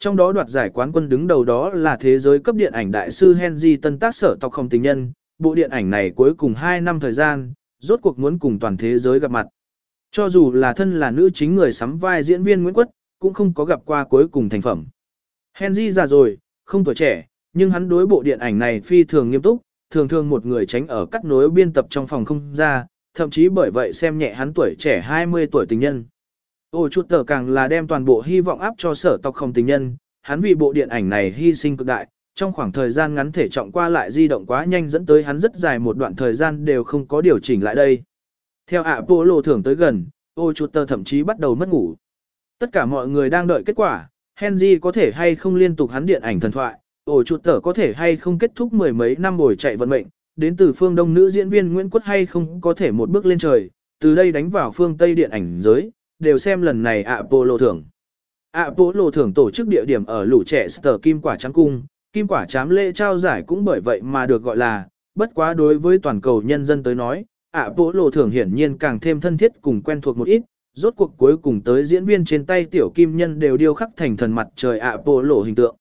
trong đó đoạt giải quán quân đứng đầu đó là thế giới cấp điện ảnh đại sư Henry Tân tác sở tộc không tình nhân, bộ điện ảnh này cuối cùng 2 năm thời gian, rốt cuộc muốn cùng toàn thế giới gặp mặt. Cho dù là thân là nữ chính người sắm vai diễn viên Nguyễn Quất, cũng không có gặp qua cuối cùng thành phẩm. Henry già rồi, không tuổi trẻ, nhưng hắn đối bộ điện ảnh này phi thường nghiêm túc, thường thường một người tránh ở cắt nối biên tập trong phòng không ra, thậm chí bởi vậy xem nhẹ hắn tuổi trẻ 20 tuổi tình nhân. Ô chút tờ càng là đem toàn bộ hy vọng áp cho sở tộc không tình nhân, hắn vì bộ điện ảnh này hy sinh cực đại, trong khoảng thời gian ngắn thể trọng qua lại di động quá nhanh dẫn tới hắn rất dài một đoạn thời gian đều không có điều chỉnh lại đây. Theo ạ bộ lộ thưởng tới gần, ô chút tờ thậm chí bắt đầu mất ngủ. Tất cả mọi người đang đợi kết quả, Henry có thể hay không liên tục hắn điện ảnh thần thoại, ổ chuột tờ có thể hay không kết thúc mười mấy năm bồi chạy vận mệnh, đến từ phương đông nữ diễn viên Nguyễn Quất hay không có thể một bước lên trời, từ đây đánh vào phương Tây điện ảnh giới, đều xem lần này Apollo thưởng. Apollo thưởng tổ chức địa điểm ở lũ trẻ Sở Kim Quả Trắng Cung, Kim Quả Chám lễ trao giải cũng bởi vậy mà được gọi là, bất quá đối với toàn cầu nhân dân tới nói, Apollo thưởng hiển nhiên càng thêm thân thiết cùng quen thuộc một ít, rốt cuộc cuối cùng tới diễn viên trên tay tiểu kim nhân đều điêu khắc thành thần mặt trời Apollo hình tượng.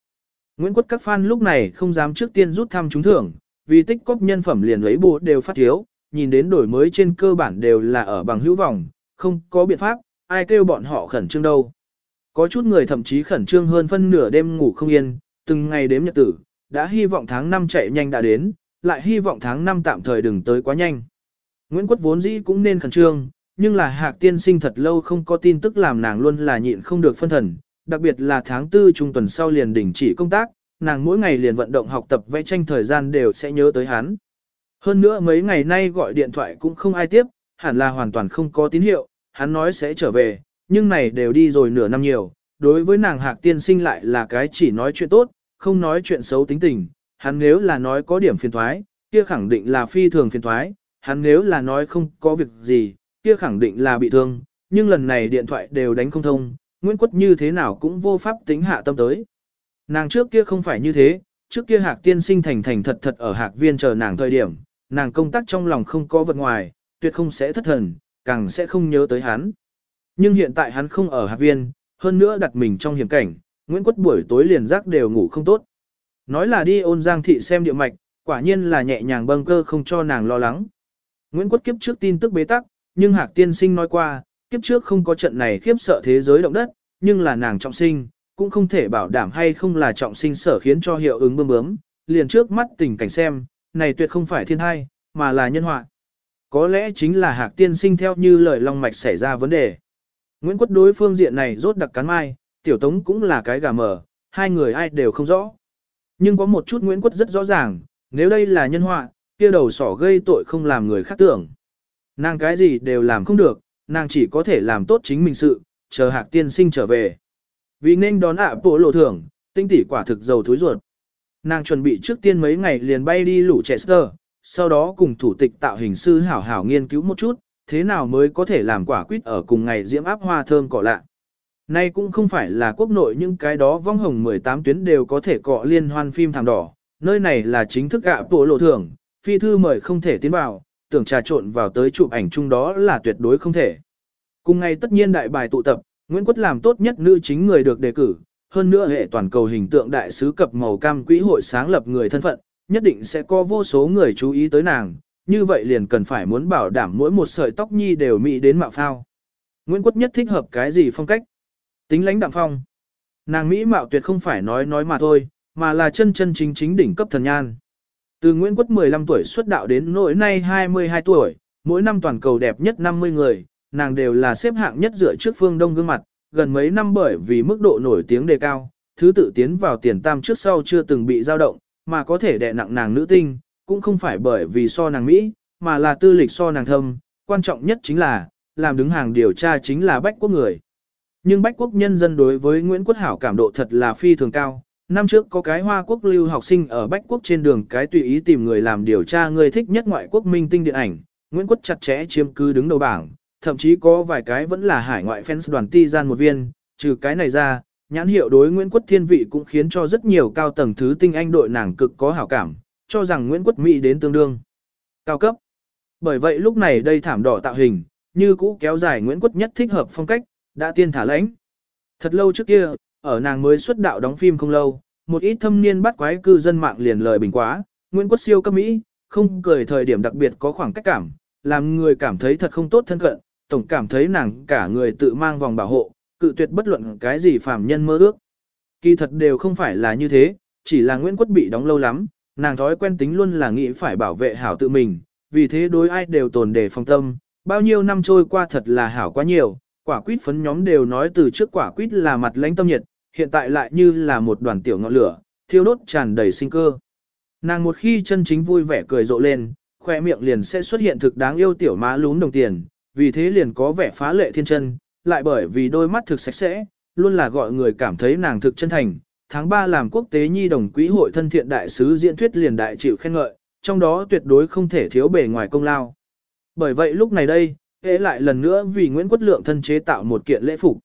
Nguyễn Quất các fan lúc này không dám trước tiên rút thăm trúng thưởng, vì tích cóp nhân phẩm liền lấy bộ đều phát thiếu, nhìn đến đổi mới trên cơ bản đều là ở bằng hữu vọng, không có biện pháp, ai kêu bọn họ khẩn trương đâu. Có chút người thậm chí khẩn trương hơn phân nửa đêm ngủ không yên, từng ngày đếm nhật tử, đã hy vọng tháng 5 chạy nhanh đã đến, lại hy vọng tháng 5 tạm thời đừng tới quá nhanh. Nguyễn Quất vốn dĩ cũng nên khẩn trương, nhưng là hạc tiên sinh thật lâu không có tin tức làm nàng luôn là nhịn không được phân thần, đặc biệt là tháng tư trung tuần sau liền đình chỉ công tác, nàng mỗi ngày liền vận động học tập vẽ tranh thời gian đều sẽ nhớ tới hắn. Hơn nữa mấy ngày nay gọi điện thoại cũng không ai tiếp, hẳn là hoàn toàn không có tín hiệu, hắn nói sẽ trở về, nhưng này đều đi rồi nửa năm nhiều, đối với nàng hạc tiên sinh lại là cái chỉ nói chuyện tốt, không nói chuyện xấu tính tình, hắn nếu là nói có điểm phiền thoái, kia khẳng định là phi thường phiền thoái, hắn nếu là nói không có việc gì, kia khẳng định là bị thương, nhưng lần này điện thoại đều đánh không thông, Nguyễn Quất như thế nào cũng vô pháp tính hạ tâm tới. Nàng trước kia không phải như thế, trước kia hạc tiên sinh thành thành thật thật ở hạc viên chờ nàng thời điểm, nàng công tác trong lòng không có vật ngoài, tuyệt không sẽ thất thần, càng sẽ không nhớ tới hắn. Nhưng hiện tại hắn không ở hạt viên, hơn nữa đặt mình trong hiểm cảnh, Nguyễn Quất buổi tối liền giấc đều ngủ không tốt. Nói là đi ôn giang thị xem địa mạch, quả nhiên là nhẹ nhàng bâng cơ không cho nàng lo lắng. Nguyễn Quất kiếp trước tin tức bế tắc, nhưng Hạc Tiên Sinh nói qua, kiếp trước không có trận này khiếp sợ thế giới động đất, nhưng là nàng trọng sinh, cũng không thể bảo đảm hay không là trọng sinh sở khiến cho hiệu ứng bơm bướm, liền trước mắt tình cảnh xem, này tuyệt không phải thiên thai, mà là nhân họa. Có lẽ chính là Hạc Tiên Sinh theo như lời Long Mạch xảy ra vấn đề. Nguyễn Quất đối phương diện này rốt đặc cắn mai, Tiểu Tống cũng là cái gà mờ, hai người ai đều không rõ. Nhưng có một chút Nguyễn Quất rất rõ ràng, nếu đây là nhân họa, kia đầu sỏ gây tội không làm người khác tưởng. Nàng cái gì đều làm không được, nàng chỉ có thể làm tốt chính mình sự, chờ hạc tiên sinh trở về. Vì nên đón ạ bộ lộ thưởng, tinh tỷ quả thực giàu thúi ruột. Nàng chuẩn bị trước tiên mấy ngày liền bay đi lũ Chester, sau đó cùng thủ tịch tạo hình sư hảo hảo nghiên cứu một chút, thế nào mới có thể làm quả quýt ở cùng ngày diễm áp hoa thơm cỏ lạ. Nay cũng không phải là quốc nội những cái đó vong hồng 18 tuyến đều có thể cọ liên hoan phim thảm đỏ, nơi này là chính thức gạ bộ lộ thưởng, phi thư mời không thể tiến vào, tưởng trà trộn vào tới chụp ảnh chung đó là tuyệt đối không thể. Cùng ngày tất nhiên đại bài tụ tập, Nguyễn Quất làm tốt nhất nữ chính người được đề cử, hơn nữa hệ toàn cầu hình tượng đại sứ cập màu cam quỹ hội sáng lập người thân phận, nhất định sẽ có vô số người chú ý tới nàng, như vậy liền cần phải muốn bảo đảm mỗi một sợi tóc nhi đều mỹ đến mạo phao. Nguyễn Quất nhất thích hợp cái gì phong cách? Tính lãnh đạm phong. Nàng mỹ mạo tuyệt không phải nói nói mà thôi, mà là chân chân chính chính đỉnh cấp thần nhan. Từ Nguyễn Quất 15 tuổi xuất đạo đến nỗi nay 22 tuổi, mỗi năm toàn cầu đẹp nhất 50 người, nàng đều là xếp hạng nhất dựa trước phương đông gương mặt, gần mấy năm bởi vì mức độ nổi tiếng đề cao, thứ tự tiến vào tiền tam trước sau chưa từng bị dao động, mà có thể đè nặng nàng nữ tinh, cũng không phải bởi vì so nàng Mỹ, mà là tư lịch so nàng thâm, quan trọng nhất chính là, làm đứng hàng điều tra chính là bách quốc người. Nhưng bách quốc nhân dân đối với Nguyễn Quốc Hảo cảm độ thật là phi thường cao, Năm trước có cái Hoa Quốc lưu học sinh ở Bách Quốc trên đường cái tùy ý tìm người làm điều tra người thích nhất ngoại quốc minh tinh điện ảnh, Nguyễn Quốc chặt chẽ chiếm cứ đứng đầu bảng, thậm chí có vài cái vẫn là hải ngoại fans đoàn ti gian một viên, trừ cái này ra, nhãn hiệu đối Nguyễn Quốc thiên vị cũng khiến cho rất nhiều cao tầng thứ tinh anh đội nàng cực có hảo cảm, cho rằng Nguyễn Quốc Mỹ đến tương đương cao cấp. Bởi vậy lúc này đây thảm đỏ tạo hình, như cũ kéo dài Nguyễn Quốc nhất thích hợp phong cách, đã tiên thả lãnh. Thật lâu trước kia, ở nàng mới xuất đạo đóng phim không lâu, một ít thâm niên bắt quái cư dân mạng liền lời bình quá, Nguyễn Quốc Siêu cấp Mỹ, không cười thời điểm đặc biệt có khoảng cách cảm, làm người cảm thấy thật không tốt thân cận, tổng cảm thấy nàng cả người tự mang vòng bảo hộ, cự tuyệt bất luận cái gì phàm nhân mơ ước. Kỳ thật đều không phải là như thế, chỉ là Nguyễn quất bị đóng lâu lắm, nàng thói quen tính luôn là nghĩ phải bảo vệ hảo tự mình, vì thế đối ai đều tồn đề phòng tâm, bao nhiêu năm trôi qua thật là hảo quá nhiều, quả quýt phấn nhóm đều nói từ trước quả quýt là mặt lãnh tâm nhiệt, hiện tại lại như là một đoàn tiểu ngọn lửa, thiêu đốt tràn đầy sinh cơ. Nàng một khi chân chính vui vẻ cười rộ lên, khoe miệng liền sẽ xuất hiện thực đáng yêu tiểu má lún đồng tiền, vì thế liền có vẻ phá lệ thiên chân, lại bởi vì đôi mắt thực sạch sẽ, luôn là gọi người cảm thấy nàng thực chân thành. Tháng 3 làm quốc tế nhi đồng quỹ hội thân thiện đại sứ diễn thuyết liền đại chịu khen ngợi, trong đó tuyệt đối không thể thiếu bề ngoài công lao. Bởi vậy lúc này đây, hễ lại lần nữa vì Nguyễn Quốc Lượng thân chế tạo một kiện lễ phục.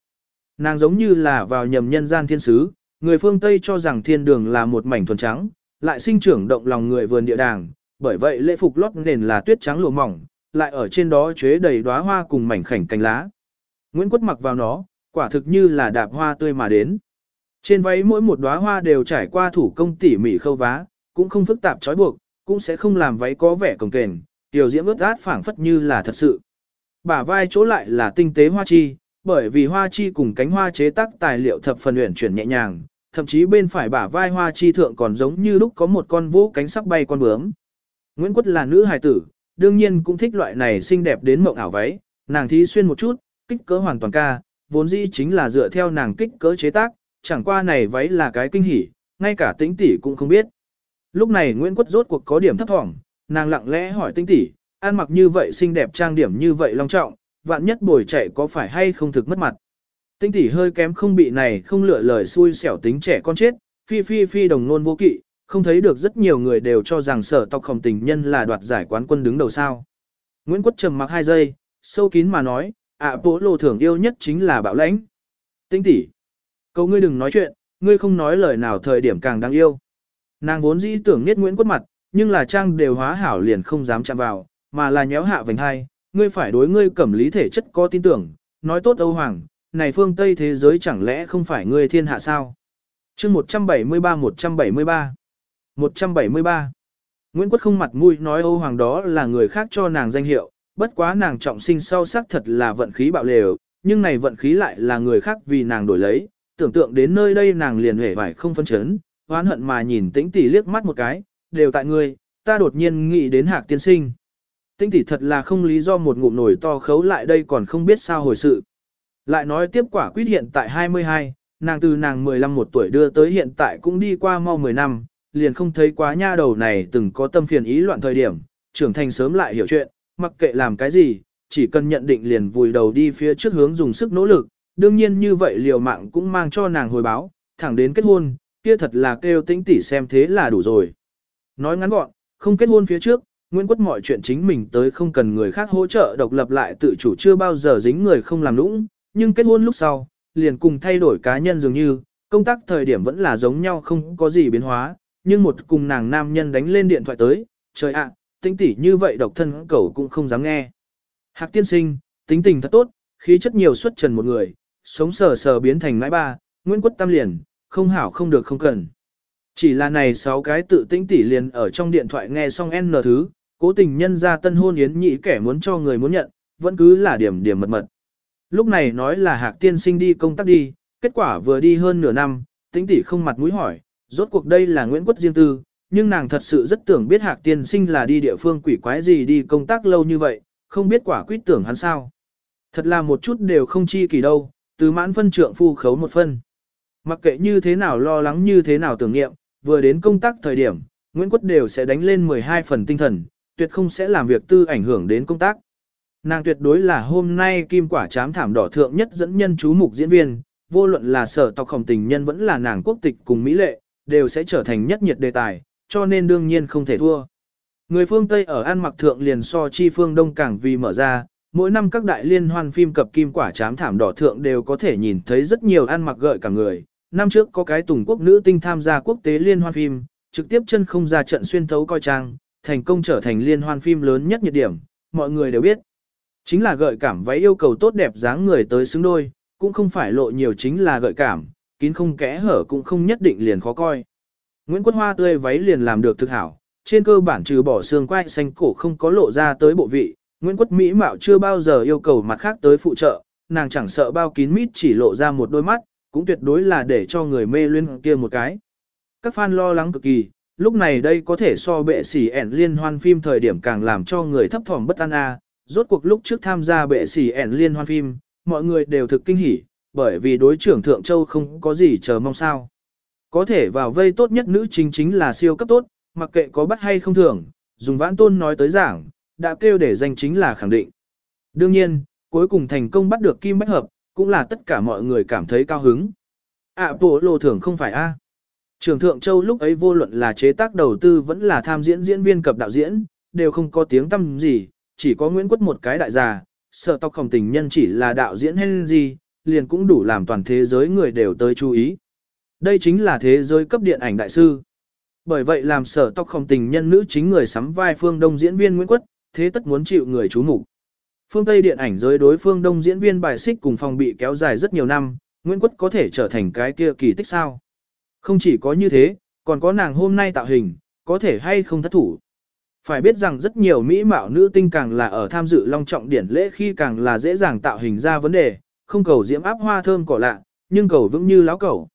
Nàng giống như là vào nhầm nhân gian thiên sứ, người phương Tây cho rằng thiên đường là một mảnh thuần trắng, lại sinh trưởng động lòng người vườn địa đàng, bởi vậy lễ phục lót nền là tuyết trắng lụa mỏng, lại ở trên đó chế đầy đóa hoa cùng mảnh khảnh cánh lá. Nguyễn Quất mặc vào nó, quả thực như là đạp hoa tươi mà đến. Trên váy mỗi một đóa hoa đều trải qua thủ công tỉ mỉ khâu vá, cũng không phức tạp trói buộc, cũng sẽ không làm váy có vẻ cồng kềnh, tiểu diễm ướt át phảng phất như là thật sự. Bả vai chỗ lại là tinh tế hoa chi, bởi vì hoa chi cùng cánh hoa chế tác tài liệu thập phần uyển chuyển nhẹ nhàng, thậm chí bên phải bả vai hoa chi thượng còn giống như lúc có một con vũ cánh sắp bay con bướm. Nguyễn Quất là nữ hài tử, đương nhiên cũng thích loại này xinh đẹp đến mộng ảo váy, nàng thí xuyên một chút, kích cỡ hoàn toàn ca, vốn dĩ chính là dựa theo nàng kích cỡ chế tác, chẳng qua này váy là cái kinh hỉ, ngay cả tĩnh tỷ cũng không biết. Lúc này Nguyễn Quất rốt cuộc có điểm thấp thỏm, nàng lặng lẽ hỏi tĩnh tỷ, ăn mặc như vậy xinh đẹp trang điểm như vậy long trọng, vạn nhất bồi chạy có phải hay không thực mất mặt. Tĩnh tỷ hơi kém không bị này không lựa lời xui xẻo tính trẻ con chết, phi phi phi đồng nôn vô kỵ, không thấy được rất nhiều người đều cho rằng sở tộc khổng tình nhân là đoạt giải quán quân đứng đầu sao. Nguyễn Quất trầm mặc hai giây, sâu kín mà nói, ạ bố lộ thưởng yêu nhất chính là bạo lãnh. Tinh tỷ, cậu ngươi đừng nói chuyện, ngươi không nói lời nào thời điểm càng đáng yêu. Nàng vốn dĩ tưởng biết Nguyễn Quất mặt, nhưng là trang đều hóa hảo liền không dám chạm vào, mà là nhéo hạ vành hai, ngươi phải đối ngươi cẩm lý thể chất có tin tưởng, nói tốt Âu Hoàng, này phương Tây thế giới chẳng lẽ không phải ngươi thiên hạ sao? chương 173-173 173 Nguyễn Quất không mặt mũi nói Âu Hoàng đó là người khác cho nàng danh hiệu, bất quá nàng trọng sinh sau sắc thật là vận khí bạo lều, nhưng này vận khí lại là người khác vì nàng đổi lấy, tưởng tượng đến nơi đây nàng liền hề vải không phân chấn, hoán hận mà nhìn tĩnh tỷ liếc mắt một cái, đều tại ngươi, ta đột nhiên nghĩ đến hạc tiên sinh. Tĩnh tỷ thật là không lý do một ngụm nổi to khấu lại đây còn không biết sao hồi sự. Lại nói tiếp quả quyết hiện tại 22, nàng từ nàng 15 một tuổi đưa tới hiện tại cũng đi qua mau 10 năm, liền không thấy quá nha đầu này từng có tâm phiền ý loạn thời điểm, trưởng thành sớm lại hiểu chuyện, mặc kệ làm cái gì, chỉ cần nhận định liền vùi đầu đi phía trước hướng dùng sức nỗ lực, đương nhiên như vậy liều mạng cũng mang cho nàng hồi báo, thẳng đến kết hôn, kia thật là kêu tĩnh tỉ xem thế là đủ rồi. Nói ngắn gọn, không kết hôn phía trước, Nguyễn Quất mọi chuyện chính mình tới không cần người khác hỗ trợ độc lập lại tự chủ chưa bao giờ dính người không làm nũng, nhưng kết hôn lúc sau, liền cùng thay đổi cá nhân dường như, công tác thời điểm vẫn là giống nhau không có gì biến hóa, nhưng một cùng nàng nam nhân đánh lên điện thoại tới, trời ạ, tinh tỉ như vậy độc thân cậu cũng không dám nghe. Hạc tiên sinh, tính tình thật tốt, khí chất nhiều xuất trần một người, sống sờ sờ biến thành mãi ba, Nguyễn Quất Tam liền, không hảo không được không cần. Chỉ là này sáu cái tự tĩnh tỉ liền ở trong điện thoại nghe xong N thứ, cố tình nhân ra tân hôn yến nhị kẻ muốn cho người muốn nhận, vẫn cứ là điểm điểm mật mật. Lúc này nói là hạc tiên sinh đi công tác đi, kết quả vừa đi hơn nửa năm, tĩnh tỉ không mặt mũi hỏi, rốt cuộc đây là Nguyễn Quất riêng tư, nhưng nàng thật sự rất tưởng biết hạc tiên sinh là đi địa phương quỷ quái gì đi công tác lâu như vậy, không biết quả quyết tưởng hắn sao. Thật là một chút đều không chi kỳ đâu, từ mãn phân trượng phu khấu một phân. Mặc kệ như thế nào lo lắng như thế nào tưởng nghiệm, vừa đến công tác thời điểm, Nguyễn Quất đều sẽ đánh lên 12 phần tinh thần, tuyệt không sẽ làm việc tư ảnh hưởng đến công tác. Nàng tuyệt đối là hôm nay kim quả chám thảm đỏ thượng nhất dẫn nhân chú mục diễn viên, vô luận là sở tộc khổng tình nhân vẫn là nàng quốc tịch cùng Mỹ lệ, đều sẽ trở thành nhất nhiệt đề tài, cho nên đương nhiên không thể thua. Người phương Tây ở An Mặc Thượng liền so chi phương Đông càng vì mở ra, mỗi năm các đại liên hoan phim cập kim quả chám thảm đỏ thượng đều có thể nhìn thấy rất nhiều ăn mặc gợi cả người. Năm trước có cái Tùng quốc nữ tinh tham gia quốc tế liên hoan phim, trực tiếp chân không ra trận xuyên thấu coi trang, thành công trở thành liên hoan phim lớn nhất nhiệt điểm, mọi người đều biết. Chính là gợi cảm váy yêu cầu tốt đẹp dáng người tới xứng đôi, cũng không phải lộ nhiều chính là gợi cảm, kín không kẽ hở cũng không nhất định liền khó coi. Nguyễn Quốc Hoa tươi váy liền làm được thực hảo, trên cơ bản trừ bỏ xương quai xanh cổ không có lộ ra tới bộ vị, Nguyễn Quốc Mỹ Mạo chưa bao giờ yêu cầu mặt khác tới phụ trợ, nàng chẳng sợ bao kín mít chỉ lộ ra một đôi mắt, cũng tuyệt đối là để cho người mê luyên kia một cái. Các fan lo lắng cực kỳ, lúc này đây có thể so bệ sỉ ẻn liên hoan phim thời điểm càng làm cho người thấp thỏm bất an a. Rốt cuộc lúc trước tham gia bệ sỉ ẻn liên hoan phim, mọi người đều thực kinh hỉ, bởi vì đối trưởng Thượng Châu không có gì chờ mong sao. Có thể vào vây tốt nhất nữ chính chính là siêu cấp tốt, mặc kệ có bắt hay không thưởng, dùng vãn tôn nói tới giảng, đã kêu để danh chính là khẳng định. Đương nhiên, cuối cùng thành công bắt được Kim Bách Hợp, cũng là tất cả mọi người cảm thấy cao hứng. À bộ lộ thưởng không phải A. Trường Thượng Châu lúc ấy vô luận là chế tác đầu tư vẫn là tham diễn diễn viên cập đạo diễn, đều không có tiếng tâm gì, chỉ có Nguyễn Quất một cái đại già, sợ tóc không tình nhân chỉ là đạo diễn hay gì, liền cũng đủ làm toàn thế giới người đều tới chú ý. Đây chính là thế giới cấp điện ảnh đại sư. Bởi vậy làm sở tóc không tình nhân nữ chính người sắm vai phương đông diễn viên Nguyễn Quất, thế tất muốn chịu người chú mục Phương Tây điện ảnh giới đối phương đông diễn viên bài xích cùng phòng bị kéo dài rất nhiều năm, Nguyễn Quất có thể trở thành cái kia kỳ tích sao. Không chỉ có như thế, còn có nàng hôm nay tạo hình, có thể hay không thất thủ. Phải biết rằng rất nhiều mỹ mạo nữ tinh càng là ở tham dự long trọng điển lễ khi càng là dễ dàng tạo hình ra vấn đề, không cầu diễm áp hoa thơm cỏ lạ, nhưng cầu vững như láo cầu.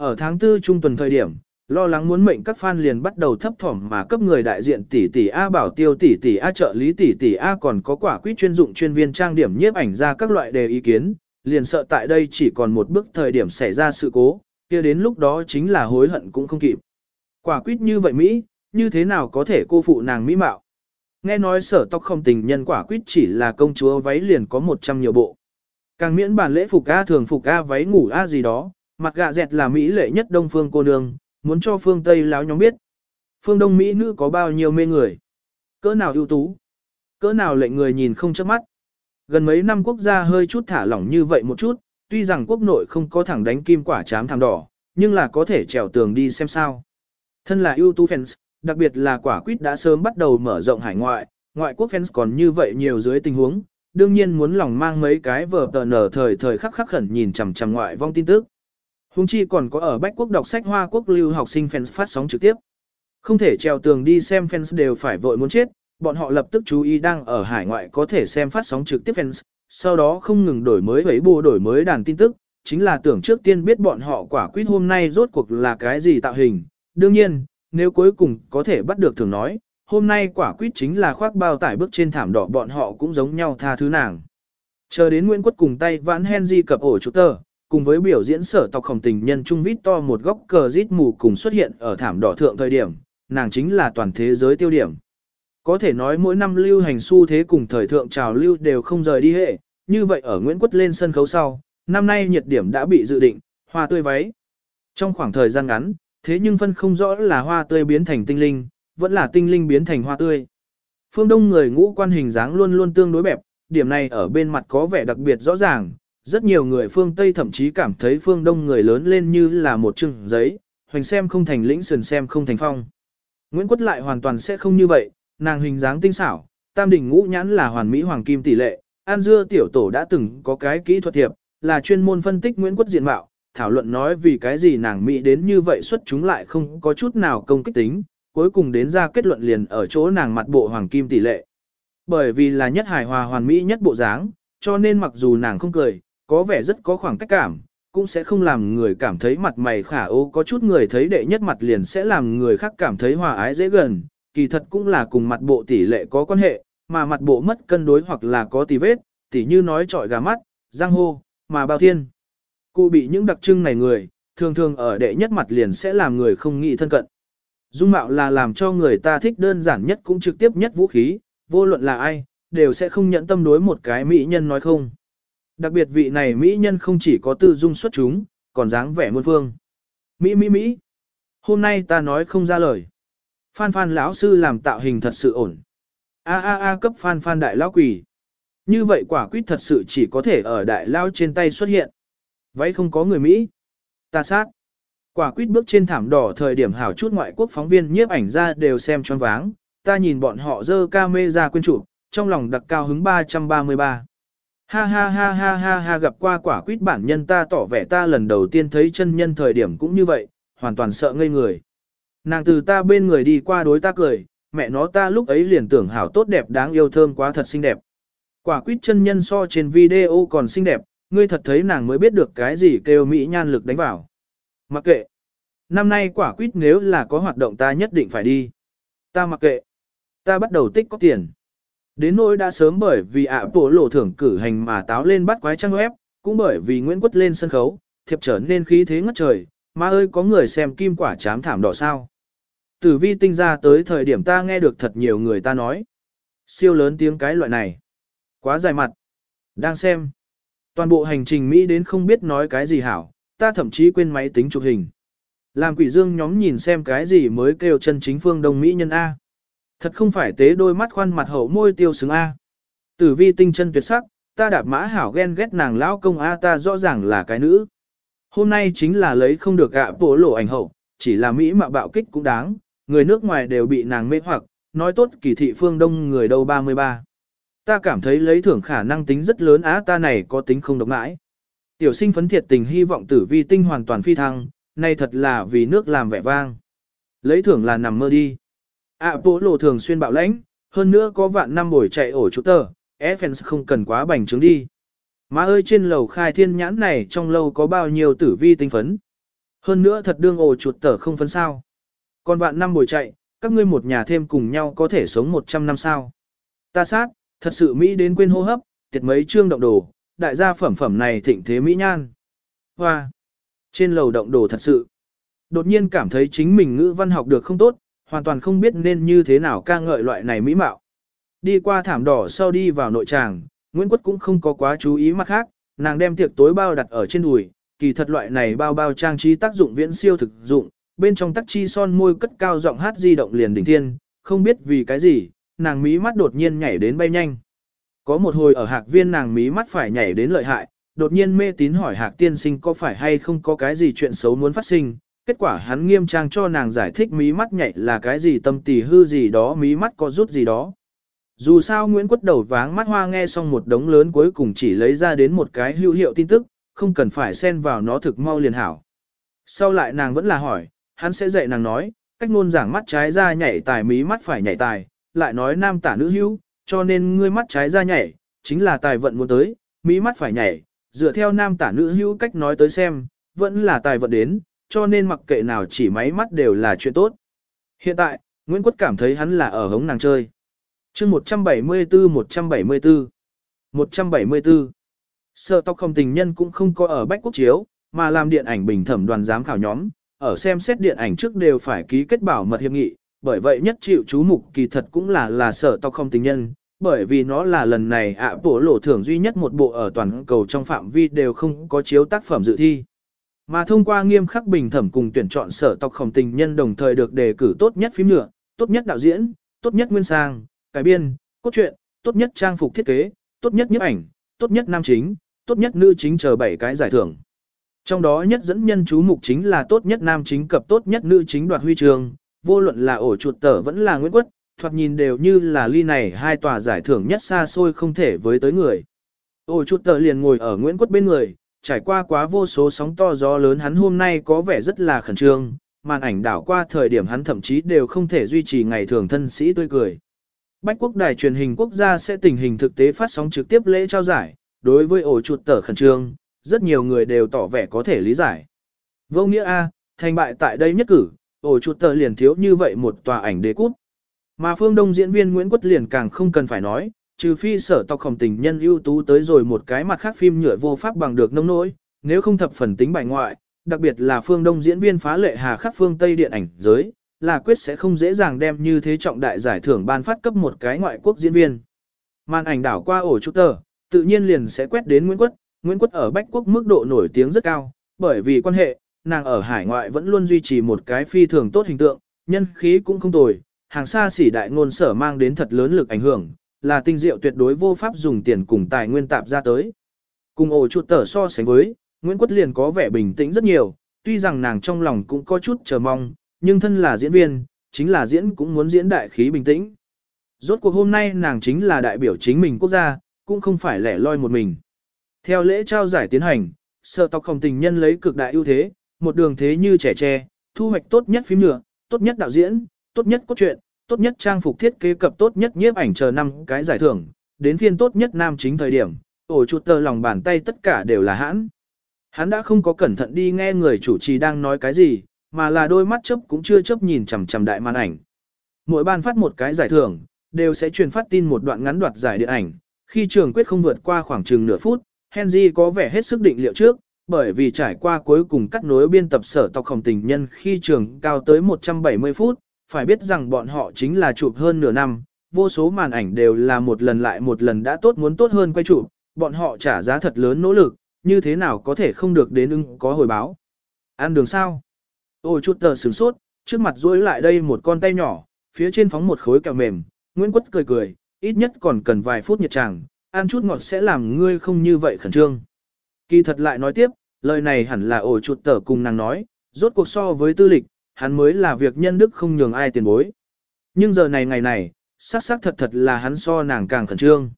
Ở tháng tư trung tuần thời điểm, lo lắng muốn mệnh các fan liền bắt đầu thấp thỏm mà cấp người đại diện tỷ tỷ A bảo tiêu tỷ tỷ A trợ lý tỷ tỷ A còn có quả quyết chuyên dụng chuyên viên trang điểm nhiếp ảnh ra các loại đề ý kiến, liền sợ tại đây chỉ còn một bước thời điểm xảy ra sự cố, kia đến lúc đó chính là hối hận cũng không kịp. Quả quyết như vậy Mỹ, như thế nào có thể cô phụ nàng Mỹ mạo? Nghe nói sở tóc không tình nhân quả quyết chỉ là công chúa váy liền có 100 nhiều bộ. Càng miễn bản lễ phục A thường phục A váy ngủ A gì đó, mặt gạ dẹt là Mỹ lệ nhất đông phương cô nương, muốn cho phương Tây láo nhóm biết. Phương Đông Mỹ nữ có bao nhiêu mê người. Cỡ nào ưu tú. Cỡ nào lệnh người nhìn không chớp mắt. Gần mấy năm quốc gia hơi chút thả lỏng như vậy một chút, tuy rằng quốc nội không có thẳng đánh kim quả chám thảm đỏ, nhưng là có thể trèo tường đi xem sao. Thân là ưu tú fans, đặc biệt là quả quýt đã sớm bắt đầu mở rộng hải ngoại, ngoại quốc fans còn như vậy nhiều dưới tình huống, đương nhiên muốn lòng mang mấy cái vở tờ nở thời thời khắc khắc khẩn nhìn chằm chằm ngoại vong tin tức. Hùng chi còn có ở Bách Quốc đọc sách Hoa Quốc lưu học sinh fans phát sóng trực tiếp. Không thể trèo tường đi xem fans đều phải vội muốn chết, bọn họ lập tức chú ý đang ở hải ngoại có thể xem phát sóng trực tiếp fans, sau đó không ngừng đổi mới ấy bù đổi mới đàn tin tức, chính là tưởng trước tiên biết bọn họ quả quyết hôm nay rốt cuộc là cái gì tạo hình. Đương nhiên, nếu cuối cùng có thể bắt được thường nói, hôm nay quả quyết chính là khoác bao tải bước trên thảm đỏ bọn họ cũng giống nhau tha thứ nàng. Chờ đến Nguyễn Quất cùng tay vãn Henry cập ổ chủ tờ, cùng với biểu diễn sở tộc khổng tình nhân trung vít to một góc cờ rít mù cùng xuất hiện ở thảm đỏ thượng thời điểm, nàng chính là toàn thế giới tiêu điểm. Có thể nói mỗi năm lưu hành xu thế cùng thời thượng trào lưu đều không rời đi hệ, như vậy ở Nguyễn Quất lên sân khấu sau, năm nay nhiệt điểm đã bị dự định, hoa tươi váy. Trong khoảng thời gian ngắn, thế nhưng phân không rõ là hoa tươi biến thành tinh linh, vẫn là tinh linh biến thành hoa tươi. Phương Đông người ngũ quan hình dáng luôn luôn tương đối bẹp, điểm này ở bên mặt có vẻ đặc biệt rõ ràng, rất nhiều người phương Tây thậm chí cảm thấy phương Đông người lớn lên như là một chừng giấy, hoành xem không thành lĩnh sườn xem không thành phong. Nguyễn Quất lại hoàn toàn sẽ không như vậy, nàng hình dáng tinh xảo, tam đỉnh ngũ nhãn là hoàn mỹ hoàng kim tỷ lệ, An Dưa tiểu tổ đã từng có cái kỹ thuật thiệp, là chuyên môn phân tích Nguyễn Quất diện mạo, thảo luận nói vì cái gì nàng mỹ đến như vậy xuất chúng lại không có chút nào công kích tính, cuối cùng đến ra kết luận liền ở chỗ nàng mặt bộ hoàng kim tỷ lệ. Bởi vì là nhất hài hòa hoàn mỹ nhất bộ dáng, cho nên mặc dù nàng không cười, có vẻ rất có khoảng cách cảm, cũng sẽ không làm người cảm thấy mặt mày khả ô có chút người thấy đệ nhất mặt liền sẽ làm người khác cảm thấy hòa ái dễ gần, kỳ thật cũng là cùng mặt bộ tỷ lệ có quan hệ, mà mặt bộ mất cân đối hoặc là có tì vết, tỉ như nói trọi gà mắt, giang hô, mà bao thiên. Cụ bị những đặc trưng này người, thường thường ở đệ nhất mặt liền sẽ làm người không nghĩ thân cận. Dung mạo là làm cho người ta thích đơn giản nhất cũng trực tiếp nhất vũ khí, vô luận là ai, đều sẽ không nhận tâm đối một cái mỹ nhân nói không. Đặc biệt vị này mỹ nhân không chỉ có tư dung xuất chúng, còn dáng vẻ muôn phương. Mỹ Mỹ Mỹ. Hôm nay ta nói không ra lời. Phan Phan lão sư làm tạo hình thật sự ổn. A a a cấp Phan Phan đại lão quỷ. Như vậy quả quýt thật sự chỉ có thể ở đại lao trên tay xuất hiện. Váy không có người Mỹ. Ta sát. Quả quýt bước trên thảm đỏ thời điểm hảo chút ngoại quốc phóng viên nhiếp ảnh ra đều xem choáng váng. Ta nhìn bọn họ dơ ca mê ra quên chủ, trong lòng đặc cao hứng 333. Ha ha ha ha ha ha gặp qua quả quýt bản nhân ta tỏ vẻ ta lần đầu tiên thấy chân nhân thời điểm cũng như vậy, hoàn toàn sợ ngây người. Nàng từ ta bên người đi qua đối ta cười, mẹ nó ta lúc ấy liền tưởng hảo tốt đẹp đáng yêu thơm quá thật xinh đẹp. Quả quýt chân nhân so trên video còn xinh đẹp, ngươi thật thấy nàng mới biết được cái gì kêu mỹ nhan lực đánh vào. Mặc kệ. Năm nay quả quýt nếu là có hoạt động ta nhất định phải đi. Ta mặc kệ. Ta bắt đầu tích có tiền. Đến nỗi đã sớm bởi vì ạ bộ lộ thưởng cử hành mà táo lên bắt quái trang web, cũng bởi vì Nguyễn Quất lên sân khấu, thiệp trở nên khí thế ngất trời, mà ơi có người xem kim quả chám thảm đỏ sao. Tử vi tinh ra tới thời điểm ta nghe được thật nhiều người ta nói. Siêu lớn tiếng cái loại này. Quá dài mặt. Đang xem. Toàn bộ hành trình Mỹ đến không biết nói cái gì hảo, ta thậm chí quên máy tính chụp hình. Làm quỷ dương nhóm nhìn xem cái gì mới kêu chân chính phương Đông Mỹ nhân A. Thật không phải tế đôi mắt khoan mặt hậu môi tiêu xứng A. Tử vi tinh chân tuyệt sắc, ta đạp mã hảo ghen ghét nàng lão công A ta rõ ràng là cái nữ. Hôm nay chính là lấy không được gạ bổ lộ ảnh hậu, chỉ là Mỹ mà bạo kích cũng đáng, người nước ngoài đều bị nàng mê hoặc, nói tốt kỳ thị phương đông người đâu 33. Ta cảm thấy lấy thưởng khả năng tính rất lớn á ta này có tính không độc mãi. Tiểu sinh phấn thiệt tình hy vọng tử vi tinh hoàn toàn phi thăng, nay thật là vì nước làm vẻ vang. Lấy thưởng là nằm mơ đi. À bố thường xuyên bạo lãnh, hơn nữa có vạn năm buổi chạy ổ chút tờ, Evans không cần quá bành trướng đi. Má ơi trên lầu khai thiên nhãn này trong lâu có bao nhiêu tử vi tinh phấn. Hơn nữa thật đương ổ chuột tờ không phấn sao. Còn vạn năm buổi chạy, các ngươi một nhà thêm cùng nhau có thể sống 100 năm sao. Ta sát, thật sự Mỹ đến quên hô hấp, tiệt mấy chương động đồ, đại gia phẩm phẩm này thịnh thế Mỹ nhan. Hoa! Trên lầu động đồ thật sự. Đột nhiên cảm thấy chính mình ngữ văn học được không tốt, hoàn toàn không biết nên như thế nào ca ngợi loại này mỹ mạo. Đi qua thảm đỏ sau đi vào nội tràng, Nguyễn Quất cũng không có quá chú ý mặt khác, nàng đem tiệc tối bao đặt ở trên đùi, kỳ thật loại này bao bao trang trí tác dụng viễn siêu thực dụng, bên trong tắc chi son môi cất cao giọng hát di động liền đỉnh thiên, không biết vì cái gì, nàng mí mắt đột nhiên nhảy đến bay nhanh. Có một hồi ở hạc viên nàng mí mắt phải nhảy đến lợi hại, đột nhiên mê tín hỏi hạc tiên sinh có phải hay không có cái gì chuyện xấu muốn phát sinh, kết quả hắn nghiêm trang cho nàng giải thích mí mắt nhảy là cái gì tâm tỳ hư gì đó mí mắt có rút gì đó. Dù sao Nguyễn Quất đầu váng mắt hoa nghe xong một đống lớn cuối cùng chỉ lấy ra đến một cái hữu hiệu tin tức, không cần phải xen vào nó thực mau liền hảo. Sau lại nàng vẫn là hỏi, hắn sẽ dạy nàng nói, cách ngôn giảng mắt trái ra nhảy tài mí mắt phải nhảy tài, lại nói nam tả nữ hữu, cho nên ngươi mắt trái ra nhảy, chính là tài vận muốn tới, mí mắt phải nhảy, dựa theo nam tả nữ hữu cách nói tới xem, vẫn là tài vận đến, cho nên mặc kệ nào chỉ máy mắt đều là chuyện tốt. Hiện tại, Nguyễn Quất cảm thấy hắn là ở hống nàng chơi. chương 174-174 174 Sợ tóc không tình nhân cũng không có ở Bách Quốc Chiếu, mà làm điện ảnh bình thẩm đoàn giám khảo nhóm, ở xem xét điện ảnh trước đều phải ký kết bảo mật hiệp nghị, bởi vậy nhất chịu chú mục kỳ thật cũng là là sở tóc không tình nhân, bởi vì nó là lần này ạ bộ lộ thưởng duy nhất một bộ ở toàn cầu trong phạm vi đều không có chiếu tác phẩm dự thi. Mà thông qua nghiêm khắc bình thẩm cùng tuyển chọn sở tộc khổng tình nhân đồng thời được đề cử tốt nhất phim nhựa, tốt nhất đạo diễn, tốt nhất nguyên sang, cải biên, cốt truyện, tốt nhất trang phục thiết kế, tốt nhất nhiếp ảnh, tốt nhất nam chính, tốt nhất nữ chính chờ 7 cái giải thưởng. Trong đó nhất dẫn nhân chú mục chính là tốt nhất nam chính cập tốt nhất nữ chính đoạt huy trường, vô luận là ổ chuột tở vẫn là Nguyễn Quất, thoạt nhìn đều như là ly này hai tòa giải thưởng nhất xa xôi không thể với tới người. Ổ chuột tở liền ngồi ở Nguyễn Quất bên người, trải qua quá vô số sóng to gió lớn hắn hôm nay có vẻ rất là khẩn trương, màn ảnh đảo qua thời điểm hắn thậm chí đều không thể duy trì ngày thường thân sĩ tươi cười. Bách quốc đài truyền hình quốc gia sẽ tình hình thực tế phát sóng trực tiếp lễ trao giải, đối với ổ chuột tở khẩn trương, rất nhiều người đều tỏ vẻ có thể lý giải. Vô nghĩa A, thành bại tại đây nhất cử, ổ chuột tở liền thiếu như vậy một tòa ảnh đế cút. Mà phương đông diễn viên Nguyễn Quất liền càng không cần phải nói, trừ phi sở tộc khổng tình nhân ưu tú tới rồi một cái mặt khác phim nhựa vô pháp bằng được nông nỗi, nếu không thập phần tính bài ngoại, đặc biệt là phương đông diễn viên phá lệ hà khắc phương Tây điện ảnh giới, là quyết sẽ không dễ dàng đem như thế trọng đại giải thưởng ban phát cấp một cái ngoại quốc diễn viên. Màn ảnh đảo qua ổ trúc tờ, tự nhiên liền sẽ quét đến Nguyễn Quất, Nguyễn Quất ở Bách Quốc mức độ nổi tiếng rất cao, bởi vì quan hệ, nàng ở hải ngoại vẫn luôn duy trì một cái phi thường tốt hình tượng, nhân khí cũng không tồi, hàng xa xỉ đại ngôn sở mang đến thật lớn lực ảnh hưởng, là tinh diệu tuyệt đối vô pháp dùng tiền cùng tài nguyên tạp ra tới. Cùng ổ chuột tở so sánh với, Nguyễn Quất liền có vẻ bình tĩnh rất nhiều, tuy rằng nàng trong lòng cũng có chút chờ mong, nhưng thân là diễn viên, chính là diễn cũng muốn diễn đại khí bình tĩnh. Rốt cuộc hôm nay nàng chính là đại biểu chính mình quốc gia, cũng không phải lẻ loi một mình. Theo lễ trao giải tiến hành, sở tộc không tình nhân lấy cực đại ưu thế, một đường thế như trẻ tre, thu hoạch tốt nhất phim nhựa, tốt nhất đạo diễn, tốt nhất cốt truyện, tốt nhất trang phục thiết kế cập tốt nhất nhiếp ảnh chờ năm cái giải thưởng, đến phiên tốt nhất nam chính thời điểm, ổ chuột tờ lòng bàn tay tất cả đều là hãn. Hắn đã không có cẩn thận đi nghe người chủ trì đang nói cái gì, mà là đôi mắt chớp cũng chưa chớp nhìn chằm chằm đại màn ảnh. Mỗi ban phát một cái giải thưởng, đều sẽ truyền phát tin một đoạn ngắn đoạt giải điện ảnh, khi trường quyết không vượt qua khoảng chừng nửa phút, Henry có vẻ hết sức định liệu trước, bởi vì trải qua cuối cùng cắt nối biên tập sở tộc khổng tình nhân khi trường cao tới 170 phút, phải biết rằng bọn họ chính là chụp hơn nửa năm, vô số màn ảnh đều là một lần lại một lần đã tốt muốn tốt hơn quay chụp, bọn họ trả giá thật lớn nỗ lực, như thế nào có thể không được đến ưng có hồi báo. Ăn đường sao? Ôi chút tờ sửng sốt, trước mặt rối lại đây một con tay nhỏ, phía trên phóng một khối kẹo mềm, Nguyễn Quất cười cười, ít nhất còn cần vài phút nhiệt chàng, ăn chút ngọt sẽ làm ngươi không như vậy khẩn trương. Kỳ thật lại nói tiếp, lời này hẳn là ổ chuột tờ cùng nàng nói, rốt cuộc so với tư lịch, hắn mới là việc nhân đức không nhường ai tiền bối. Nhưng giờ này ngày này, xác xác thật thật là hắn so nàng càng khẩn trương.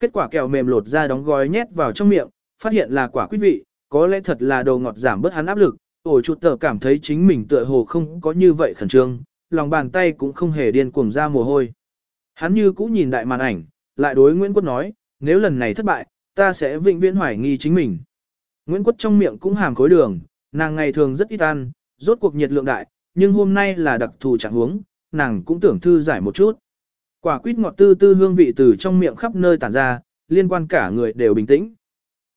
Kết quả kẹo mềm lột ra đóng gói nhét vào trong miệng, phát hiện là quả quý vị, có lẽ thật là đồ ngọt giảm bớt hắn áp lực, ổ chuột tờ cảm thấy chính mình tựa hồ không có như vậy khẩn trương, lòng bàn tay cũng không hề điên cuồng ra mồ hôi. Hắn như cũ nhìn đại màn ảnh, lại đối Nguyễn Quốc nói, nếu lần này thất bại, ta sẽ vĩnh viễn hoài nghi chính mình. Nguyễn Quốc trong miệng cũng hàm khối đường, nàng ngày thường rất ít ăn, rốt cuộc nhiệt lượng đại, nhưng hôm nay là đặc thù trạng huống, nàng cũng tưởng thư giải một chút. Quả quýt ngọt tư tư hương vị từ trong miệng khắp nơi tản ra, liên quan cả người đều bình tĩnh.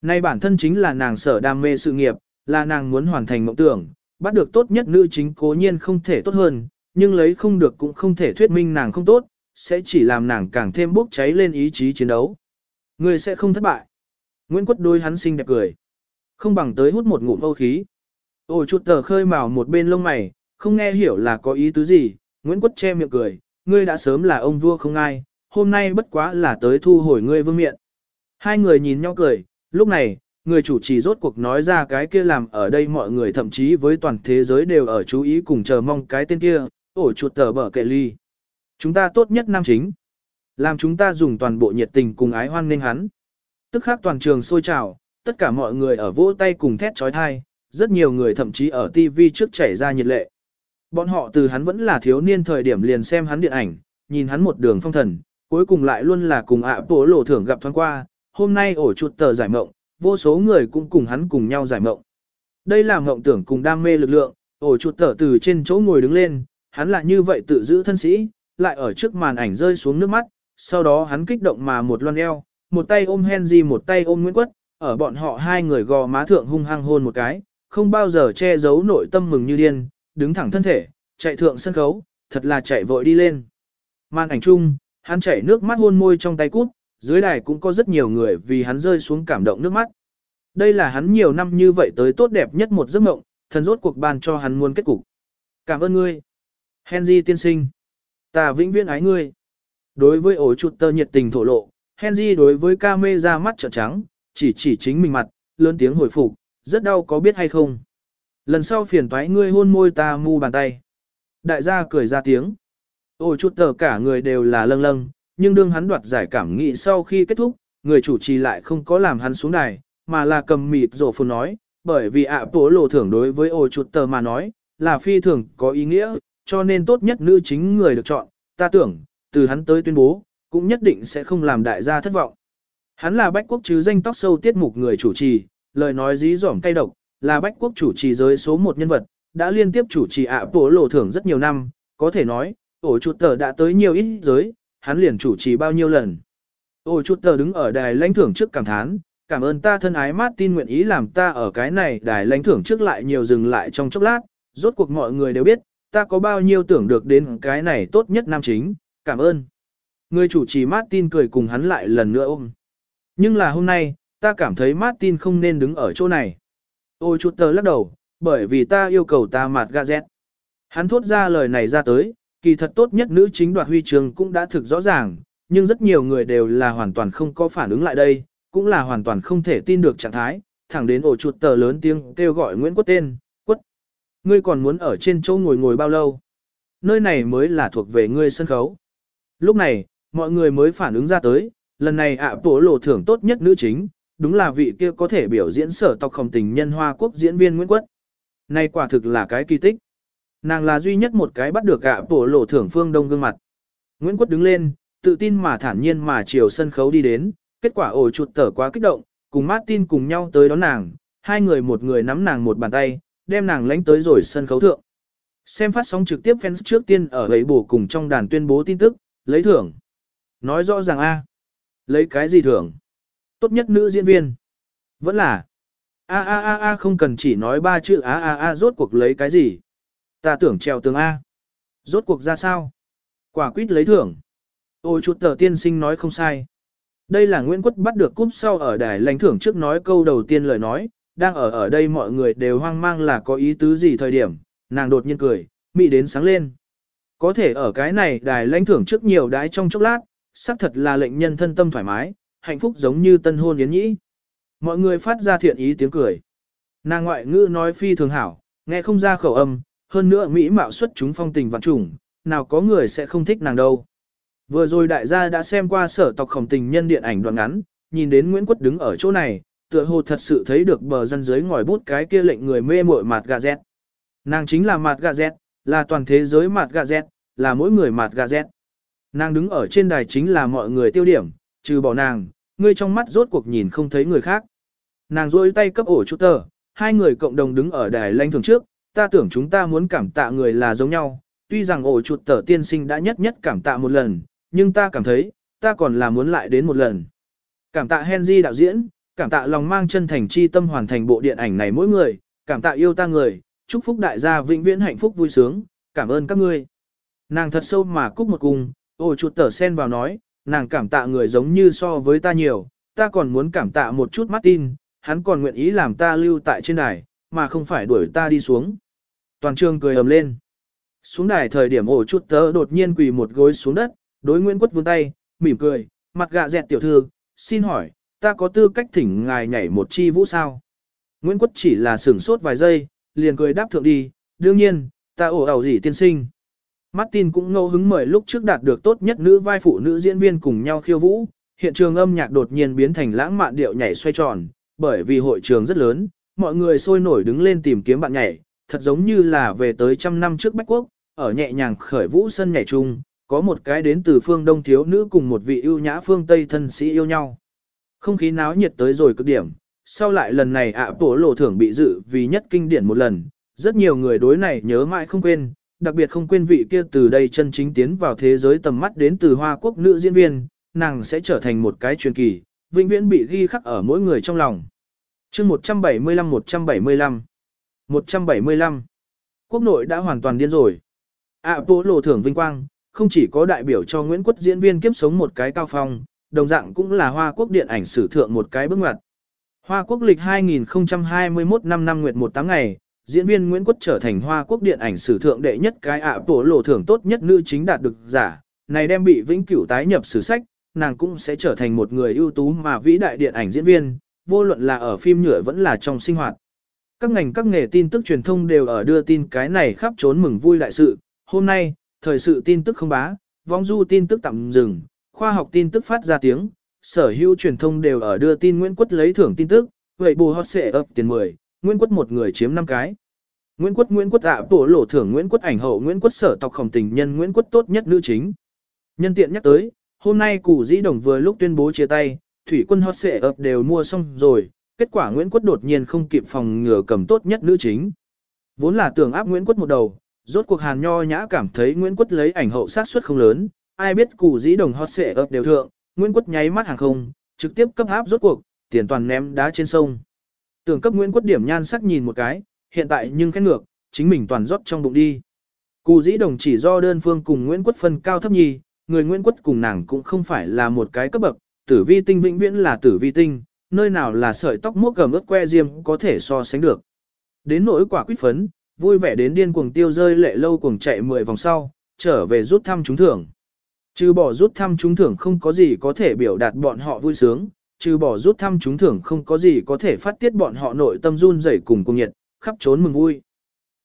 Nay bản thân chính là nàng sở đam mê sự nghiệp, là nàng muốn hoàn thành mộng tưởng, bắt được tốt nhất nữ chính cố nhiên không thể tốt hơn, nhưng lấy không được cũng không thể thuyết minh nàng không tốt, sẽ chỉ làm nàng càng thêm bốc cháy lên ý chí chiến đấu. Người sẽ không thất bại. Nguyễn Quất đôi hắn xinh đẹp cười. Không bằng tới hút một ngụm âu khí. Ôi chút tờ khơi màu một bên lông mày, không nghe hiểu là có ý tứ gì. Nguyễn Quất che miệng cười, ngươi đã sớm là ông vua không ai, hôm nay bất quá là tới thu hồi ngươi vương miện. Hai người nhìn nhau cười, lúc này, người chủ trì rốt cuộc nói ra cái kia làm ở đây mọi người thậm chí với toàn thế giới đều ở chú ý cùng chờ mong cái tên kia, ổ chuột tờ bở kệ ly. Chúng ta tốt nhất nam chính. Làm chúng ta dùng toàn bộ nhiệt tình cùng ái hoan nên hắn. Tức khác toàn trường sôi trào, tất cả mọi người ở vỗ tay cùng thét trói thai, rất nhiều người thậm chí ở TV trước chảy ra nhiệt lệ. Bọn họ từ hắn vẫn là thiếu niên thời điểm liền xem hắn điện ảnh, nhìn hắn một đường phong thần, cuối cùng lại luôn là cùng ạ bố lộ thưởng gặp thoáng qua, hôm nay ổ chuột tờ giải mộng, vô số người cũng cùng hắn cùng nhau giải mộng. Đây là mộng tưởng cùng đam mê lực lượng, ổ chuột tờ từ trên chỗ ngồi đứng lên, hắn là như vậy tự giữ thân sĩ, lại ở trước màn ảnh rơi xuống nước mắt, sau đó hắn kích động mà một loan eo, một tay ôm Henry một tay ôm Nguyễn Quất, ở bọn họ hai người gò má thượng hung hăng hôn một cái, không bao giờ che giấu nội tâm mừng như điên, đứng thẳng thân thể, chạy thượng sân khấu, thật là chạy vội đi lên. Màn ảnh chung, hắn chảy nước mắt hôn môi trong tay cút, dưới đài cũng có rất nhiều người vì hắn rơi xuống cảm động nước mắt. Đây là hắn nhiều năm như vậy tới tốt đẹp nhất một giấc mộng, thần rốt cuộc ban cho hắn muôn kết cục. Cảm ơn ngươi. Henry tiên sinh. Ta vĩnh viễn ái ngươi. Đối với ổ chuột tơ nhiệt tình thổ lộ, Henry đối với ca mê ra mắt trợn trắng, chỉ chỉ chính mình mặt, lớn tiếng hồi phục, rất đau có biết hay không. Lần sau phiền toái ngươi hôn môi ta mu bàn tay. Đại gia cười ra tiếng. Ôi chuột tờ cả người đều là lâng lâng, nhưng đương hắn đoạt giải cảm nghị sau khi kết thúc, người chủ trì lại không có làm hắn xuống đài, mà là cầm mịt rổ phun nói, bởi vì ạ tổ lộ thưởng đối với ôi chuột tờ mà nói, là phi thường có ý nghĩa, cho nên tốt nhất nữ chính người được chọn, ta tưởng, từ hắn tới tuyên bố, cũng nhất định sẽ không làm đại gia thất vọng. Hắn là bách quốc chứ danh tóc sâu tiết mục người chủ trì, lời nói dí dỏm cay độc, là bách quốc chủ trì giới số một nhân vật, đã liên tiếp chủ trì ạ bố lộ thưởng rất nhiều năm, có thể nói, ổ chuột tờ đã tới nhiều ít giới, hắn liền chủ trì bao nhiêu lần. Ổ chuột tờ đứng ở đài lãnh thưởng trước cảm thán, cảm ơn ta thân ái Martin nguyện ý làm ta ở cái này đài lãnh thưởng trước lại nhiều dừng lại trong chốc lát, rốt cuộc mọi người đều biết, ta có bao nhiêu tưởng được đến cái này tốt nhất nam chính, cảm ơn. Người chủ trì Martin cười cùng hắn lại lần nữa ôm. Nhưng là hôm nay, ta cảm thấy Martin không nên đứng ở chỗ này. Ôi chút tờ lắc đầu, bởi vì ta yêu cầu ta mạt gazet. Hắn thốt ra lời này ra tới, kỳ thật tốt nhất nữ chính đoạt huy chương cũng đã thực rõ ràng, nhưng rất nhiều người đều là hoàn toàn không có phản ứng lại đây, cũng là hoàn toàn không thể tin được trạng thái, thẳng đến ổ chuột tờ lớn tiếng kêu gọi Nguyễn Quốc tên, quất. Ngươi còn muốn ở trên chỗ ngồi ngồi bao lâu? Nơi này mới là thuộc về ngươi sân khấu. Lúc này, mọi người mới phản ứng ra tới, lần này ạ bộ lộ thưởng tốt nhất nữ chính, đúng là vị kia có thể biểu diễn sở tộc không tình nhân Hoa Quốc diễn viên Nguyễn Quất. Này quả thực là cái kỳ tích. Nàng là duy nhất một cái bắt được gạ bộ lộ thưởng phương đông gương mặt. Nguyễn Quất đứng lên, tự tin mà thản nhiên mà chiều sân khấu đi đến, kết quả ổ chuột tở quá kích động, cùng Martin cùng nhau tới đón nàng, hai người một người nắm nàng một bàn tay, đem nàng lánh tới rồi sân khấu thượng. Xem phát sóng trực tiếp fans trước tiên ở ấy bổ cùng trong đàn tuyên bố tin tức, lấy thưởng. Nói rõ ràng a, lấy cái gì thưởng? Tốt nhất nữ diễn viên. Vẫn là a a a a không cần chỉ nói ba chữ a a a rốt cuộc lấy cái gì? Ta tưởng treo tường a. Rốt cuộc ra sao? Quả quýt lấy thưởng. Ôi chút tờ tiên sinh nói không sai. Đây là Nguyễn Quất bắt được cúp sau ở đài lãnh thưởng trước nói câu đầu tiên lời nói, đang ở ở đây mọi người đều hoang mang là có ý tứ gì thời điểm, nàng đột nhiên cười, mị đến sáng lên. Có thể ở cái này đài lãnh thưởng trước nhiều đái trong chốc lát, xác thật là lệnh nhân thân tâm thoải mái, hạnh phúc giống như tân hôn yến nhĩ. Mọi người phát ra thiện ý tiếng cười. Nàng ngoại ngữ nói phi thường hảo, nghe không ra khẩu âm, hơn nữa Mỹ mạo xuất chúng phong tình vạn trùng, nào có người sẽ không thích nàng đâu. Vừa rồi đại gia đã xem qua sở tộc khổng tình nhân điện ảnh đoạn ngắn, nhìn đến Nguyễn Quất đứng ở chỗ này, tựa hồ thật sự thấy được bờ dân dưới ngòi bút cái kia lệnh người mê muội mặt gà dẹt. Nàng chính là mặt gà dẹt, là toàn thế giới mặt gà dẹt, là mỗi người mặt gà dẹt. Nàng đứng ở trên đài chính là mọi người tiêu điểm, trừ bỏ nàng, ngươi trong mắt rốt cuộc nhìn không thấy người khác. Nàng rôi tay cấp ổ chút tờ, hai người cộng đồng đứng ở đài lanh thường trước, ta tưởng chúng ta muốn cảm tạ người là giống nhau, tuy rằng ổ chuột tờ tiên sinh đã nhất nhất cảm tạ một lần, nhưng ta cảm thấy, ta còn là muốn lại đến một lần. Cảm tạ Henry đạo diễn, cảm tạ lòng mang chân thành chi tâm hoàn thành bộ điện ảnh này mỗi người, cảm tạ yêu ta người, chúc phúc đại gia vĩnh viễn hạnh phúc vui sướng, cảm ơn các ngươi. Nàng thật sâu mà cúc một cung, ổ chuột tờ sen vào nói, nàng cảm tạ người giống như so với ta nhiều, ta còn muốn cảm tạ một chút Martin, hắn còn nguyện ý làm ta lưu tại trên đài, mà không phải đuổi ta đi xuống. Toàn trường cười ầm lên. Xuống đài thời điểm ổ chút tớ đột nhiên quỳ một gối xuống đất, đối Nguyễn Quất vươn tay, mỉm cười, mặt gạ dẹt tiểu thư, xin hỏi, ta có tư cách thỉnh ngài nhảy một chi vũ sao? Nguyễn Quất chỉ là sửng sốt vài giây, liền cười đáp thượng đi, đương nhiên, ta ổ ảo gì tiên sinh. Martin cũng ngẫu hứng mời lúc trước đạt được tốt nhất nữ vai phụ nữ diễn viên cùng nhau khiêu vũ, hiện trường âm nhạc đột nhiên biến thành lãng mạn điệu nhảy xoay tròn, bởi vì hội trường rất lớn, mọi người sôi nổi đứng lên tìm kiếm bạn nhảy, thật giống như là về tới trăm năm trước Bách Quốc, ở nhẹ nhàng khởi vũ sân nhảy chung, có một cái đến từ phương Đông thiếu nữ cùng một vị ưu nhã phương Tây thân sĩ yêu nhau. Không khí náo nhiệt tới rồi cực điểm, sau lại lần này ạ bổ lộ thưởng bị dự vì nhất kinh điển một lần, rất nhiều người đối này nhớ mãi không quên, đặc biệt không quên vị kia từ đây chân chính tiến vào thế giới tầm mắt đến từ Hoa Quốc nữ diễn viên, nàng sẽ trở thành một cái truyền kỳ, vĩnh viễn bị ghi khắc ở mỗi người trong lòng. chương 175-175 175 Quốc nội đã hoàn toàn điên rồi. ạ bố lộ thưởng vinh quang, không chỉ có đại biểu cho Nguyễn Quất diễn viên kiếp sống một cái cao phong, đồng dạng cũng là Hoa Quốc điện ảnh sử thượng một cái bước ngoặt. Hoa Quốc lịch 2021 năm năm nguyệt 18 ngày, diễn viên Nguyễn Quất trở thành Hoa Quốc điện ảnh sử thượng đệ nhất cái ạ tổ lộ thưởng tốt nhất nữ chính đạt được giả, này đem bị vĩnh cửu tái nhập sử sách, nàng cũng sẽ trở thành một người ưu tú mà vĩ đại điện ảnh diễn viên, vô luận là ở phim nhựa vẫn là trong sinh hoạt. Các ngành các nghề tin tức truyền thông đều ở đưa tin cái này khắp trốn mừng vui đại sự, hôm nay, thời sự tin tức không bá, vong du tin tức tạm dừng, khoa học tin tức phát ra tiếng, sở hữu truyền thông đều ở đưa tin Nguyễn Quất lấy thưởng tin tức, vậy bù hot sẽ ập tiền 10, Nguyễn Quất một người chiếm 5 cái. Nguyễn Quất Nguyễn Quất ạ bổ lộ thưởng Nguyễn Quất ảnh hậu Nguyễn Quất sở tộc khổng tình nhân Nguyễn Quất tốt nhất nữ chính. Nhân tiện nhắc tới, hôm nay cụ dĩ đồng vừa lúc tuyên bố chia tay, thủy quân hot sẽ ập đều mua xong rồi, kết quả Nguyễn Quất đột nhiên không kịp phòng ngừa cầm tốt nhất nữ chính. Vốn là tưởng áp Nguyễn Quất một đầu, rốt cuộc Hàn Nho Nhã cảm thấy Nguyễn Quất lấy ảnh hậu sát suất không lớn, ai biết cụ dĩ đồng hot sẽ ập đều thượng, Nguyễn Quất nháy mắt hàng không, trực tiếp cấp áp rốt cuộc, tiền toàn ném đá trên sông. Tưởng cấp Nguyễn Quất điểm nhan sắc nhìn một cái, hiện tại nhưng khét ngược, chính mình toàn rót trong bụng đi. Cụ dĩ đồng chỉ do đơn phương cùng Nguyễn Quất phân cao thấp nhì, người Nguyễn Quất cùng nàng cũng không phải là một cái cấp bậc, tử vi tinh vĩnh viễn là tử vi tinh, nơi nào là sợi tóc mốc gầm ướt que diêm có thể so sánh được. Đến nỗi quả quyết phấn, vui vẻ đến điên cuồng tiêu rơi lệ lâu cuồng chạy 10 vòng sau, trở về rút thăm trúng thưởng. Trừ bỏ rút thăm trúng thưởng không có gì có thể biểu đạt bọn họ vui sướng, trừ bỏ rút thăm trúng thưởng không có gì có thể phát tiết bọn họ nội tâm run rẩy cùng cung nhiệt, khắp trốn mừng vui.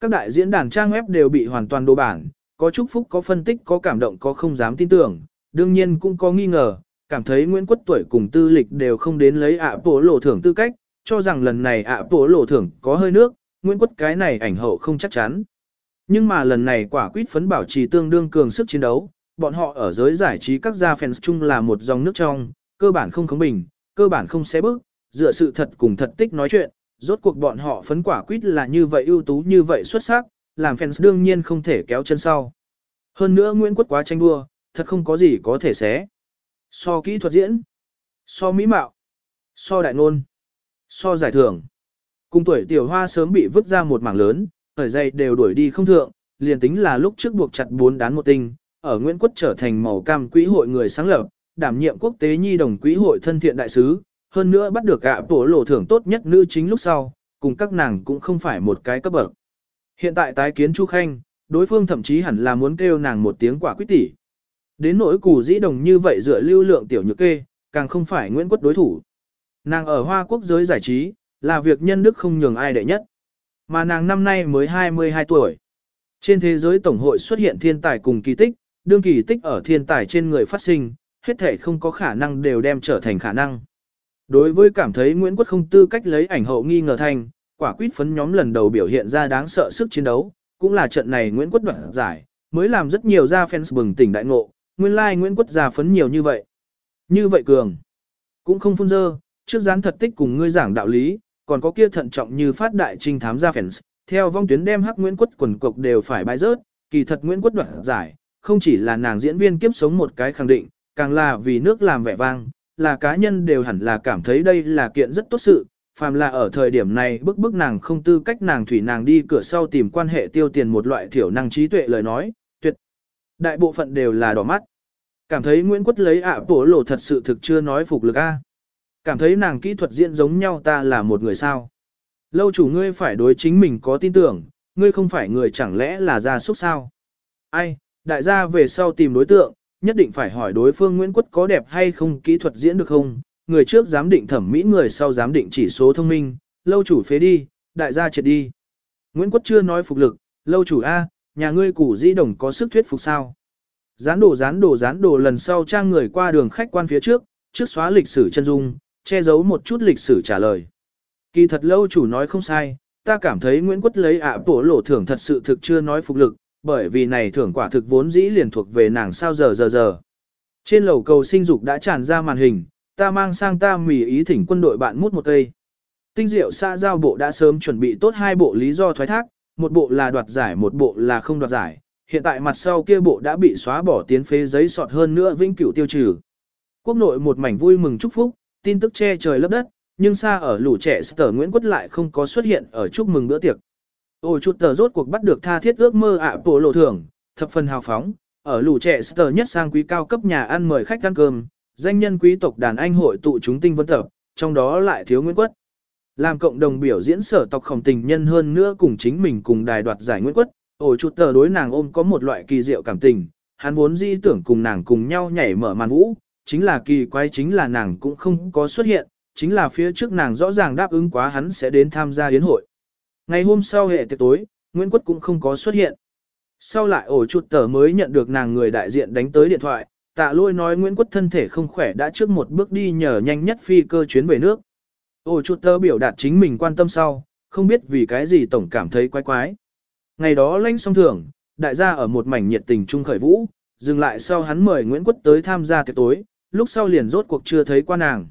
Các đại diễn đàn trang web đều bị hoàn toàn đồ bản, có chúc phúc có phân tích có cảm động có không dám tin tưởng, đương nhiên cũng có nghi ngờ, cảm thấy Nguyễn Quất tuổi cùng tư lịch đều không đến lấy ạ bổ lộ thưởng tư cách, cho rằng lần này ạ bổ lộ thưởng có hơi nước, Nguyễn Quất cái này ảnh hậu không chắc chắn. Nhưng mà lần này quả quyết phấn bảo trì tương đương cường sức chiến đấu, bọn họ ở giới giải trí các gia fans chung là một dòng nước trong, cơ bản không khống bình, cơ bản không xé bước, dựa sự thật cùng thật tích nói chuyện, rốt cuộc bọn họ phấn quả quýt là như vậy ưu tú như vậy xuất sắc, làm fans đương nhiên không thể kéo chân sau. Hơn nữa Nguyễn Quất quá tranh đua, thật không có gì có thể xé. So kỹ thuật diễn, so mỹ mạo, so đại ngôn, so giải thưởng. Cùng tuổi tiểu hoa sớm bị vứt ra một mảng lớn, thời dây đều đuổi đi không thượng, liền tính là lúc trước buộc chặt bốn đán một tinh, ở Nguyễn Quất trở thành màu cam quỹ hội người sáng lập, đảm nhiệm quốc tế nhi đồng quỹ hội thân thiện đại sứ, hơn nữa bắt được gạ bổ lộ thưởng tốt nhất nữ chính lúc sau, cùng các nàng cũng không phải một cái cấp bậc. Hiện tại tái kiến Chu Khanh, đối phương thậm chí hẳn là muốn kêu nàng một tiếng quả quyết tỷ. Đến nỗi củ dĩ đồng như vậy dựa lưu lượng tiểu nhược kê, càng không phải Nguyễn Quất đối thủ. Nàng ở Hoa Quốc giới giải trí, là việc nhân đức không nhường ai đệ nhất. Mà nàng năm nay mới 22 tuổi. Trên thế giới tổng hội xuất hiện thiên tài cùng kỳ tích, đương kỳ tích ở thiên tài trên người phát sinh, hết thể không có khả năng đều đem trở thành khả năng. Đối với cảm thấy Nguyễn Quốc không tư cách lấy ảnh hậu nghi ngờ thành, quả quyết phấn nhóm lần đầu biểu hiện ra đáng sợ sức chiến đấu, cũng là trận này Nguyễn Quốc đoạn giải, mới làm rất nhiều gia fans bừng tỉnh đại ngộ, nguyên lai like Nguyễn Quốc già phấn nhiều như vậy. Như vậy cường, cũng không phun dơ, trước gián thật tích cùng ngươi giảng đạo lý, còn có kia thận trọng như phát đại trinh thám gia fans, theo vong tuyến đem hắc Nguyễn Quốc quần cục đều phải bãi rớt, kỳ thật Nguyễn Quốc đoạn giải, không chỉ là nàng diễn viên kiếp sống một cái khẳng định, càng là vì nước làm vẻ vang, là cá nhân đều hẳn là cảm thấy đây là kiện rất tốt sự, phàm là ở thời điểm này bức bức nàng không tư cách nàng thủy nàng đi cửa sau tìm quan hệ tiêu tiền một loại thiểu năng trí tuệ lời nói, tuyệt. Đại bộ phận đều là đỏ mắt. Cảm thấy Nguyễn Quất lấy ạ bổ lộ thật sự thực chưa nói phục lực a. Cảm thấy nàng kỹ thuật diễn giống nhau ta là một người sao. Lâu chủ ngươi phải đối chính mình có tin tưởng, ngươi không phải người chẳng lẽ là gia súc sao. Ai, đại gia về sau tìm đối tượng, nhất định phải hỏi đối phương Nguyễn Quất có đẹp hay không kỹ thuật diễn được không, người trước giám định thẩm mỹ người sau giám định chỉ số thông minh, lâu chủ phế đi, đại gia triệt đi. Nguyễn Quất chưa nói phục lực, lâu chủ A, nhà ngươi củ di đồng có sức thuyết phục sao. Gián đồ gián đồ gián đồ lần sau trang người qua đường khách quan phía trước, trước xóa lịch sử chân dung, che giấu một chút lịch sử trả lời. Kỳ thật lâu chủ nói không sai, ta cảm thấy Nguyễn Quất lấy ạ bổ lộ thưởng thật sự thực chưa nói phục lực, bởi vì này thưởng quả thực vốn dĩ liền thuộc về nàng sao giờ giờ giờ. Trên lầu cầu sinh dục đã tràn ra màn hình, ta mang sang ta mỉ ý thỉnh quân đội bạn mút một cây. Tinh diệu xã giao bộ đã sớm chuẩn bị tốt hai bộ lý do thoái thác, một bộ là đoạt giải một bộ là không đoạt giải, hiện tại mặt sau kia bộ đã bị xóa bỏ tiến phế giấy sọt hơn nữa vĩnh cửu tiêu trừ. Quốc nội một mảnh vui mừng chúc phúc, tin tức che trời lấp đất, nhưng xa ở lũ trẻ sở Nguyễn Quất lại không có xuất hiện ở chúc mừng bữa tiệc. Ôi chút tờ rốt cuộc bắt được tha thiết ước mơ ạ bộ lộ thưởng, thập phần hào phóng, ở lũ trẻ tờ nhất sang quý cao cấp nhà ăn mời khách ăn cơm, danh nhân quý tộc đàn anh hội tụ chúng tinh vân tập, trong đó lại thiếu Nguyễn Quất. Làm cộng đồng biểu diễn sở tộc khổng tình nhân hơn nữa cùng chính mình cùng đài đoạt giải Nguyễn Quất, ôi chút tờ đối nàng ôm có một loại kỳ diệu cảm tình, hắn vốn dĩ tưởng cùng nàng cùng nhau nhảy mở màn vũ, chính là kỳ quái chính là nàng cũng không có xuất hiện, chính là phía trước nàng rõ ràng đáp ứng quá hắn sẽ đến tham gia yến hội. Ngày hôm sau hệ tiệc tối, Nguyễn Quất cũng không có xuất hiện. Sau lại ổ chuột tờ mới nhận được nàng người đại diện đánh tới điện thoại, tạ lôi nói Nguyễn Quất thân thể không khỏe đã trước một bước đi nhờ nhanh nhất phi cơ chuyến về nước. Ổ chuột tờ biểu đạt chính mình quan tâm sau, không biết vì cái gì tổng cảm thấy quái quái. Ngày đó lãnh song thưởng, đại gia ở một mảnh nhiệt tình trung khởi vũ, dừng lại sau hắn mời Nguyễn Quất tới tham gia tiệc tối, lúc sau liền rốt cuộc chưa thấy qua nàng.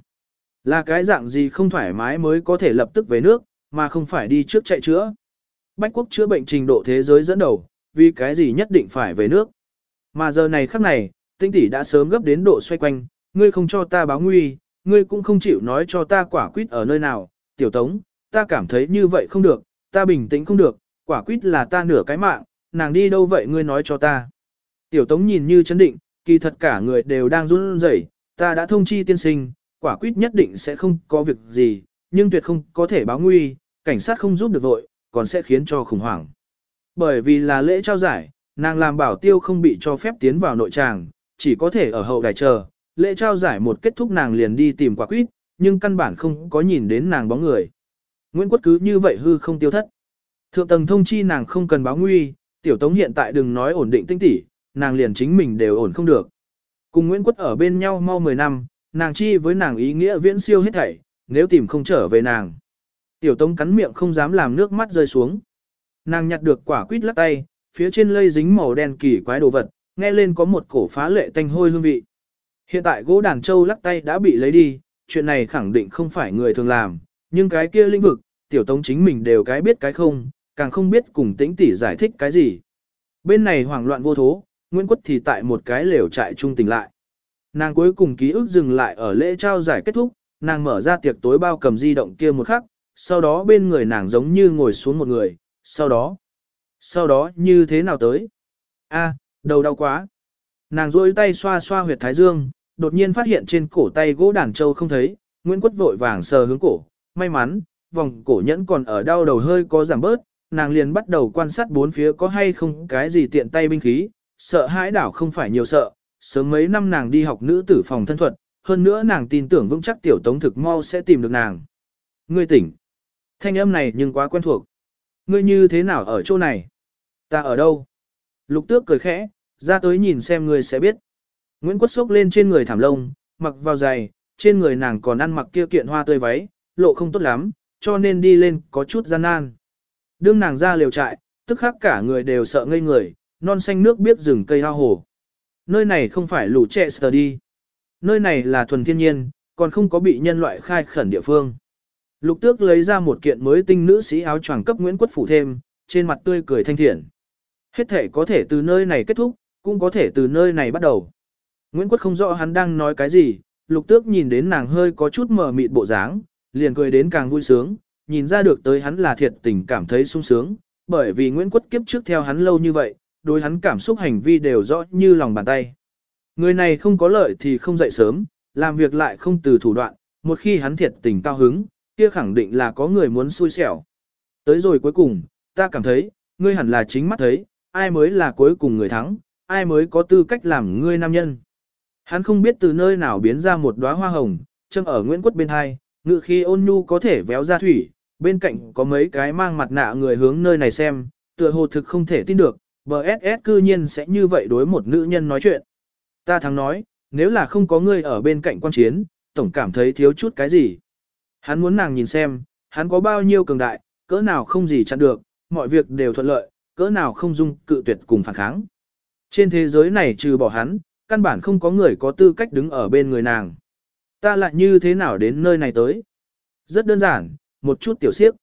Là cái dạng gì không thoải mái mới có thể lập tức về nước, mà không phải đi trước chạy chữa. Bách quốc chữa bệnh trình độ thế giới dẫn đầu, vì cái gì nhất định phải về nước. Mà giờ này khắc này, tinh tỷ đã sớm gấp đến độ xoay quanh, ngươi không cho ta báo nguy, ngươi cũng không chịu nói cho ta quả quyết ở nơi nào, tiểu tống, ta cảm thấy như vậy không được, ta bình tĩnh không được, quả quyết là ta nửa cái mạng, nàng đi đâu vậy ngươi nói cho ta. Tiểu tống nhìn như chấn định, kỳ thật cả người đều đang run rẩy, ta đã thông chi tiên sinh, quả quyết nhất định sẽ không có việc gì, nhưng tuyệt không có thể báo nguy, cảnh sát không giúp được vội, còn sẽ khiến cho khủng hoảng. Bởi vì là lễ trao giải, nàng làm bảo tiêu không bị cho phép tiến vào nội tràng, chỉ có thể ở hậu đài chờ, lễ trao giải một kết thúc nàng liền đi tìm quả quýt, nhưng căn bản không có nhìn đến nàng bóng người. Nguyễn Quất cứ như vậy hư không tiêu thất. Thượng tầng thông chi nàng không cần báo nguy, tiểu tống hiện tại đừng nói ổn định tinh tỉ, nàng liền chính mình đều ổn không được. Cùng Nguyễn Quất ở bên nhau mau 10 năm, nàng chi với nàng ý nghĩa viễn siêu hết thảy, nếu tìm không trở về nàng. Tiểu Tống cắn miệng không dám làm nước mắt rơi xuống. Nàng nhặt được quả quýt lắc tay, phía trên lây dính màu đen kỳ quái đồ vật, nghe lên có một cổ phá lệ tanh hôi hương vị. Hiện tại gỗ đàn châu lắc tay đã bị lấy đi, chuyện này khẳng định không phải người thường làm, nhưng cái kia lĩnh vực, tiểu tống chính mình đều cái biết cái không, càng không biết cùng tĩnh tỷ giải thích cái gì. Bên này hoảng loạn vô thố, Nguyễn Quất thì tại một cái lều trại trung tình lại. Nàng cuối cùng ký ức dừng lại ở lễ trao giải kết thúc, nàng mở ra tiệc tối bao cầm di động kia một khắc, sau đó bên người nàng giống như ngồi xuống một người, sau đó, sau đó như thế nào tới? A, đầu đau quá. Nàng duỗi tay xoa xoa huyệt thái dương, đột nhiên phát hiện trên cổ tay gỗ đàn châu không thấy, Nguyễn Quất vội vàng sờ hướng cổ, may mắn, vòng cổ nhẫn còn ở đau đầu hơi có giảm bớt, nàng liền bắt đầu quan sát bốn phía có hay không cái gì tiện tay binh khí, sợ hãi đảo không phải nhiều sợ, sớm mấy năm nàng đi học nữ tử phòng thân thuật, hơn nữa nàng tin tưởng vững chắc tiểu tống thực mau sẽ tìm được nàng. Ngươi tỉnh. Thanh âm này nhưng quá quen thuộc. Ngươi như thế nào ở chỗ này? Ta ở đâu? Lục tước cười khẽ, ra tới nhìn xem ngươi sẽ biết. Nguyễn Quất sốc lên trên người thảm lông, mặc vào giày, trên người nàng còn ăn mặc kia kiện hoa tươi váy, lộ không tốt lắm, cho nên đi lên có chút gian nan. Đương nàng ra liều trại, tức khắc cả người đều sợ ngây người, non xanh nước biết rừng cây ao hồ. Nơi này không phải lũ trẻ sờ đi. Nơi này là thuần thiên nhiên, còn không có bị nhân loại khai khẩn địa phương. Lục tước lấy ra một kiện mới tinh nữ sĩ áo choàng cấp Nguyễn Quất phủ thêm, trên mặt tươi cười thanh thiện. Hết thể có thể từ nơi này kết thúc, cũng có thể từ nơi này bắt đầu. Nguyễn Quất không rõ hắn đang nói cái gì, lục tước nhìn đến nàng hơi có chút mờ mịt bộ dáng, liền cười đến càng vui sướng, nhìn ra được tới hắn là thiệt tình cảm thấy sung sướng, bởi vì Nguyễn Quất kiếp trước theo hắn lâu như vậy, đối hắn cảm xúc hành vi đều rõ như lòng bàn tay. Người này không có lợi thì không dậy sớm, làm việc lại không từ thủ đoạn, một khi hắn thiệt tình cao hứng, kia khẳng định là có người muốn xui xẻo. Tới rồi cuối cùng, ta cảm thấy, ngươi hẳn là chính mắt thấy, ai mới là cuối cùng người thắng, ai mới có tư cách làm ngươi nam nhân. Hắn không biết từ nơi nào biến ra một đóa hoa hồng, châm ở Nguyễn Quất bên hai, ngự khi ôn nhu có thể véo ra thủy, bên cạnh có mấy cái mang mặt nạ người hướng nơi này xem, tựa hồ thực không thể tin được, BSS cư nhiên sẽ như vậy đối một nữ nhân nói chuyện. Ta thắng nói, nếu là không có ngươi ở bên cạnh quan chiến, tổng cảm thấy thiếu chút cái gì. Hắn muốn nàng nhìn xem, hắn có bao nhiêu cường đại, cỡ nào không gì chặn được, mọi việc đều thuận lợi, cỡ nào không dung cự tuyệt cùng phản kháng. Trên thế giới này trừ bỏ hắn, căn bản không có người có tư cách đứng ở bên người nàng. Ta lại như thế nào đến nơi này tới? Rất đơn giản, một chút tiểu siếc.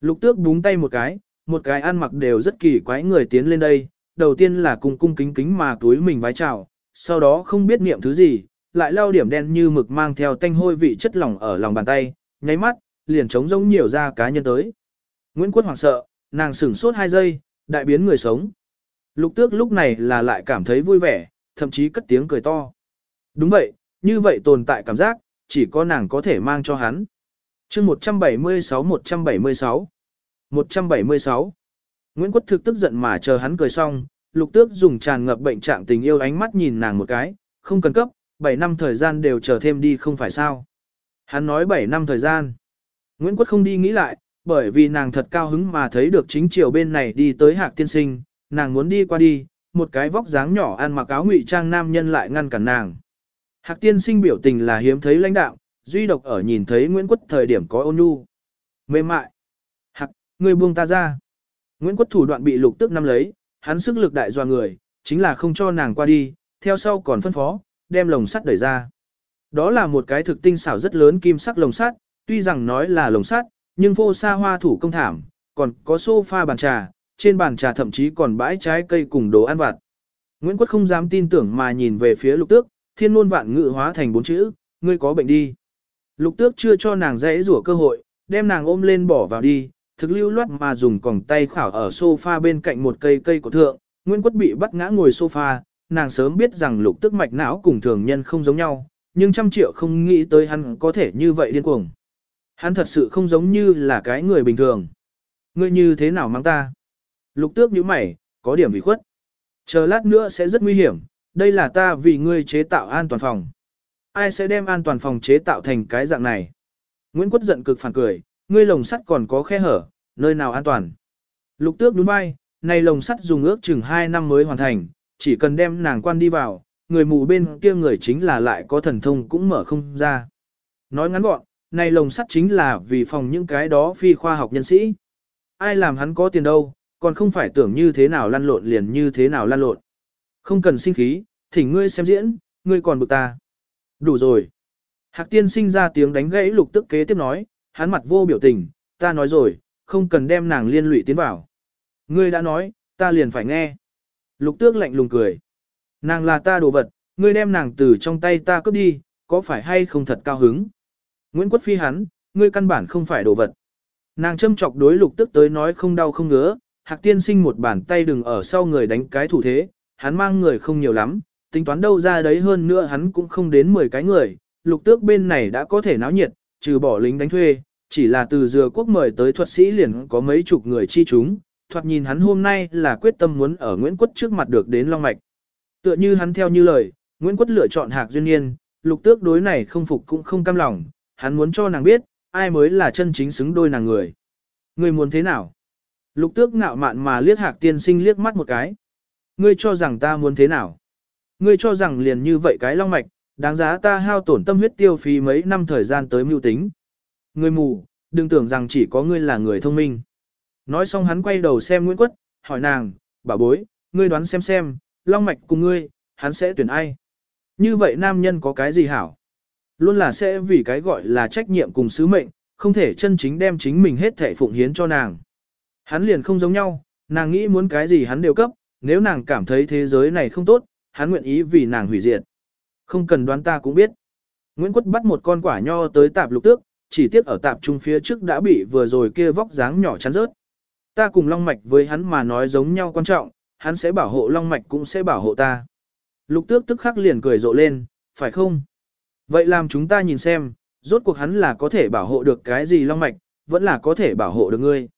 Lục tước búng tay một cái, một cái ăn mặc đều rất kỳ quái người tiến lên đây, đầu tiên là cung cung kính kính mà túi mình vái chào, sau đó không biết niệm thứ gì, lại lau điểm đen như mực mang theo tanh hôi vị chất lỏng ở lòng bàn tay, nháy mắt, liền trống rỗng nhiều ra cá nhân tới. Nguyễn Quốc hoảng sợ, nàng sửng sốt hai giây, đại biến người sống. Lục tước lúc này là lại cảm thấy vui vẻ, thậm chí cất tiếng cười to. Đúng vậy, như vậy tồn tại cảm giác, chỉ có nàng có thể mang cho hắn. chương 176-176 176 Nguyễn Quốc thực tức giận mà chờ hắn cười xong, lục tước dùng tràn ngập bệnh trạng tình yêu ánh mắt nhìn nàng một cái, không cần cấp, 7 năm thời gian đều chờ thêm đi không phải sao. Hắn nói 7 năm thời gian. Nguyễn Quốc không đi nghĩ lại, bởi vì nàng thật cao hứng mà thấy được chính triều bên này đi tới hạc tiên sinh, nàng muốn đi qua đi, một cái vóc dáng nhỏ ăn mặc áo ngụy trang nam nhân lại ngăn cản nàng. Hạc tiên sinh biểu tình là hiếm thấy lãnh đạo, duy độc ở nhìn thấy Nguyễn Quất thời điểm có ôn nhu. Mềm mại. Hạc, người buông ta ra. Nguyễn Quất thủ đoạn bị lục tức năm lấy, hắn sức lực đại doa người, chính là không cho nàng qua đi, theo sau còn phân phó, đem lồng sắt đẩy ra. Đó là một cái thực tinh xảo rất lớn kim sắc lồng sắt, tuy rằng nói là lồng sắt, nhưng vô xa hoa thủ công thảm, còn có sofa bàn trà, trên bàn trà thậm chí còn bãi trái cây cùng đồ ăn vặt. Nguyễn Quất không dám tin tưởng mà nhìn về phía lục tước, thiên luôn vạn ngự hóa thành bốn chữ, ngươi có bệnh đi. Lục tước chưa cho nàng dễ rủa cơ hội, đem nàng ôm lên bỏ vào đi, thực lưu loát mà dùng còng tay khảo ở sofa bên cạnh một cây cây của thượng, Nguyễn Quất bị bắt ngã ngồi sofa, nàng sớm biết rằng lục tước mạch não cùng thường nhân không giống nhau, nhưng trăm triệu không nghĩ tới hắn có thể như vậy điên cuồng. Hắn thật sự không giống như là cái người bình thường. Ngươi như thế nào mang ta? Lục tước như mày, có điểm bị khuất. Chờ lát nữa sẽ rất nguy hiểm, đây là ta vì ngươi chế tạo an toàn phòng. Ai sẽ đem an toàn phòng chế tạo thành cái dạng này? Nguyễn Quất giận cực phản cười, ngươi lồng sắt còn có khe hở, nơi nào an toàn? Lục tước đúng bay, này lồng sắt dùng ước chừng 2 năm mới hoàn thành, chỉ cần đem nàng quan đi vào, người mù bên kia người chính là lại có thần thông cũng mở không ra. Nói ngắn gọn, này lồng sắt chính là vì phòng những cái đó phi khoa học nhân sĩ. Ai làm hắn có tiền đâu, còn không phải tưởng như thế nào lăn lộn liền như thế nào lăn lộn. Không cần sinh khí, thỉnh ngươi xem diễn, ngươi còn bực ta. Đủ rồi. Hạc tiên sinh ra tiếng đánh gãy lục tức kế tiếp nói, hắn mặt vô biểu tình, ta nói rồi, không cần đem nàng liên lụy tiến vào. Ngươi đã nói, ta liền phải nghe. Lục tước lạnh lùng cười. Nàng là ta đồ vật, ngươi đem nàng từ trong tay ta cướp đi, có phải hay không thật cao hứng? Nguyễn Quốc Phi hắn, ngươi căn bản không phải đồ vật. Nàng châm chọc đối lục tức tới nói không đau không ngứa, hạc tiên sinh một bàn tay đừng ở sau người đánh cái thủ thế, hắn mang người không nhiều lắm, tính toán đâu ra đấy hơn nữa hắn cũng không đến 10 cái người, lục tước bên này đã có thể náo nhiệt, trừ bỏ lính đánh thuê, chỉ là từ dừa quốc mời tới thuật sĩ liền có mấy chục người chi chúng, thoạt nhìn hắn hôm nay là quyết tâm muốn ở Nguyễn Quất trước mặt được đến Long Mạch. Tựa như hắn theo như lời, Nguyễn Quất lựa chọn Hạc Duyên Niên, lục tước đối này không phục cũng không cam lòng, hắn muốn cho nàng biết, ai mới là chân chính xứng đôi nàng người. Người muốn thế nào? Lục tước ngạo mạn mà liếc Hạc tiên sinh liếc mắt một cái. Ngươi cho rằng ta muốn thế nào? Ngươi cho rằng liền như vậy cái Long Mạch, đáng giá ta hao tổn tâm huyết tiêu phí mấy năm thời gian tới mưu tính. Ngươi mù, đừng tưởng rằng chỉ có ngươi là người thông minh. Nói xong hắn quay đầu xem Nguyễn Quất, hỏi nàng, bà bối, ngươi đoán xem xem, long mạch cùng ngươi, hắn sẽ tuyển ai? Như vậy nam nhân có cái gì hảo? Luôn là sẽ vì cái gọi là trách nhiệm cùng sứ mệnh, không thể chân chính đem chính mình hết thể phụng hiến cho nàng. Hắn liền không giống nhau, nàng nghĩ muốn cái gì hắn đều cấp, nếu nàng cảm thấy thế giới này không tốt, hắn nguyện ý vì nàng hủy diệt. Không cần đoán ta cũng biết. Nguyễn Quất bắt một con quả nho tới tạp lục tước, chỉ tiếc ở tạp trung phía trước đã bị vừa rồi kia vóc dáng nhỏ chắn rớt. Ta cùng Long Mạch với hắn mà nói giống nhau quan trọng, hắn sẽ bảo hộ Long Mạch cũng sẽ bảo hộ ta. Lục tước tức khắc liền cười rộ lên, phải không? Vậy làm chúng ta nhìn xem, rốt cuộc hắn là có thể bảo hộ được cái gì Long Mạch, vẫn là có thể bảo hộ được ngươi.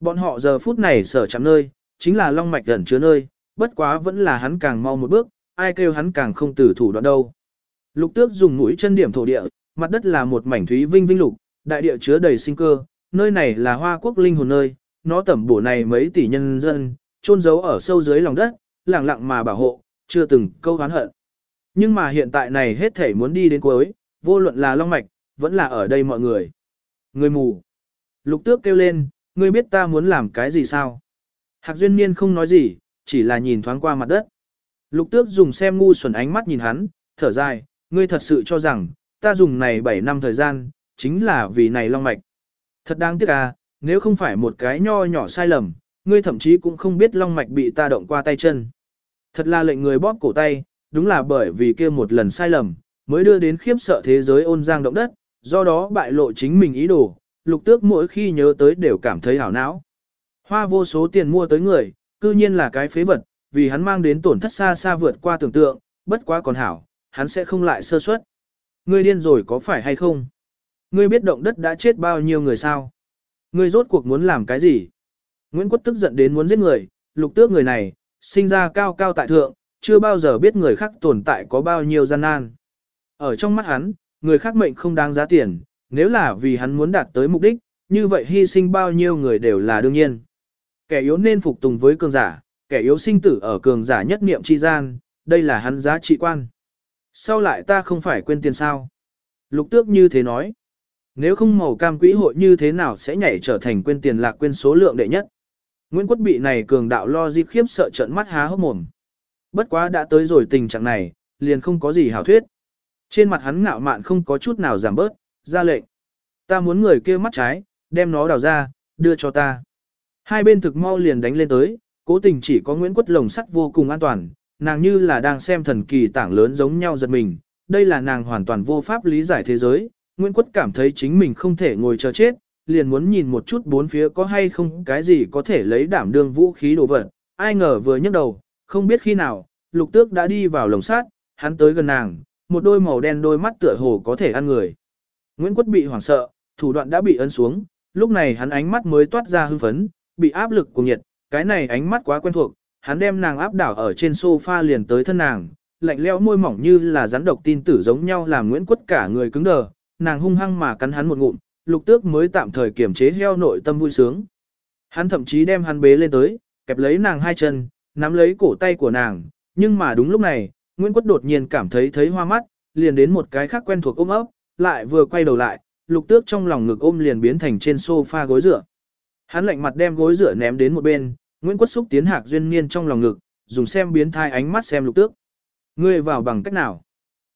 Bọn họ giờ phút này sở chạm nơi, chính là Long Mạch gần chứa nơi, bất quá vẫn là hắn càng mau một bước, ai kêu hắn càng không tử thủ đoạn đâu. Lục tước dùng mũi chân điểm thổ địa, mặt đất là một mảnh thúy vinh vinh lục, đại địa chứa đầy sinh cơ, nơi này là hoa quốc linh hồn nơi, nó tẩm bổ này mấy tỷ nhân dân, chôn giấu ở sâu dưới lòng đất, lặng lặng mà bảo hộ, chưa từng câu hán hận. Nhưng mà hiện tại này hết thể muốn đi đến cuối, vô luận là long mạch, vẫn là ở đây mọi người. Người mù. Lục tước kêu lên, ngươi biết ta muốn làm cái gì sao? Hạc duyên niên không nói gì, chỉ là nhìn thoáng qua mặt đất. Lục tước dùng xem ngu xuẩn ánh mắt nhìn hắn, thở dài, ngươi thật sự cho rằng, ta dùng này 7 năm thời gian, chính là vì này long mạch. Thật đáng tiếc à, nếu không phải một cái nho nhỏ sai lầm, ngươi thậm chí cũng không biết long mạch bị ta động qua tay chân. Thật là lệnh người bóp cổ tay, đúng là bởi vì kia một lần sai lầm, mới đưa đến khiếp sợ thế giới ôn giang động đất, do đó bại lộ chính mình ý đồ, lục tước mỗi khi nhớ tới đều cảm thấy hảo não. Hoa vô số tiền mua tới người, cư nhiên là cái phế vật, vì hắn mang đến tổn thất xa xa vượt qua tưởng tượng, bất quá còn hảo, hắn sẽ không lại sơ suất. Ngươi điên rồi có phải hay không? Ngươi biết động đất đã chết bao nhiêu người sao? Ngươi rốt cuộc muốn làm cái gì? Nguyễn Quất tức giận đến muốn giết người, lục tước người này, sinh ra cao cao tại thượng, chưa bao giờ biết người khác tồn tại có bao nhiêu gian nan. Ở trong mắt hắn, người khác mệnh không đáng giá tiền, nếu là vì hắn muốn đạt tới mục đích, như vậy hy sinh bao nhiêu người đều là đương nhiên. Kẻ yếu nên phục tùng với cường giả, kẻ yếu sinh tử ở cường giả nhất niệm chi gian, đây là hắn giá trị quan. Sau lại ta không phải quên tiền sao? Lục tước như thế nói. Nếu không màu cam quỹ hội như thế nào sẽ nhảy trở thành quên tiền lạc quên số lượng đệ nhất. Nguyễn Quất bị này cường đạo lo dịp khiếp sợ trận mắt há hốc mồm. Bất quá đã tới rồi tình trạng này, liền không có gì hảo thuyết. Trên mặt hắn ngạo mạn không có chút nào giảm bớt, ra lệnh. Ta muốn người kia mắt trái, đem nó đào ra, đưa cho ta. Hai bên thực mau liền đánh lên tới, cố tình chỉ có Nguyễn Quất lồng sắt vô cùng an toàn, nàng như là đang xem thần kỳ tảng lớn giống nhau giật mình. Đây là nàng hoàn toàn vô pháp lý giải thế giới, Nguyễn Quất cảm thấy chính mình không thể ngồi chờ chết, liền muốn nhìn một chút bốn phía có hay không cái gì có thể lấy đảm đương vũ khí đồ vật. Ai ngờ vừa nhấc đầu, không biết khi nào, lục tước đã đi vào lồng sắt, hắn tới gần nàng, một đôi màu đen đôi mắt tựa hồ có thể ăn người. Nguyễn Quất bị hoảng sợ, thủ đoạn đã bị ấn xuống, lúc này hắn ánh mắt mới toát ra hưng phấn, bị áp lực của nhiệt, cái này ánh mắt quá quen thuộc, hắn đem nàng áp đảo ở trên sofa liền tới thân nàng, lạnh lẽo môi mỏng như là rắn độc tin tử giống nhau làm Nguyễn Quất cả người cứng đờ, nàng hung hăng mà cắn hắn một ngụm, lục tước mới tạm thời kiềm chế heo nội tâm vui sướng. Hắn thậm chí đem hắn bế lên tới, kẹp lấy nàng hai chân, nắm lấy cổ tay của nàng, nhưng mà đúng lúc này, Nguyễn Quất đột nhiên cảm thấy thấy hoa mắt, liền đến một cái khác quen thuộc ôm ấp, lại vừa quay đầu lại, lục tước trong lòng ngực ôm liền biến thành trên sofa gối dựa. Hắn lạnh mặt đem gối rửa ném đến một bên, Nguyễn Quất xúc tiến hạc duyên niên trong lòng ngực, dùng xem biến thai ánh mắt xem lục tước. Ngươi vào bằng cách nào?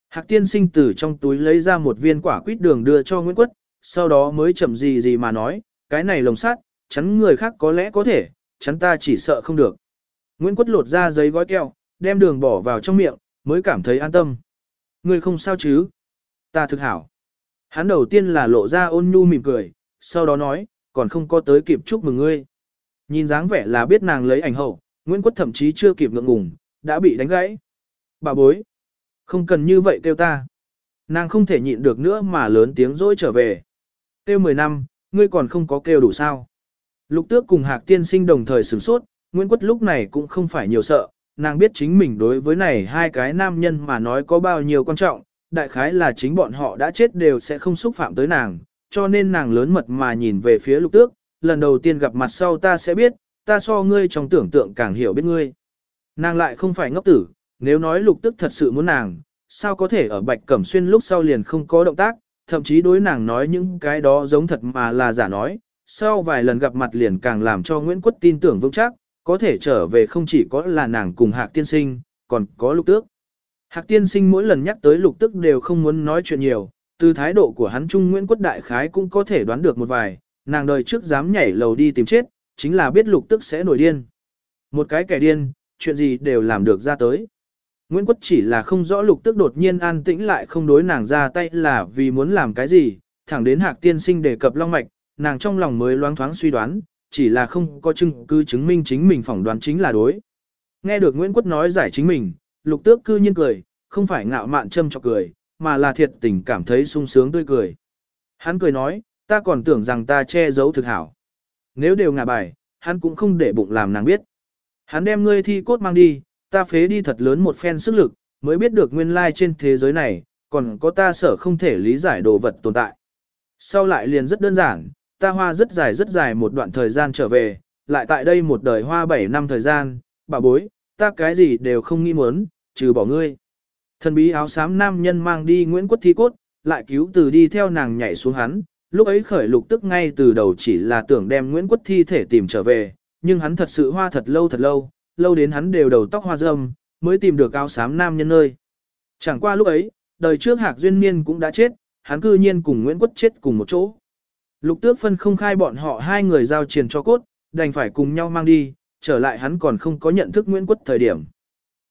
Hạc tiên sinh từ trong túi lấy ra một viên quả quýt đường đưa cho Nguyễn Quất, sau đó mới chậm gì gì mà nói, cái này lồng sắt, chắn người khác có lẽ có thể, chắn ta chỉ sợ không được. Nguyễn Quất lột ra giấy gói keo, đem đường bỏ vào trong miệng, mới cảm thấy an tâm. Ngươi không sao chứ? Ta thực hảo. Hắn đầu tiên là lộ ra ôn nhu mỉm cười, sau đó nói, còn không có tới kịp chúc mừng ngươi. Nhìn dáng vẻ là biết nàng lấy ảnh hậu, Nguyễn Quất thậm chí chưa kịp ngượng ngùng, đã bị đánh gãy. Bà bối, không cần như vậy kêu ta. Nàng không thể nhịn được nữa mà lớn tiếng dỗi trở về. Kêu 10 năm, ngươi còn không có kêu đủ sao. Lục tước cùng hạc tiên sinh đồng thời sửng sốt, Nguyễn Quất lúc này cũng không phải nhiều sợ, nàng biết chính mình đối với này hai cái nam nhân mà nói có bao nhiêu quan trọng, đại khái là chính bọn họ đã chết đều sẽ không xúc phạm tới nàng, cho nên nàng lớn mật mà nhìn về phía lục tước, lần đầu tiên gặp mặt sau ta sẽ biết, ta so ngươi trong tưởng tượng càng hiểu biết ngươi. Nàng lại không phải ngốc tử, nếu nói lục tước thật sự muốn nàng, sao có thể ở bạch cẩm xuyên lúc sau liền không có động tác, thậm chí đối nàng nói những cái đó giống thật mà là giả nói, sau vài lần gặp mặt liền càng làm cho Nguyễn Quất tin tưởng vững chắc, có thể trở về không chỉ có là nàng cùng Hạc Tiên Sinh, còn có lục tước. Hạc Tiên Sinh mỗi lần nhắc tới lục tước đều không muốn nói chuyện nhiều, từ thái độ của hắn Trung Nguyễn Quất Đại Khái cũng có thể đoán được một vài, nàng đời trước dám nhảy lầu đi tìm chết, chính là biết lục tước sẽ nổi điên. Một cái kẻ điên, chuyện gì đều làm được ra tới. Nguyễn Quất chỉ là không rõ lục tước đột nhiên an tĩnh lại không đối nàng ra tay là vì muốn làm cái gì, thẳng đến Hạc Tiên Sinh đề cập long mạch, nàng trong lòng mới loáng thoáng suy đoán, chỉ là không có chứng cứ chứng minh chính mình phỏng đoán chính là đối. Nghe được Nguyễn Quất nói giải chính mình, lục tước cư nhiên cười, không phải ngạo mạn châm chọc cười, mà là thiệt tình cảm thấy sung sướng tươi cười. Hắn cười nói, ta còn tưởng rằng ta che giấu thực hảo. Nếu đều ngả bài, hắn cũng không để bụng làm nàng biết. Hắn đem ngươi thi cốt mang đi, ta phế đi thật lớn một phen sức lực, mới biết được nguyên lai trên thế giới này, còn có ta sở không thể lý giải đồ vật tồn tại. Sau lại liền rất đơn giản, ta hoa rất dài rất dài một đoạn thời gian trở về, lại tại đây một đời hoa 7 năm thời gian, bà bối, ta cái gì đều không nghĩ muốn, trừ bỏ ngươi. Thần bí áo xám nam nhân mang đi Nguyễn Quất Thi Cốt, lại cứu từ đi theo nàng nhảy xuống hắn, lúc ấy khởi lục tức ngay từ đầu chỉ là tưởng đem Nguyễn Quất Thi thể tìm trở về, nhưng hắn thật sự hoa thật lâu thật lâu, lâu đến hắn đều đầu tóc hoa râm, mới tìm được áo xám nam nhân nơi. Chẳng qua lúc ấy, đời trước Hạc Duyên Niên cũng đã chết, hắn cư nhiên cùng Nguyễn Quất chết cùng một chỗ. Lục tước phân không khai bọn họ hai người giao truyền cho cốt, đành phải cùng nhau mang đi, trở lại hắn còn không có nhận thức Nguyễn Quất thời điểm.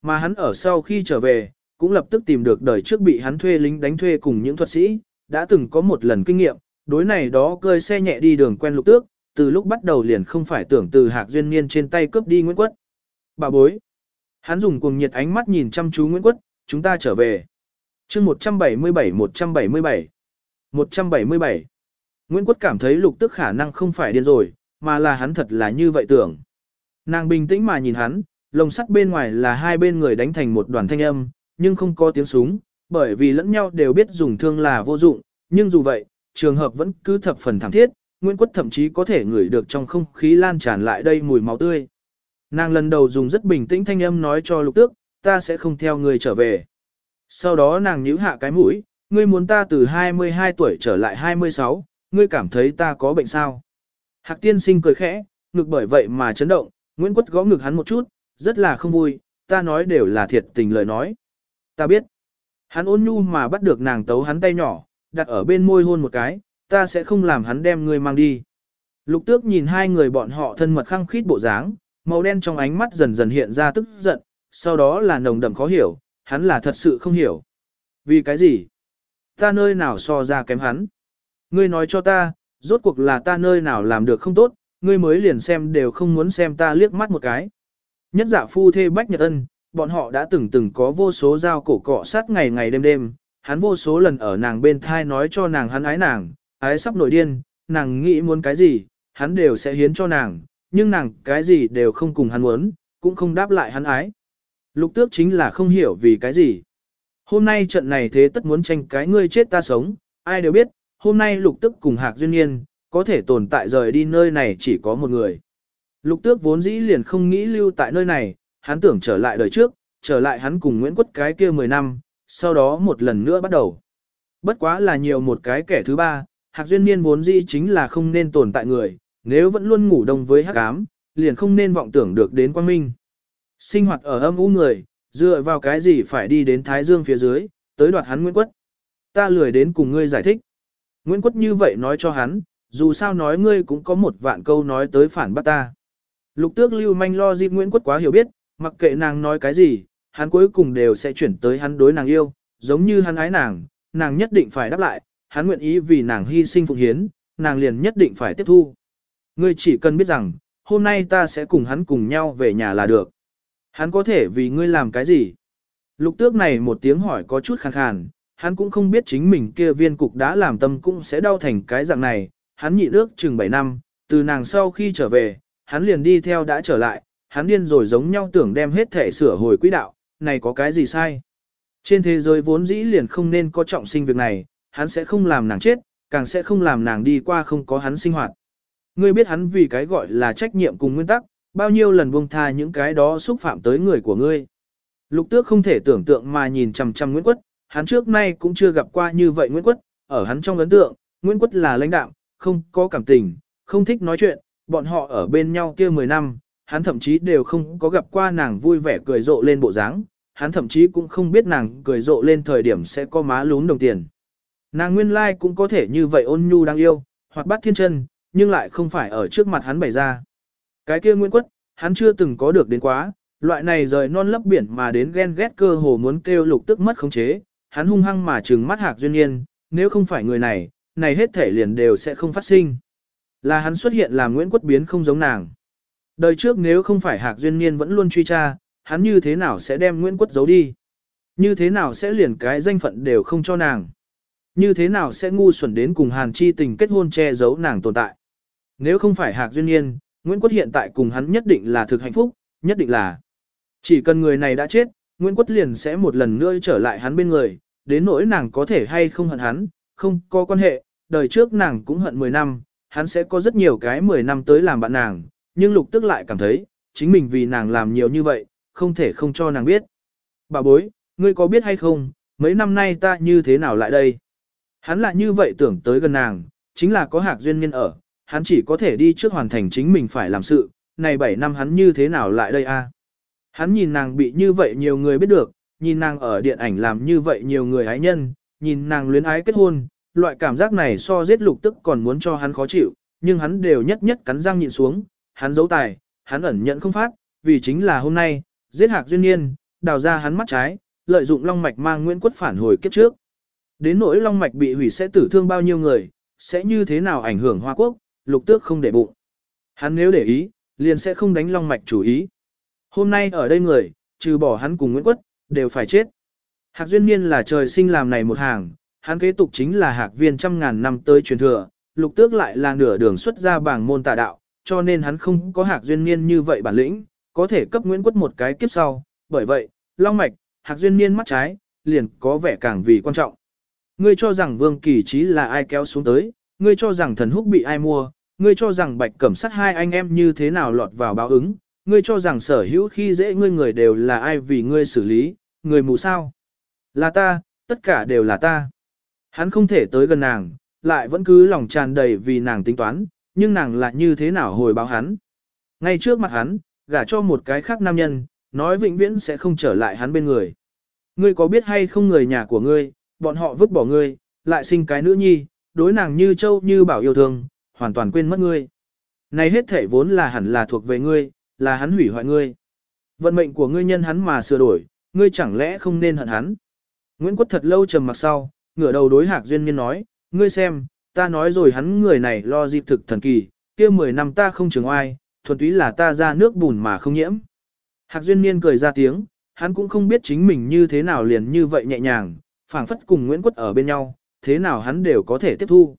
Mà hắn ở sau khi trở về, cũng lập tức tìm được đời trước bị hắn thuê lính đánh thuê cùng những thuật sĩ, đã từng có một lần kinh nghiệm, đối này đó cơi xe nhẹ đi đường quen lục tước, từ lúc bắt đầu liền không phải tưởng từ hạc duyên niên trên tay cướp đi Nguyễn Quất. Bà bối. Hắn dùng cuồng nhiệt ánh mắt nhìn chăm chú Nguyễn Quất, chúng ta trở về. chương 177-177 177 Nguyễn Quất cảm thấy lục tức khả năng không phải điên rồi, mà là hắn thật là như vậy tưởng. Nàng bình tĩnh mà nhìn hắn, lồng sắt bên ngoài là hai bên người đánh thành một đoàn thanh âm, nhưng không có tiếng súng, bởi vì lẫn nhau đều biết dùng thương là vô dụng, nhưng dù vậy, trường hợp vẫn cứ thập phần thảm thiết, Nguyễn Quất thậm chí có thể ngửi được trong không khí lan tràn lại đây mùi máu tươi. Nàng lần đầu dùng rất bình tĩnh thanh âm nói cho lục tước, ta sẽ không theo người trở về. Sau đó nàng nhíu hạ cái mũi, ngươi muốn ta từ 22 tuổi trở lại 26, ngươi cảm thấy ta có bệnh sao? Hạc tiên sinh cười khẽ, ngực bởi vậy mà chấn động, Nguyễn Quất gõ ngực hắn một chút, rất là không vui, ta nói đều là thiệt tình lời nói. Ta biết. Hắn ôn nhu mà bắt được nàng tấu hắn tay nhỏ, đặt ở bên môi hôn một cái, ta sẽ không làm hắn đem ngươi mang đi. Lục tước nhìn hai người bọn họ thân mật khăng khít bộ dáng, màu đen trong ánh mắt dần dần hiện ra tức giận, sau đó là nồng đậm khó hiểu, hắn là thật sự không hiểu. Vì cái gì? Ta nơi nào so ra kém hắn? Ngươi nói cho ta, rốt cuộc là ta nơi nào làm được không tốt, ngươi mới liền xem đều không muốn xem ta liếc mắt một cái. Nhất giả phu thê bách nhật ân, bọn họ đã từng từng có vô số giao cổ cọ sát ngày ngày đêm đêm, hắn vô số lần ở nàng bên thai nói cho nàng hắn ái nàng, ái sắp nổi điên, nàng nghĩ muốn cái gì, hắn đều sẽ hiến cho nàng, nhưng nàng cái gì đều không cùng hắn muốn, cũng không đáp lại hắn ái. Lục tước chính là không hiểu vì cái gì. Hôm nay trận này thế tất muốn tranh cái ngươi chết ta sống, ai đều biết, hôm nay lục Tước cùng hạc duyên nhiên, có thể tồn tại rời đi nơi này chỉ có một người. Lục tước vốn dĩ liền không nghĩ lưu tại nơi này, hắn tưởng trở lại đời trước, trở lại hắn cùng Nguyễn Quất cái kia 10 năm, sau đó một lần nữa bắt đầu. Bất quá là nhiều một cái kẻ thứ ba, Hạc Duyên Niên vốn dĩ chính là không nên tồn tại người, nếu vẫn luôn ngủ đông với hắc ám, liền không nên vọng tưởng được đến quang minh. Sinh hoạt ở âm u người, dựa vào cái gì phải đi đến Thái Dương phía dưới, tới đoạt hắn Nguyễn Quất. Ta lười đến cùng ngươi giải thích. Nguyễn Quất như vậy nói cho hắn, dù sao nói ngươi cũng có một vạn câu nói tới phản bác ta. Lục tước lưu manh lo dịp Nguyễn Quất quá hiểu biết, mặc kệ nàng nói cái gì, hắn cuối cùng đều sẽ chuyển tới hắn đối nàng yêu, giống như hắn ái nàng, nàng nhất định phải đáp lại, hắn nguyện ý vì nàng hy sinh phụng hiến, nàng liền nhất định phải tiếp thu. Ngươi chỉ cần biết rằng, hôm nay ta sẽ cùng hắn cùng nhau về nhà là được. Hắn có thể vì ngươi làm cái gì? Lục tước này một tiếng hỏi có chút khàn khàn, hắn cũng không biết chính mình kia viên cục đã làm tâm cũng sẽ đau thành cái dạng này, hắn nhị ước chừng 7 năm, từ nàng sau khi trở về, hắn liền đi theo đã trở lại, hắn điên rồi giống nhau tưởng đem hết thể sửa hồi quỹ đạo, này có cái gì sai? Trên thế giới vốn dĩ liền không nên có trọng sinh việc này, hắn sẽ không làm nàng chết, càng sẽ không làm nàng đi qua không có hắn sinh hoạt. Ngươi biết hắn vì cái gọi là trách nhiệm cùng nguyên tắc, bao nhiêu lần buông tha những cái đó xúc phạm tới người của ngươi. Lục tước không thể tưởng tượng mà nhìn chằm chằm Nguyễn Quất, hắn trước nay cũng chưa gặp qua như vậy Nguyễn Quất, ở hắn trong ấn tượng, Nguyễn Quất là lãnh đạo, không có cảm tình, không thích nói chuyện, bọn họ ở bên nhau kia 10 năm, hắn thậm chí đều không có gặp qua nàng vui vẻ cười rộ lên bộ dáng, hắn thậm chí cũng không biết nàng cười rộ lên thời điểm sẽ có má lún đồng tiền. Nàng nguyên lai like cũng có thể như vậy ôn nhu đáng yêu, hoặc bắt thiên chân, nhưng lại không phải ở trước mặt hắn bày ra. Cái kia Nguyễn Quất, hắn chưa từng có được đến quá, loại này rời non lấp biển mà đến ghen ghét cơ hồ muốn kêu lục tức mất khống chế, hắn hung hăng mà trừng mắt hạc duyên nhiên, nếu không phải người này, này hết thể liền đều sẽ không phát sinh. Là hắn xuất hiện làm Nguyễn Quất biến không giống nàng. Đời trước nếu không phải hạc duyên Niên vẫn luôn truy tra, hắn như thế nào sẽ đem Nguyễn Quất giấu đi? Như thế nào sẽ liền cái danh phận đều không cho nàng? Như thế nào sẽ ngu xuẩn đến cùng Hàn Chi tình kết hôn che giấu nàng tồn tại? Nếu không phải Hạc Duyên Niên Nguyễn Quất hiện tại cùng hắn nhất định là thực hạnh phúc, nhất định là. Chỉ cần người này đã chết, Nguyễn Quất liền sẽ một lần nữa trở lại hắn bên người, đến nỗi nàng có thể hay không hận hắn, không có quan hệ, đời trước nàng cũng hận 10 năm, hắn sẽ có rất nhiều cái 10 năm tới làm bạn nàng, nhưng lục tức lại cảm thấy, chính mình vì nàng làm nhiều như vậy, không thể không cho nàng biết. Bà bối, ngươi có biết hay không, mấy năm nay ta như thế nào lại đây? Hắn lại như vậy tưởng tới gần nàng, chính là có hạc duyên nhân ở, hắn chỉ có thể đi trước hoàn thành chính mình phải làm sự, này 7 năm hắn như thế nào lại đây a? Hắn nhìn nàng bị như vậy nhiều người biết được, nhìn nàng ở điện ảnh làm như vậy nhiều người ái nhân, nhìn nàng luyến ái kết hôn, loại cảm giác này so giết lục tức còn muốn cho hắn khó chịu, nhưng hắn đều nhất nhất cắn răng nhịn xuống, hắn giấu tài, hắn ẩn nhận không phát, vì chính là hôm nay, giết hạc duyên niên, đào ra hắn mắt trái, lợi dụng long mạch mang Nguyễn Quất phản hồi kiếp trước. Đến nỗi long mạch bị hủy sẽ tử thương bao nhiêu người, sẽ như thế nào ảnh hưởng Hoa Quốc, lục tước không để bụng. Hắn nếu để ý, liền sẽ không đánh long mạch chủ ý. Hôm nay ở đây người, trừ bỏ hắn cùng Nguyễn Quất, đều phải chết. Hạc duyên niên là trời sinh làm này một hàng, hắn kế tục chính là hạc viên trăm ngàn năm tới truyền thừa, lục tước lại là nửa đường xuất ra bảng môn tà đạo, cho nên hắn không có hạc duyên niên như vậy bản lĩnh, có thể cấp Nguyễn Quất một cái kiếp sau, bởi vậy, long mạch, hạc duyên niên mắt trái, liền có vẻ càng vì quan trọng. Ngươi cho rằng vương kỳ trí là ai kéo xuống tới, ngươi cho rằng thần húc bị ai mua, ngươi cho rằng bạch cẩm sát hai anh em như thế nào lọt vào báo ứng, ngươi cho rằng sở hữu khi dễ ngươi người đều là ai vì ngươi xử lý, người mù sao. Là ta, tất cả đều là ta. Hắn không thể tới gần nàng, lại vẫn cứ lòng tràn đầy vì nàng tính toán, nhưng nàng lại như thế nào hồi báo hắn. Ngay trước mặt hắn, gả cho một cái khác nam nhân, nói vĩnh viễn sẽ không trở lại hắn bên người. Ngươi có biết hay không người nhà của ngươi, bọn họ vứt bỏ ngươi, lại sinh cái nữ nhi, đối nàng như châu như bảo yêu thương, hoàn toàn quên mất ngươi. Này hết thể vốn là hẳn là thuộc về ngươi, là hắn hủy hoại ngươi. Vận mệnh của ngươi nhân hắn mà sửa đổi, ngươi chẳng lẽ không nên hận hắn. Nguyễn Quất thật lâu trầm mặc sau, ngửa đầu đối Hạc Duyên Nhiên nói, ngươi xem, ta nói rồi hắn người này lo dịp thực thần kỳ, kia 10 năm ta không trường oai, thuần túy là ta ra nước bùn mà không nhiễm. Hạc Duyên Niên cười ra tiếng, hắn cũng không biết chính mình như thế nào liền như vậy nhẹ nhàng, phảng phất cùng Nguyễn Quất ở bên nhau, thế nào hắn đều có thể tiếp thu.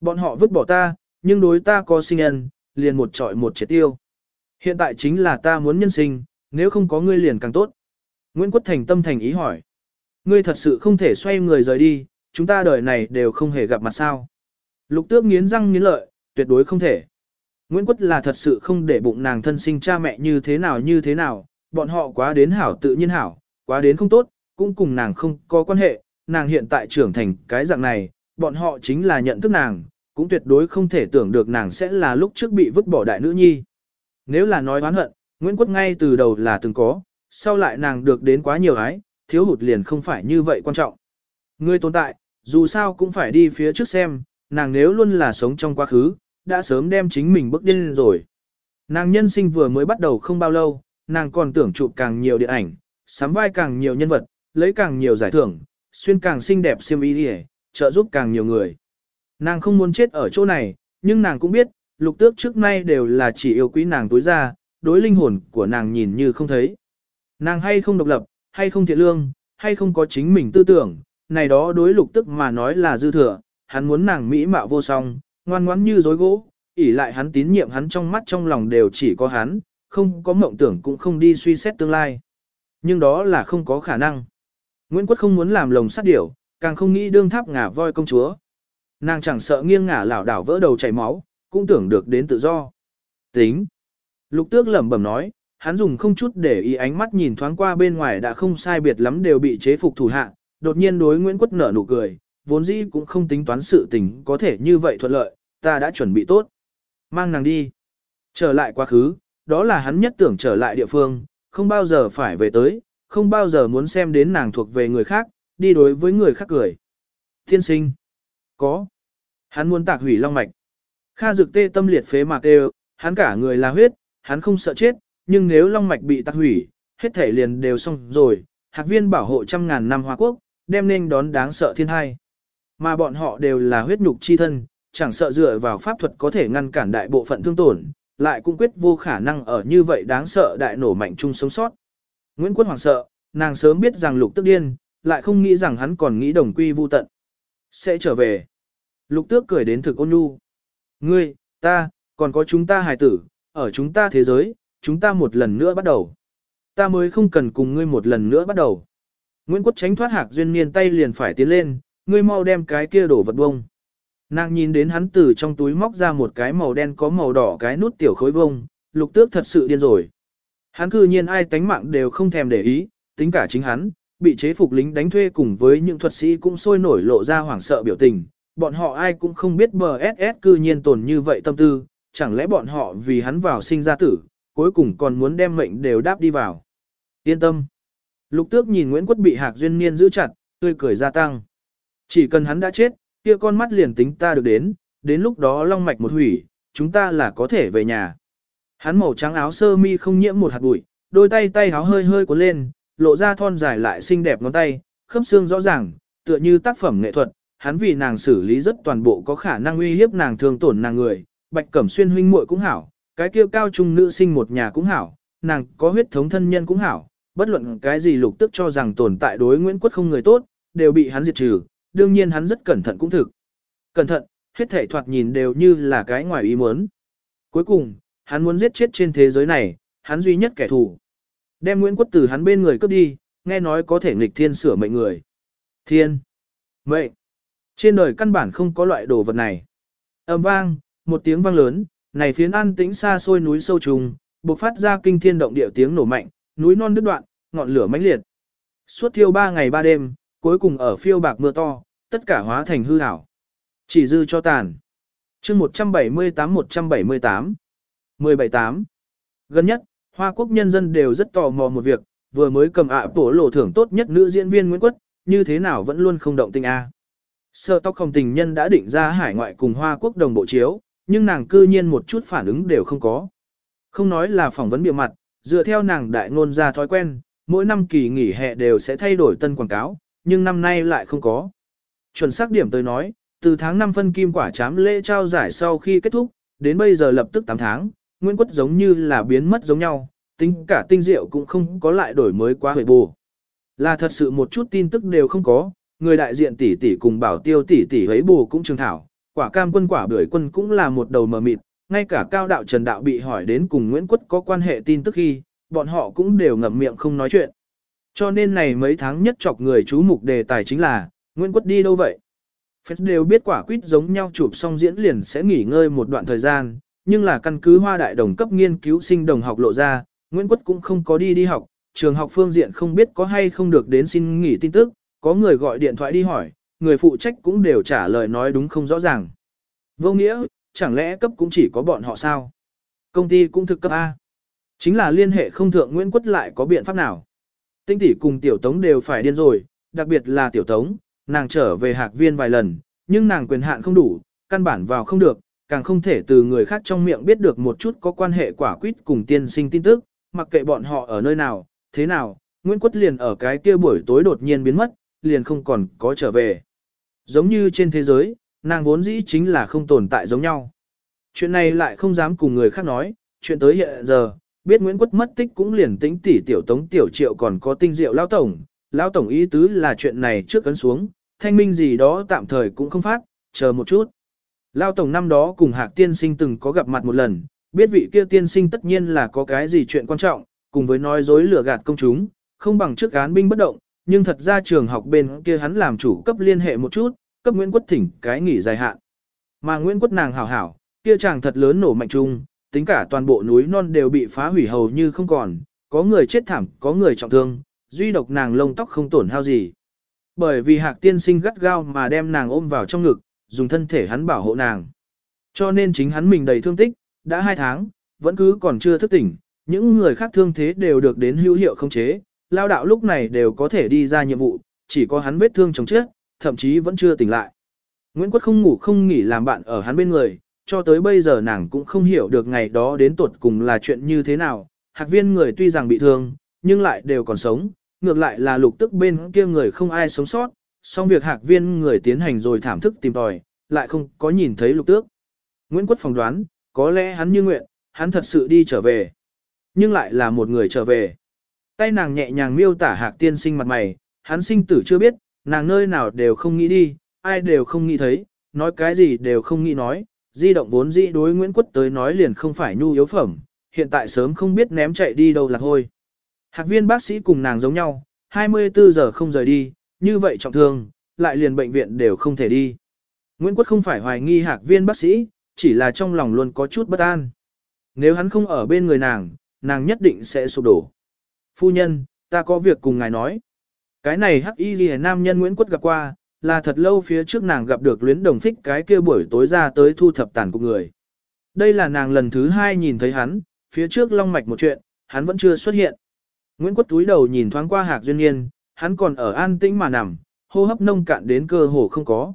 Bọn họ vứt bỏ ta, nhưng đối ta có sinh ân, liền một trọi một triệt tiêu. Hiện tại chính là ta muốn nhân sinh, nếu không có ngươi liền càng tốt. Nguyễn Quất thành tâm thành ý hỏi. Ngươi thật sự không thể xoay người rời đi, chúng ta đời này đều không hề gặp mặt sao. Lục tước nghiến răng nghiến lợi, tuyệt đối không thể. Nguyễn Quất là thật sự không để bụng nàng thân sinh cha mẹ như thế nào như thế nào, bọn họ quá đến hảo tự nhiên hảo, quá đến không tốt, cũng cùng nàng không có quan hệ, nàng hiện tại trưởng thành cái dạng này, bọn họ chính là nhận thức nàng, cũng tuyệt đối không thể tưởng được nàng sẽ là lúc trước bị vứt bỏ đại nữ nhi. Nếu là nói oán hận, Nguyễn Quốc ngay từ đầu là từng có, sau lại nàng được đến quá nhiều ái, thiếu hụt liền không phải như vậy quan trọng. Người tồn tại, dù sao cũng phải đi phía trước xem, nàng nếu luôn là sống trong quá khứ, đã sớm đem chính mình bước điên rồi. Nàng nhân sinh vừa mới bắt đầu không bao lâu, nàng còn tưởng chụp càng nhiều điện ảnh, sắm vai càng nhiều nhân vật, lấy càng nhiều giải thưởng, xuyên càng xinh đẹp xiêm y đi trợ giúp càng nhiều người. Nàng không muốn chết ở chỗ này, nhưng nàng cũng biết, lục tước trước nay đều là chỉ yêu quý nàng tối ra, đối linh hồn của nàng nhìn như không thấy. Nàng hay không độc lập, hay không thiện lương, hay không có chính mình tư tưởng, này đó đối lục tức mà nói là dư thừa, hắn muốn nàng mỹ mạo vô song, ngoan ngoãn như dối gỗ, ỉ lại hắn tín nhiệm hắn trong mắt trong lòng đều chỉ có hắn, không có mộng tưởng cũng không đi suy xét tương lai. Nhưng đó là không có khả năng. Nguyễn Quất không muốn làm lồng sắt điểu, càng không nghĩ đương tháp ngả voi công chúa. Nàng chẳng sợ nghiêng ngả lảo đảo vỡ đầu chảy máu, cũng tưởng được đến tự do. Tính. Lục tước lẩm bẩm nói, hắn dùng không chút để ý ánh mắt nhìn thoáng qua bên ngoài đã không sai biệt lắm đều bị chế phục thủ hạ, đột nhiên đối Nguyễn Quất nở nụ cười, vốn dĩ cũng không tính toán sự tình có thể như vậy thuận lợi, ta đã chuẩn bị tốt. Mang nàng đi. Trở lại quá khứ, đó là hắn nhất tưởng trở lại địa phương, không bao giờ phải về tới, không bao giờ muốn xem đến nàng thuộc về người khác, đi đối với người khác cười. Thiên sinh. Có. Hắn muốn tạc hủy long mạch. Kha dực tê tâm liệt phế mạc đều, hắn cả người là huyết, hắn không sợ chết, nhưng nếu long mạch bị tạc hủy, hết thể liền đều xong rồi, hạc viên bảo hộ trăm ngàn năm hoa quốc, đem nên đón đáng sợ thiên hai. Mà bọn họ đều là huyết nhục chi thân, chẳng sợ dựa vào pháp thuật có thể ngăn cản đại bộ phận thương tổn, lại cũng quyết vô khả năng ở như vậy đáng sợ đại nổ mạnh chung sống sót. Nguyễn Quân hoảng sợ, nàng sớm biết rằng lục tức điên, lại không nghĩ rằng hắn còn nghĩ đồng quy vu tận. Sẽ trở về. Lục tước cười đến thực ôn nhu. Ngươi, ta, còn có chúng ta hài tử, ở chúng ta thế giới, chúng ta một lần nữa bắt đầu. Ta mới không cần cùng ngươi một lần nữa bắt đầu. Nguyễn Quốc tránh thoát hạc duyên niên tay liền phải tiến lên, ngươi mau đem cái kia đổ vật bông. Nàng nhìn đến hắn từ trong túi móc ra một cái màu đen có màu đỏ cái nút tiểu khối bông, lục tước thật sự điên rồi. Hắn cư nhiên ai tánh mạng đều không thèm để ý, tính cả chính hắn, bị chế phục lính đánh thuê cùng với những thuật sĩ cũng sôi nổi lộ ra hoảng sợ biểu tình. Bọn họ ai cũng không biết bờ SS cư nhiên tồn như vậy tâm tư, chẳng lẽ bọn họ vì hắn vào sinh ra tử, cuối cùng còn muốn đem mệnh đều đáp đi vào. Yên tâm. Lục tước nhìn Nguyễn Quất bị Hạc Duyên Niên giữ chặt, tươi cười gia tăng. Chỉ cần hắn đã chết, kia con mắt liền tính ta được đến, đến lúc đó long mạch một hủy, chúng ta là có thể về nhà. Hắn màu trắng áo sơ mi không nhiễm một hạt bụi, đôi tay tay áo hơi hơi cuốn lên, lộ ra thon dài lại xinh đẹp ngón tay, khớp xương rõ ràng, tựa như tác phẩm nghệ thuật, hắn vì nàng xử lý rất toàn bộ có khả năng uy hiếp nàng thương tổn nàng người, Bạch Cẩm Xuyên huynh muội cũng hảo, cái kia cao trung nữ sinh một nhà cũng hảo, nàng có huyết thống thân nhân cũng hảo, bất luận cái gì lục tức cho rằng tồn tại đối Nguyễn Quốc không người tốt, đều bị hắn diệt trừ, đương nhiên hắn rất cẩn thận cũng thực. Cẩn thận, hết thể thoạt nhìn đều như là cái ngoài ý muốn. Cuối cùng, hắn muốn giết chết trên thế giới này, hắn duy nhất kẻ thù. Đem Nguyễn Quất từ hắn bên người cướp đi, nghe nói có thể nghịch thiên sửa mệnh người. Thiên. Mệnh. Trên đời căn bản không có loại đồ vật này. ầm vang, một tiếng vang lớn, này phiến an tĩnh xa xôi núi sâu trùng, bộc phát ra kinh thiên động địa tiếng nổ mạnh, núi non đứt đoạn, ngọn lửa mãnh liệt. Suốt thiêu ba ngày ba đêm, cuối cùng ở phiêu bạc mưa to, tất cả hóa thành hư ảo. Chỉ dư cho tàn. chương 178-178. 178. Gần nhất, Hoa Quốc nhân dân đều rất tò mò một việc, vừa mới cầm ạ bổ lộ thưởng tốt nhất nữ diễn viên Nguyễn Quất, như thế nào vẫn luôn không động tình A. sợ tóc không tình nhân đã định ra hải ngoại cùng Hoa Quốc đồng bộ chiếu, nhưng nàng cư nhiên một chút phản ứng đều không có. Không nói là phỏng vấn biểu mặt, dựa theo nàng đại ngôn ra thói quen, mỗi năm kỳ nghỉ hè đều sẽ thay đổi tân quảng cáo, nhưng năm nay lại không có. Chuẩn xác điểm tới nói, từ tháng 5 phân kim quả chám lễ trao giải sau khi kết thúc, đến bây giờ lập tức 8 tháng, Nguyễn Quất giống như là biến mất giống nhau, tính cả tinh diệu cũng không có lại đổi mới quá hồi bù. Là thật sự một chút tin tức đều không có, người đại diện tỷ tỷ cùng bảo tiêu tỷ tỷ ấy bù cũng trường thảo, quả cam quân quả bưởi quân cũng là một đầu mờ mịt, ngay cả cao đạo trần đạo bị hỏi đến cùng Nguyễn Quất có quan hệ tin tức khi, bọn họ cũng đều ngậm miệng không nói chuyện. Cho nên này mấy tháng nhất chọc người chú mục đề tài chính là, Nguyễn Quất đi đâu vậy? Phép đều biết quả quýt giống nhau chụp xong diễn liền sẽ nghỉ ngơi một đoạn thời gian, nhưng là căn cứ hoa đại đồng cấp nghiên cứu sinh đồng học lộ ra, Nguyễn Quất cũng không có đi đi học, trường học phương diện không biết có hay không được đến xin nghỉ tin tức, có người gọi điện thoại đi hỏi, người phụ trách cũng đều trả lời nói đúng không rõ ràng. Vô nghĩa, chẳng lẽ cấp cũng chỉ có bọn họ sao? Công ty cũng thực cấp A. Chính là liên hệ không thượng Nguyễn Quất lại có biện pháp nào. Tinh tỷ cùng tiểu tống đều phải điên rồi, đặc biệt là tiểu tống, nàng trở về hạc viên vài lần, nhưng nàng quyền hạn không đủ, căn bản vào không được, càng không thể từ người khác trong miệng biết được một chút có quan hệ quả quýt cùng tiên sinh tin tức, mặc kệ bọn họ ở nơi nào, thế nào, Nguyễn Quất liền ở cái kia buổi tối đột nhiên biến mất, liền không còn có trở về. Giống như trên thế giới, nàng vốn dĩ chính là không tồn tại giống nhau. Chuyện này lại không dám cùng người khác nói, chuyện tới hiện giờ, biết Nguyễn Quất mất tích cũng liền tính tỷ tiểu tống tiểu triệu còn có tinh diệu lao tổng. Lão tổng ý tứ là chuyện này trước cấn xuống, thanh minh gì đó tạm thời cũng không phát, chờ một chút. Lão tổng năm đó cùng Hạc tiên sinh từng có gặp mặt một lần, biết vị kia tiên sinh tất nhiên là có cái gì chuyện quan trọng, cùng với nói dối lừa gạt công chúng, không bằng trước án binh bất động, nhưng thật ra trường học bên kia hắn làm chủ cấp liên hệ một chút, cấp Nguyễn Quất thỉnh cái nghỉ dài hạn. Mà Nguyễn Quất nàng hảo hảo, kia chàng thật lớn nổ mạnh chung, tính cả toàn bộ núi non đều bị phá hủy hầu như không còn, có người chết thảm, có người trọng thương, duy độc nàng lông tóc không tổn hao gì. Bởi vì hạc tiên sinh gắt gao mà đem nàng ôm vào trong ngực, dùng thân thể hắn bảo hộ nàng. Cho nên chính hắn mình đầy thương tích, đã hai tháng, vẫn cứ còn chưa thức tỉnh, những người khác thương thế đều được đến hữu hiệu không chế, lao đạo lúc này đều có thể đi ra nhiệm vụ, chỉ có hắn vết thương chống chết, thậm chí vẫn chưa tỉnh lại. Nguyễn Quất không ngủ không nghỉ làm bạn ở hắn bên người, cho tới bây giờ nàng cũng không hiểu được ngày đó đến tuột cùng là chuyện như thế nào. Hạc viên người tuy rằng bị thương, nhưng lại đều còn sống, ngược lại là lục tức bên kia người không ai sống sót, song việc hạc viên người tiến hành rồi thảm thức tìm tòi, lại không có nhìn thấy lục tước. Nguyễn Quất phỏng đoán, có lẽ hắn như nguyện, hắn thật sự đi trở về. Nhưng lại là một người trở về. Tay nàng nhẹ nhàng miêu tả hạc tiên sinh mặt mày, hắn sinh tử chưa biết, nàng nơi nào đều không nghĩ đi, ai đều không nghĩ thấy, nói cái gì đều không nghĩ nói, di động vốn dĩ đối Nguyễn Quất tới nói liền không phải nhu yếu phẩm, hiện tại sớm không biết ném chạy đi đâu lạc thôi. Hạc viên bác sĩ cùng nàng giống nhau, 24 giờ không rời đi, như vậy trọng thương, lại liền bệnh viện đều không thể đi. Nguyễn Quất không phải hoài nghi hạc viên bác sĩ, chỉ là trong lòng luôn có chút bất an. Nếu hắn không ở bên người nàng, nàng nhất định sẽ sụp đổ. Phu nhân, ta có việc cùng ngài nói. Cái này hắc y ghi nam nhân Nguyễn Quất gặp qua, là thật lâu phía trước nàng gặp được luyến đồng phích cái kia buổi tối ra tới thu thập tàn của người. Đây là nàng lần thứ hai nhìn thấy hắn, phía trước long mạch một chuyện, hắn vẫn chưa xuất hiện. Nguyễn Quất túi đầu nhìn thoáng qua hạc duyên niên, hắn còn ở an tĩnh mà nằm, hô hấp nông cạn đến cơ hồ không có.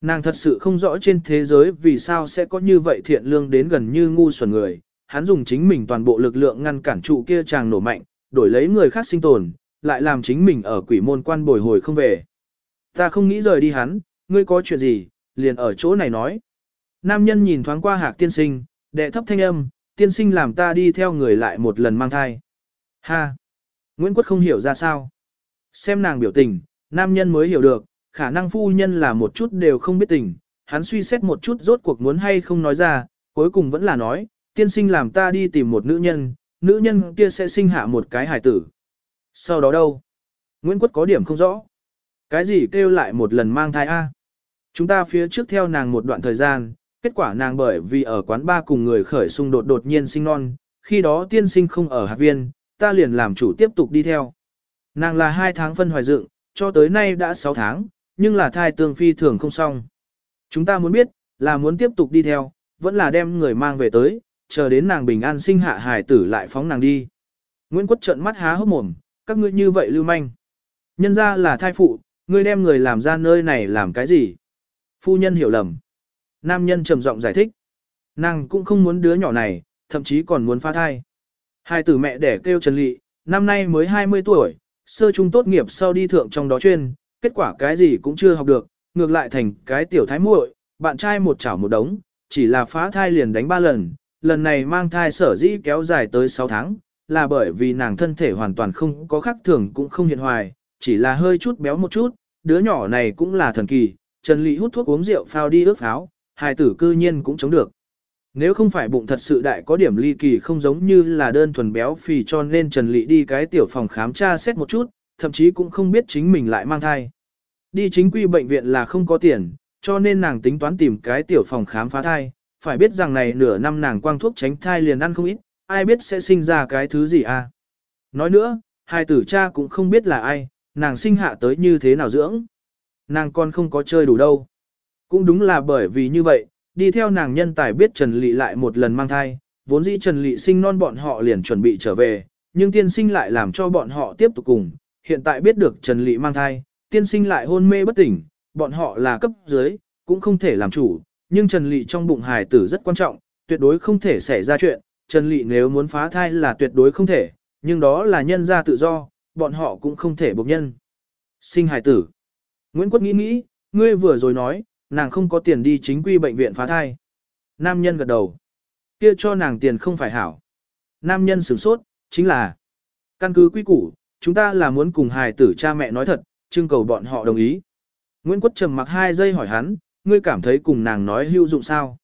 Nàng thật sự không rõ trên thế giới vì sao sẽ có như vậy thiện lương đến gần như ngu xuẩn người. Hắn dùng chính mình toàn bộ lực lượng ngăn cản trụ kia chàng nổ mạnh, đổi lấy người khác sinh tồn, lại làm chính mình ở quỷ môn quan bồi hồi không về. Ta không nghĩ rời đi hắn, ngươi có chuyện gì, liền ở chỗ này nói. Nam nhân nhìn thoáng qua hạc tiên sinh, đệ thấp thanh âm, tiên sinh làm ta đi theo người lại một lần mang thai. Ha! Nguyễn Quất không hiểu ra sao. Xem nàng biểu tình, nam nhân mới hiểu được, khả năng phu nhân là một chút đều không biết tình, hắn suy xét một chút rốt cuộc muốn hay không nói ra, cuối cùng vẫn là nói, tiên sinh làm ta đi tìm một nữ nhân, nữ nhân kia sẽ sinh hạ một cái hài tử. Sau đó đâu? Nguyễn Quất có điểm không rõ. Cái gì kêu lại một lần mang thai A? Chúng ta phía trước theo nàng một đoạn thời gian, kết quả nàng bởi vì ở quán ba cùng người khởi xung đột đột nhiên sinh non, khi đó tiên sinh không ở hạt viên, ta liền làm chủ tiếp tục đi theo. Nàng là hai tháng phân hoài dựng, cho tới nay đã 6 tháng, nhưng là thai tương phi thường không xong. Chúng ta muốn biết, là muốn tiếp tục đi theo, vẫn là đem người mang về tới, chờ đến nàng bình an sinh hạ hài tử lại phóng nàng đi. Nguyễn Quất trợn mắt há hốc mồm, các ngươi như vậy lưu manh. Nhân ra là thai phụ, ngươi đem người làm ra nơi này làm cái gì? Phu nhân hiểu lầm. Nam nhân trầm giọng giải thích. Nàng cũng không muốn đứa nhỏ này, thậm chí còn muốn phá thai. Hai tử mẹ đẻ kêu Trần Lị, năm nay mới 20 tuổi, sơ trung tốt nghiệp sau đi thượng trong đó chuyên, kết quả cái gì cũng chưa học được, ngược lại thành cái tiểu thái muội, bạn trai một chảo một đống, chỉ là phá thai liền đánh ba lần, lần này mang thai sở dĩ kéo dài tới 6 tháng, là bởi vì nàng thân thể hoàn toàn không có khác thường cũng không hiện hoài, chỉ là hơi chút béo một chút, đứa nhỏ này cũng là thần kỳ, Trần Lị hút thuốc uống rượu phao đi ước pháo, hài tử cư nhiên cũng chống được. Nếu không phải bụng thật sự đại có điểm ly kỳ không giống như là đơn thuần béo phì cho nên Trần Lị đi cái tiểu phòng khám tra xét một chút, thậm chí cũng không biết chính mình lại mang thai. Đi chính quy bệnh viện là không có tiền, cho nên nàng tính toán tìm cái tiểu phòng khám phá thai, phải biết rằng này nửa năm nàng quang thuốc tránh thai liền ăn không ít, ai biết sẽ sinh ra cái thứ gì à. Nói nữa, hai tử cha cũng không biết là ai, nàng sinh hạ tới như thế nào dưỡng. Nàng con không có chơi đủ đâu. Cũng đúng là bởi vì như vậy, đi theo nàng nhân tài biết Trần Lị lại một lần mang thai, vốn dĩ Trần Lị sinh non bọn họ liền chuẩn bị trở về, nhưng tiên sinh lại làm cho bọn họ tiếp tục cùng, hiện tại biết được Trần Lị mang thai, tiên sinh lại hôn mê bất tỉnh, bọn họ là cấp dưới, cũng không thể làm chủ, nhưng Trần Lị trong bụng hài tử rất quan trọng, tuyệt đối không thể xảy ra chuyện, Trần Lị nếu muốn phá thai là tuyệt đối không thể, nhưng đó là nhân gia tự do, bọn họ cũng không thể buộc nhân. Sinh hài tử. Nguyễn Quốc nghĩ nghĩ, ngươi vừa rồi nói, nàng không có tiền đi chính quy bệnh viện phá thai. Nam nhân gật đầu. Kia cho nàng tiền không phải hảo. Nam nhân sửng sốt, chính là căn cứ quy củ, chúng ta là muốn cùng hài tử cha mẹ nói thật, trưng cầu bọn họ đồng ý. Nguyễn Quốc trầm mặc hai giây hỏi hắn, ngươi cảm thấy cùng nàng nói hữu dụng sao?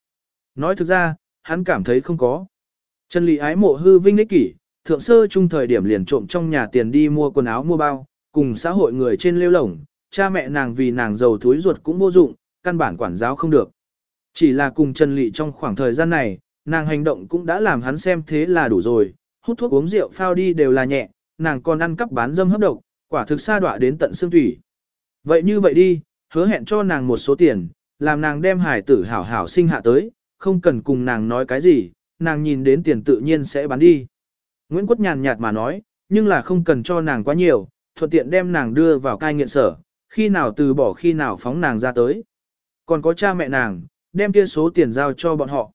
Nói thực ra, hắn cảm thấy không có. Trần Lý ái mộ hư vinh ích kỷ, thượng sơ trung thời điểm liền trộm trong nhà tiền đi mua quần áo mua bao, cùng xã hội người trên lêu lổng, cha mẹ nàng vì nàng giàu thúi ruột cũng vô dụng, căn bản quản giáo không được. Chỉ là cùng Trần Lị trong khoảng thời gian này, nàng hành động cũng đã làm hắn xem thế là đủ rồi, hút thuốc uống rượu phao đi đều là nhẹ, nàng còn ăn cắp bán dâm hấp độc, quả thực xa đọa đến tận xương thủy. Vậy như vậy đi, hứa hẹn cho nàng một số tiền, làm nàng đem hải tử hảo hảo sinh hạ tới, không cần cùng nàng nói cái gì, nàng nhìn đến tiền tự nhiên sẽ bán đi. Nguyễn Quốc nhàn nhạt mà nói, nhưng là không cần cho nàng quá nhiều, thuận tiện đem nàng đưa vào cai nghiện sở, khi nào từ bỏ khi nào phóng nàng ra tới. Còn có cha mẹ nàng, đem kia số tiền giao cho bọn họ.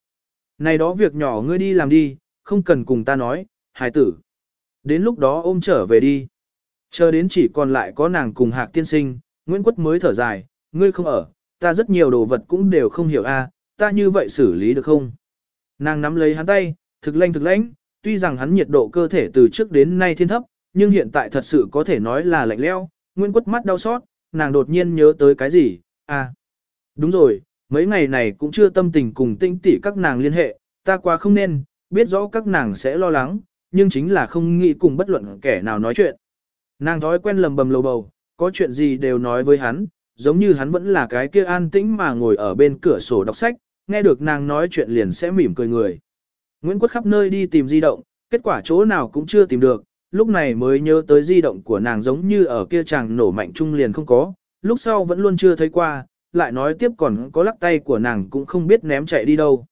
Này đó việc nhỏ ngươi đi làm đi, không cần cùng ta nói, hài tử. Đến lúc đó ôm trở về đi. Chờ đến chỉ còn lại có nàng cùng hạc tiên sinh, Nguyễn Quất mới thở dài, ngươi không ở, ta rất nhiều đồ vật cũng đều không hiểu a, ta như vậy xử lý được không? Nàng nắm lấy hắn tay, thực lanh thực lãnh, tuy rằng hắn nhiệt độ cơ thể từ trước đến nay thiên thấp, nhưng hiện tại thật sự có thể nói là lạnh leo, Nguyễn Quất mắt đau xót, nàng đột nhiên nhớ tới cái gì, à, đúng rồi, mấy ngày này cũng chưa tâm tình cùng tinh tỉ các nàng liên hệ, ta quá không nên, biết rõ các nàng sẽ lo lắng, nhưng chính là không nghĩ cùng bất luận kẻ nào nói chuyện. Nàng thói quen lầm bầm lầu bầu, có chuyện gì đều nói với hắn, giống như hắn vẫn là cái kia an tĩnh mà ngồi ở bên cửa sổ đọc sách, nghe được nàng nói chuyện liền sẽ mỉm cười người. Nguyễn Quốc khắp nơi đi tìm di động, kết quả chỗ nào cũng chưa tìm được, lúc này mới nhớ tới di động của nàng giống như ở kia chàng nổ mạnh trung liền không có, lúc sau vẫn luôn chưa thấy qua, lại nói tiếp còn có lắc tay của nàng cũng không biết ném chạy đi đâu.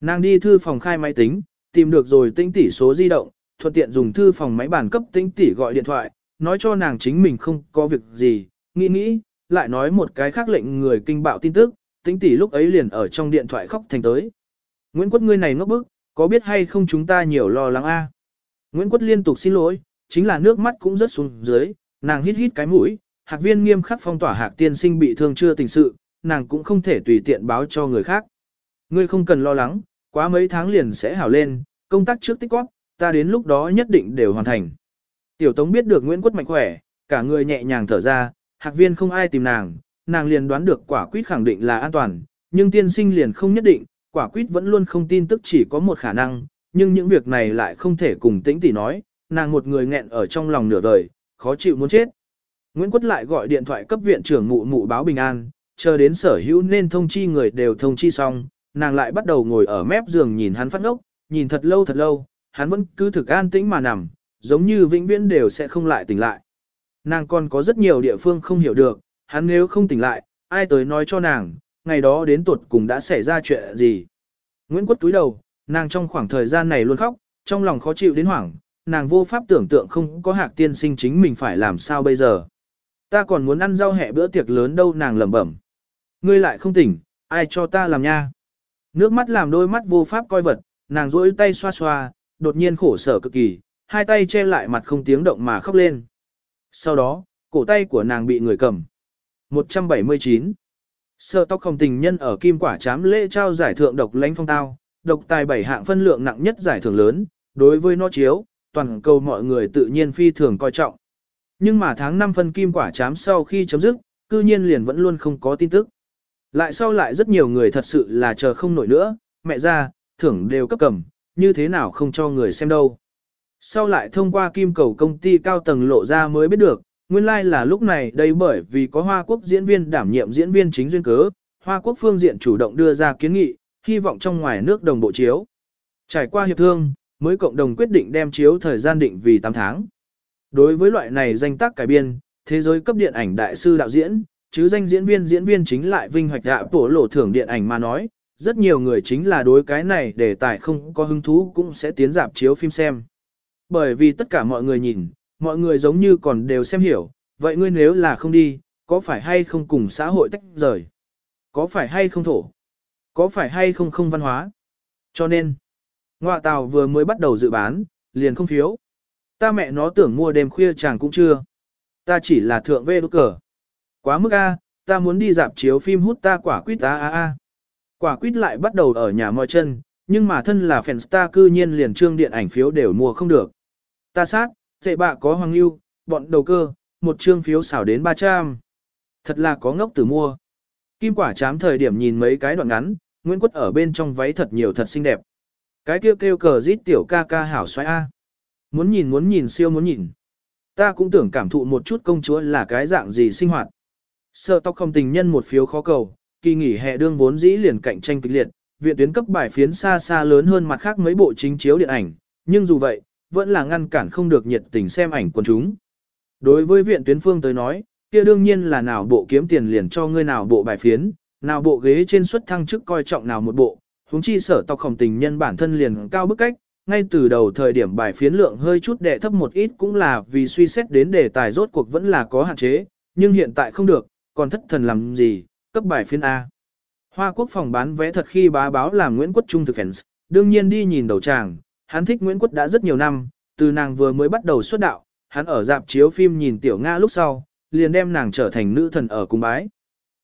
Nàng đi thư phòng khai máy tính, tìm được rồi tinh tỷ số di động, thuận tiện dùng thư phòng máy bàn cấp tinh tỷ gọi điện thoại, nói cho nàng chính mình không có việc gì, nghĩ nghĩ, lại nói một cái khác lệnh người kinh bạo tin tức, tinh tỷ lúc ấy liền ở trong điện thoại khóc thành tới. Nguyễn Quất ngươi này ngốc bức, có biết hay không chúng ta nhiều lo lắng a? Nguyễn Quất liên tục xin lỗi, chính là nước mắt cũng rất xuống dưới, nàng hít hít cái mũi, hạc viên nghiêm khắc phong tỏa hạc tiên sinh bị thương chưa tình sự, nàng cũng không thể tùy tiện báo cho người khác. Ngươi không cần lo lắng, quá mấy tháng liền sẽ hảo lên, công tác trước tích góp, ta đến lúc đó nhất định đều hoàn thành. Tiểu Tống biết được Nguyễn Quất mạnh khỏe, cả người nhẹ nhàng thở ra, hạc viên không ai tìm nàng, nàng liền đoán được quả quýt khẳng định là an toàn, nhưng tiên sinh liền không nhất định, quả quýt vẫn luôn không tin tức chỉ có một khả năng, nhưng những việc này lại không thể cùng tĩnh tỷ nói, nàng một người nghẹn ở trong lòng nửa đời, khó chịu muốn chết. Nguyễn Quất lại gọi điện thoại cấp viện trưởng mụ mụ báo bình an, chờ đến sở hữu nên thông chi người đều thông chi xong, nàng lại bắt đầu ngồi ở mép giường nhìn hắn phát ngốc, nhìn thật lâu thật lâu, hắn vẫn cứ thực an tĩnh mà nằm, giống như vĩnh viễn đều sẽ không lại tỉnh lại. Nàng còn có rất nhiều địa phương không hiểu được, hắn nếu không tỉnh lại, ai tới nói cho nàng, ngày đó đến tuột cùng đã xảy ra chuyện gì. Nguyễn Quất túi đầu, nàng trong khoảng thời gian này luôn khóc, trong lòng khó chịu đến hoảng, nàng vô pháp tưởng tượng không có hạc tiên sinh chính mình phải làm sao bây giờ. Ta còn muốn ăn rau hẹ bữa tiệc lớn đâu nàng lẩm bẩm. Ngươi lại không tỉnh, ai cho ta làm nha. Nước mắt làm đôi mắt vô pháp coi vật, nàng rỗi tay xoa xoa, đột nhiên khổ sở cực kỳ, hai tay che lại mặt không tiếng động mà khóc lên. Sau đó, cổ tay của nàng bị người cầm. 179. Sơ tóc không tình nhân ở kim quả chám lễ trao giải thượng độc lãnh phong tao, độc tài bảy hạng phân lượng nặng nhất giải thưởng lớn, đối với nó chiếu, toàn cầu mọi người tự nhiên phi thường coi trọng. Nhưng mà tháng 5 phân kim quả chám sau khi chấm dứt, cư nhiên liền vẫn luôn không có tin tức. Lại sau lại rất nhiều người thật sự là chờ không nổi nữa, mẹ ra, thưởng đều cấp cầm, như thế nào không cho người xem đâu. Sau lại thông qua kim cầu công ty cao tầng lộ ra mới biết được, nguyên lai like là lúc này đây bởi vì có Hoa Quốc diễn viên đảm nhiệm diễn viên chính duyên cớ, Hoa Quốc phương diện chủ động đưa ra kiến nghị, hy vọng trong ngoài nước đồng bộ chiếu. Trải qua hiệp thương, mới cộng đồng quyết định đem chiếu thời gian định vì 8 tháng. Đối với loại này danh tác cải biên, thế giới cấp điện ảnh đại sư đạo diễn, chứ danh diễn viên diễn viên chính lại vinh hoạch dạ tổ lộ thưởng điện ảnh mà nói, rất nhiều người chính là đối cái này để tài không có hứng thú cũng sẽ tiến dạp chiếu phim xem. Bởi vì tất cả mọi người nhìn, mọi người giống như còn đều xem hiểu, vậy ngươi nếu là không đi, có phải hay không cùng xã hội tách rời? Có phải hay không thổ? Có phải hay không không văn hóa? Cho nên, ngoại tàu vừa mới bắt đầu dự bán, liền không phiếu. Ta mẹ nó tưởng mua đêm khuya chàng cũng chưa. Ta chỉ là thượng vê đốt cờ. Quá mức A, ta muốn đi dạp chiếu phim hút ta quả quýt a a a. Quả quýt lại bắt đầu ở nhà mòi chân, nhưng mà thân là fans ta cư nhiên liền trương điện ảnh phiếu đều mua không được. Ta sát, tệ bạ có hoàng lưu, bọn đầu cơ, một trương phiếu xảo đến 300. Thật là có ngốc tử mua. Kim quả chám thời điểm nhìn mấy cái đoạn ngắn, Nguyễn Quất ở bên trong váy thật nhiều thật xinh đẹp. Cái kêu kêu cờ rít tiểu ca ca hảo xoay A. Muốn nhìn muốn nhìn siêu muốn nhìn. Ta cũng tưởng cảm thụ một chút công chúa là cái dạng gì sinh hoạt. Sợ tóc không tình nhân một phiếu khó cầu, kỳ nghỉ hè đương vốn dĩ liền cạnh tranh kịch liệt, viện tuyến cấp bài phiến xa xa lớn hơn mặt khác mấy bộ chính chiếu điện ảnh, nhưng dù vậy, vẫn là ngăn cản không được nhiệt tình xem ảnh quần chúng. Đối với viện tuyến phương tới nói, kia đương nhiên là nào bộ kiếm tiền liền cho ngươi nào bộ bài phiến, nào bộ ghế trên suất thăng chức coi trọng nào một bộ, huống chi sở tộc khổng tình nhân bản thân liền cao bức cách, ngay từ đầu thời điểm bài phiến lượng hơi chút đệ thấp một ít cũng là vì suy xét đến đề tài rốt cuộc vẫn là có hạn chế, nhưng hiện tại không được, còn thất thần làm gì, cấp bài phiến A. Hoa quốc phòng bán vé thật khi bá báo là Nguyễn Quốc Trung thực fans, đương nhiên đi nhìn đầu tràng, hắn thích Nguyễn Quốc đã rất nhiều năm, từ nàng vừa mới bắt đầu xuất đạo, hắn ở dạp chiếu phim nhìn Tiểu Nga lúc sau, liền đem nàng trở thành nữ thần ở cung bái.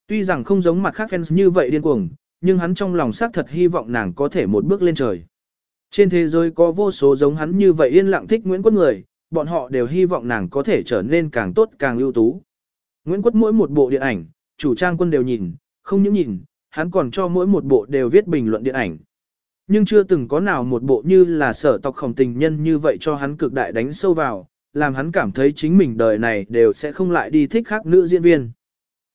Tuy rằng không giống mặt khác fans như vậy điên cuồng, nhưng hắn trong lòng xác thật hy vọng nàng có thể một bước lên trời. Trên thế giới có vô số giống hắn như vậy yên lặng thích Nguyễn Quốc người, bọn họ đều hy vọng nàng có thể trở nên càng tốt càng ưu tú. Nguyễn Quốc mỗi một bộ điện ảnh, chủ trang quân đều nhìn, không những nhìn, hắn còn cho mỗi một bộ đều viết bình luận điện ảnh. Nhưng chưa từng có nào một bộ như là sở tộc khổng tình nhân như vậy cho hắn cực đại đánh sâu vào, làm hắn cảm thấy chính mình đời này đều sẽ không lại đi thích khác nữ diễn viên.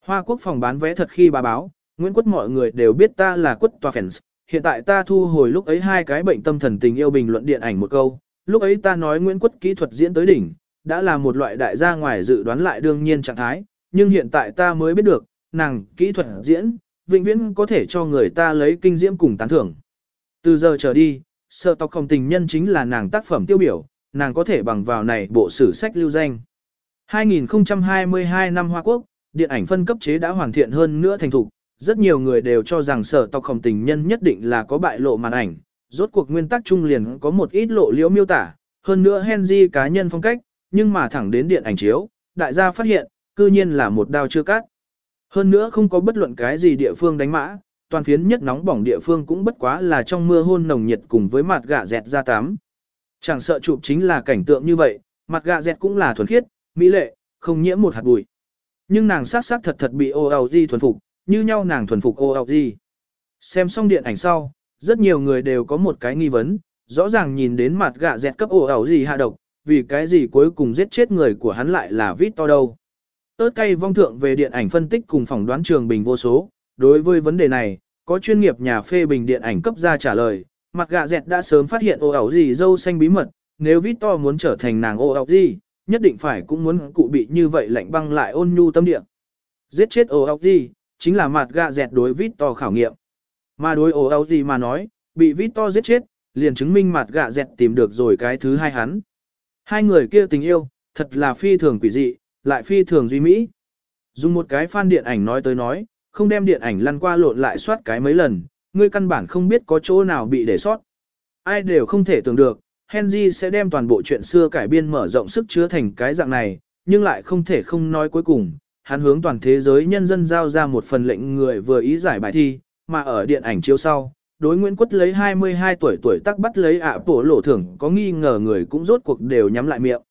Hoa quốc phòng bán vé thật khi bà báo, Nguyễn Quất mọi người đều biết ta là quất tòa fans, hiện tại ta thu hồi lúc ấy hai cái bệnh tâm thần tình yêu bình luận điện ảnh một câu, lúc ấy ta nói Nguyễn Quất kỹ thuật diễn tới đỉnh, đã là một loại đại gia ngoài dự đoán lại đương nhiên trạng thái, nhưng hiện tại ta mới biết được, nàng kỹ thuật diễn, vĩnh viễn có thể cho người ta lấy kinh diễm cùng tán thưởng. Từ giờ trở đi, sợ tộc không tình nhân chính là nàng tác phẩm tiêu biểu, nàng có thể bằng vào này bộ sử sách lưu danh. 2022 năm Hoa Quốc, điện ảnh phân cấp chế đã hoàn thiện hơn nữa thành thục, rất nhiều người đều cho rằng sở tộc khổng tình nhân nhất định là có bại lộ màn ảnh, rốt cuộc nguyên tắc trung liền có một ít lộ liễu miêu tả, hơn nữa Henry cá nhân phong cách, nhưng mà thẳng đến điện ảnh chiếu, đại gia phát hiện, cư nhiên là một đao chưa cắt. Hơn nữa không có bất luận cái gì địa phương đánh mã, toàn phiến nhất nóng bỏng địa phương cũng bất quá là trong mưa hôn nồng nhiệt cùng với mặt gạ dẹt ra tám. Chẳng sợ chụp chính là cảnh tượng như vậy, mặt gạ dẹt cũng là thuần khiết, mỹ lệ, không nhiễm một hạt bụi. Nhưng nàng sát sát thật thật bị OLG thuần phục, như nhau nàng thuần phục OLG. Xem xong điện ảnh sau, rất nhiều người đều có một cái nghi vấn, rõ ràng nhìn đến mặt gạ dẹt cấp OLG hạ độc, vì cái gì cuối cùng giết chết người của hắn lại là Victor đâu. Ơt cay vong thượng về điện ảnh phân tích cùng phỏng đoán trường bình vô số, đối với vấn đề này, có chuyên nghiệp nhà phê bình điện ảnh cấp ra trả lời, mặt gạ dẹt đã sớm phát hiện ô ảo gì dâu xanh bí mật, nếu Victor muốn trở thành nàng ô ảo gì, nhất định phải cũng muốn cụ bị như vậy lạnh băng lại ôn nhu tâm địa. Giết chết ô ảo gì, chính là mặt gạ dẹt đối Victor khảo nghiệm. Mà đối ổ ảo gì mà nói, bị Victor giết chết, liền chứng minh mặt gạ dẹt tìm được rồi cái thứ hai hắn. Hai người kia tình yêu, thật là phi thường quỷ dị, lại phi thường duy mỹ. Dùng một cái fan điện ảnh nói tới nói, không đem điện ảnh lăn qua lộn lại soát cái mấy lần, ngươi căn bản không biết có chỗ nào bị để sót. Ai đều không thể tưởng được, Henry sẽ đem toàn bộ chuyện xưa cải biên mở rộng sức chứa thành cái dạng này, nhưng lại không thể không nói cuối cùng, hắn hướng toàn thế giới nhân dân giao ra một phần lệnh người vừa ý giải bài thi, mà ở điện ảnh chiếu sau, đối Nguyễn Quất lấy 22 tuổi tuổi tắc bắt lấy ạ bổ lộ thưởng có nghi ngờ người cũng rốt cuộc đều nhắm lại miệng.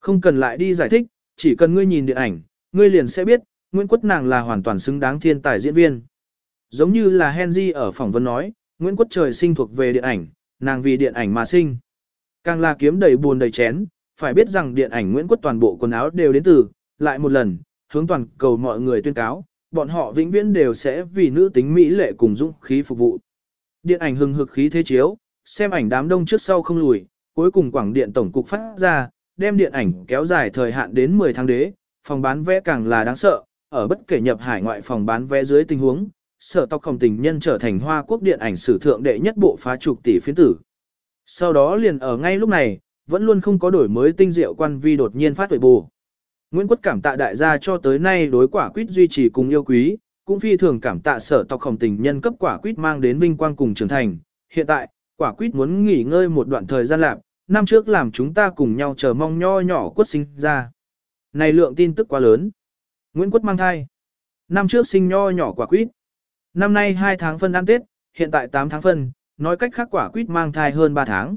Không cần lại đi giải thích, chỉ cần ngươi nhìn điện ảnh, ngươi liền sẽ biết, Nguyễn Quất nàng là hoàn toàn xứng đáng thiên tài diễn viên. Giống như là Henry ở phỏng vấn nói, Nguyễn Quất trời sinh thuộc về điện ảnh, nàng vì điện ảnh mà sinh. Càng là kiếm đầy buồn đầy chén, phải biết rằng điện ảnh Nguyễn Quất toàn bộ quần áo đều đến từ, lại một lần, hướng toàn cầu mọi người tuyên cáo, bọn họ vĩnh viễn đều sẽ vì nữ tính mỹ lệ cùng dũng khí phục vụ. Điện ảnh hừng hực khí thế chiếu, xem ảnh đám đông trước sau không lùi, cuối cùng quảng điện tổng cục phát ra, đem điện ảnh kéo dài thời hạn đến 10 tháng đế, phòng bán vé càng là đáng sợ, ở bất kể nhập hải ngoại phòng bán vé dưới tình huống, sở tộc không tình nhân trở thành hoa quốc điện ảnh sử thượng đệ nhất bộ phá chục tỷ phiến tử. Sau đó liền ở ngay lúc này, vẫn luôn không có đổi mới tinh diệu quan vi đột nhiên phát tuổi bù. Nguyễn Quốc cảm tạ đại gia cho tới nay đối quả quýt duy trì cùng yêu quý, cũng phi thường cảm tạ sở tộc khổng tình nhân cấp quả quýt mang đến vinh quang cùng trưởng thành. Hiện tại, quả quýt muốn nghỉ ngơi một đoạn thời gian lạc, năm trước làm chúng ta cùng nhau chờ mong nho nhỏ quất sinh ra. Này lượng tin tức quá lớn. Nguyễn Quốc mang thai. Năm trước sinh nho nhỏ quả quýt. Năm nay 2 tháng phân ăn Tết, hiện tại 8 tháng phân, nói cách khác quả quýt mang thai hơn 3 tháng.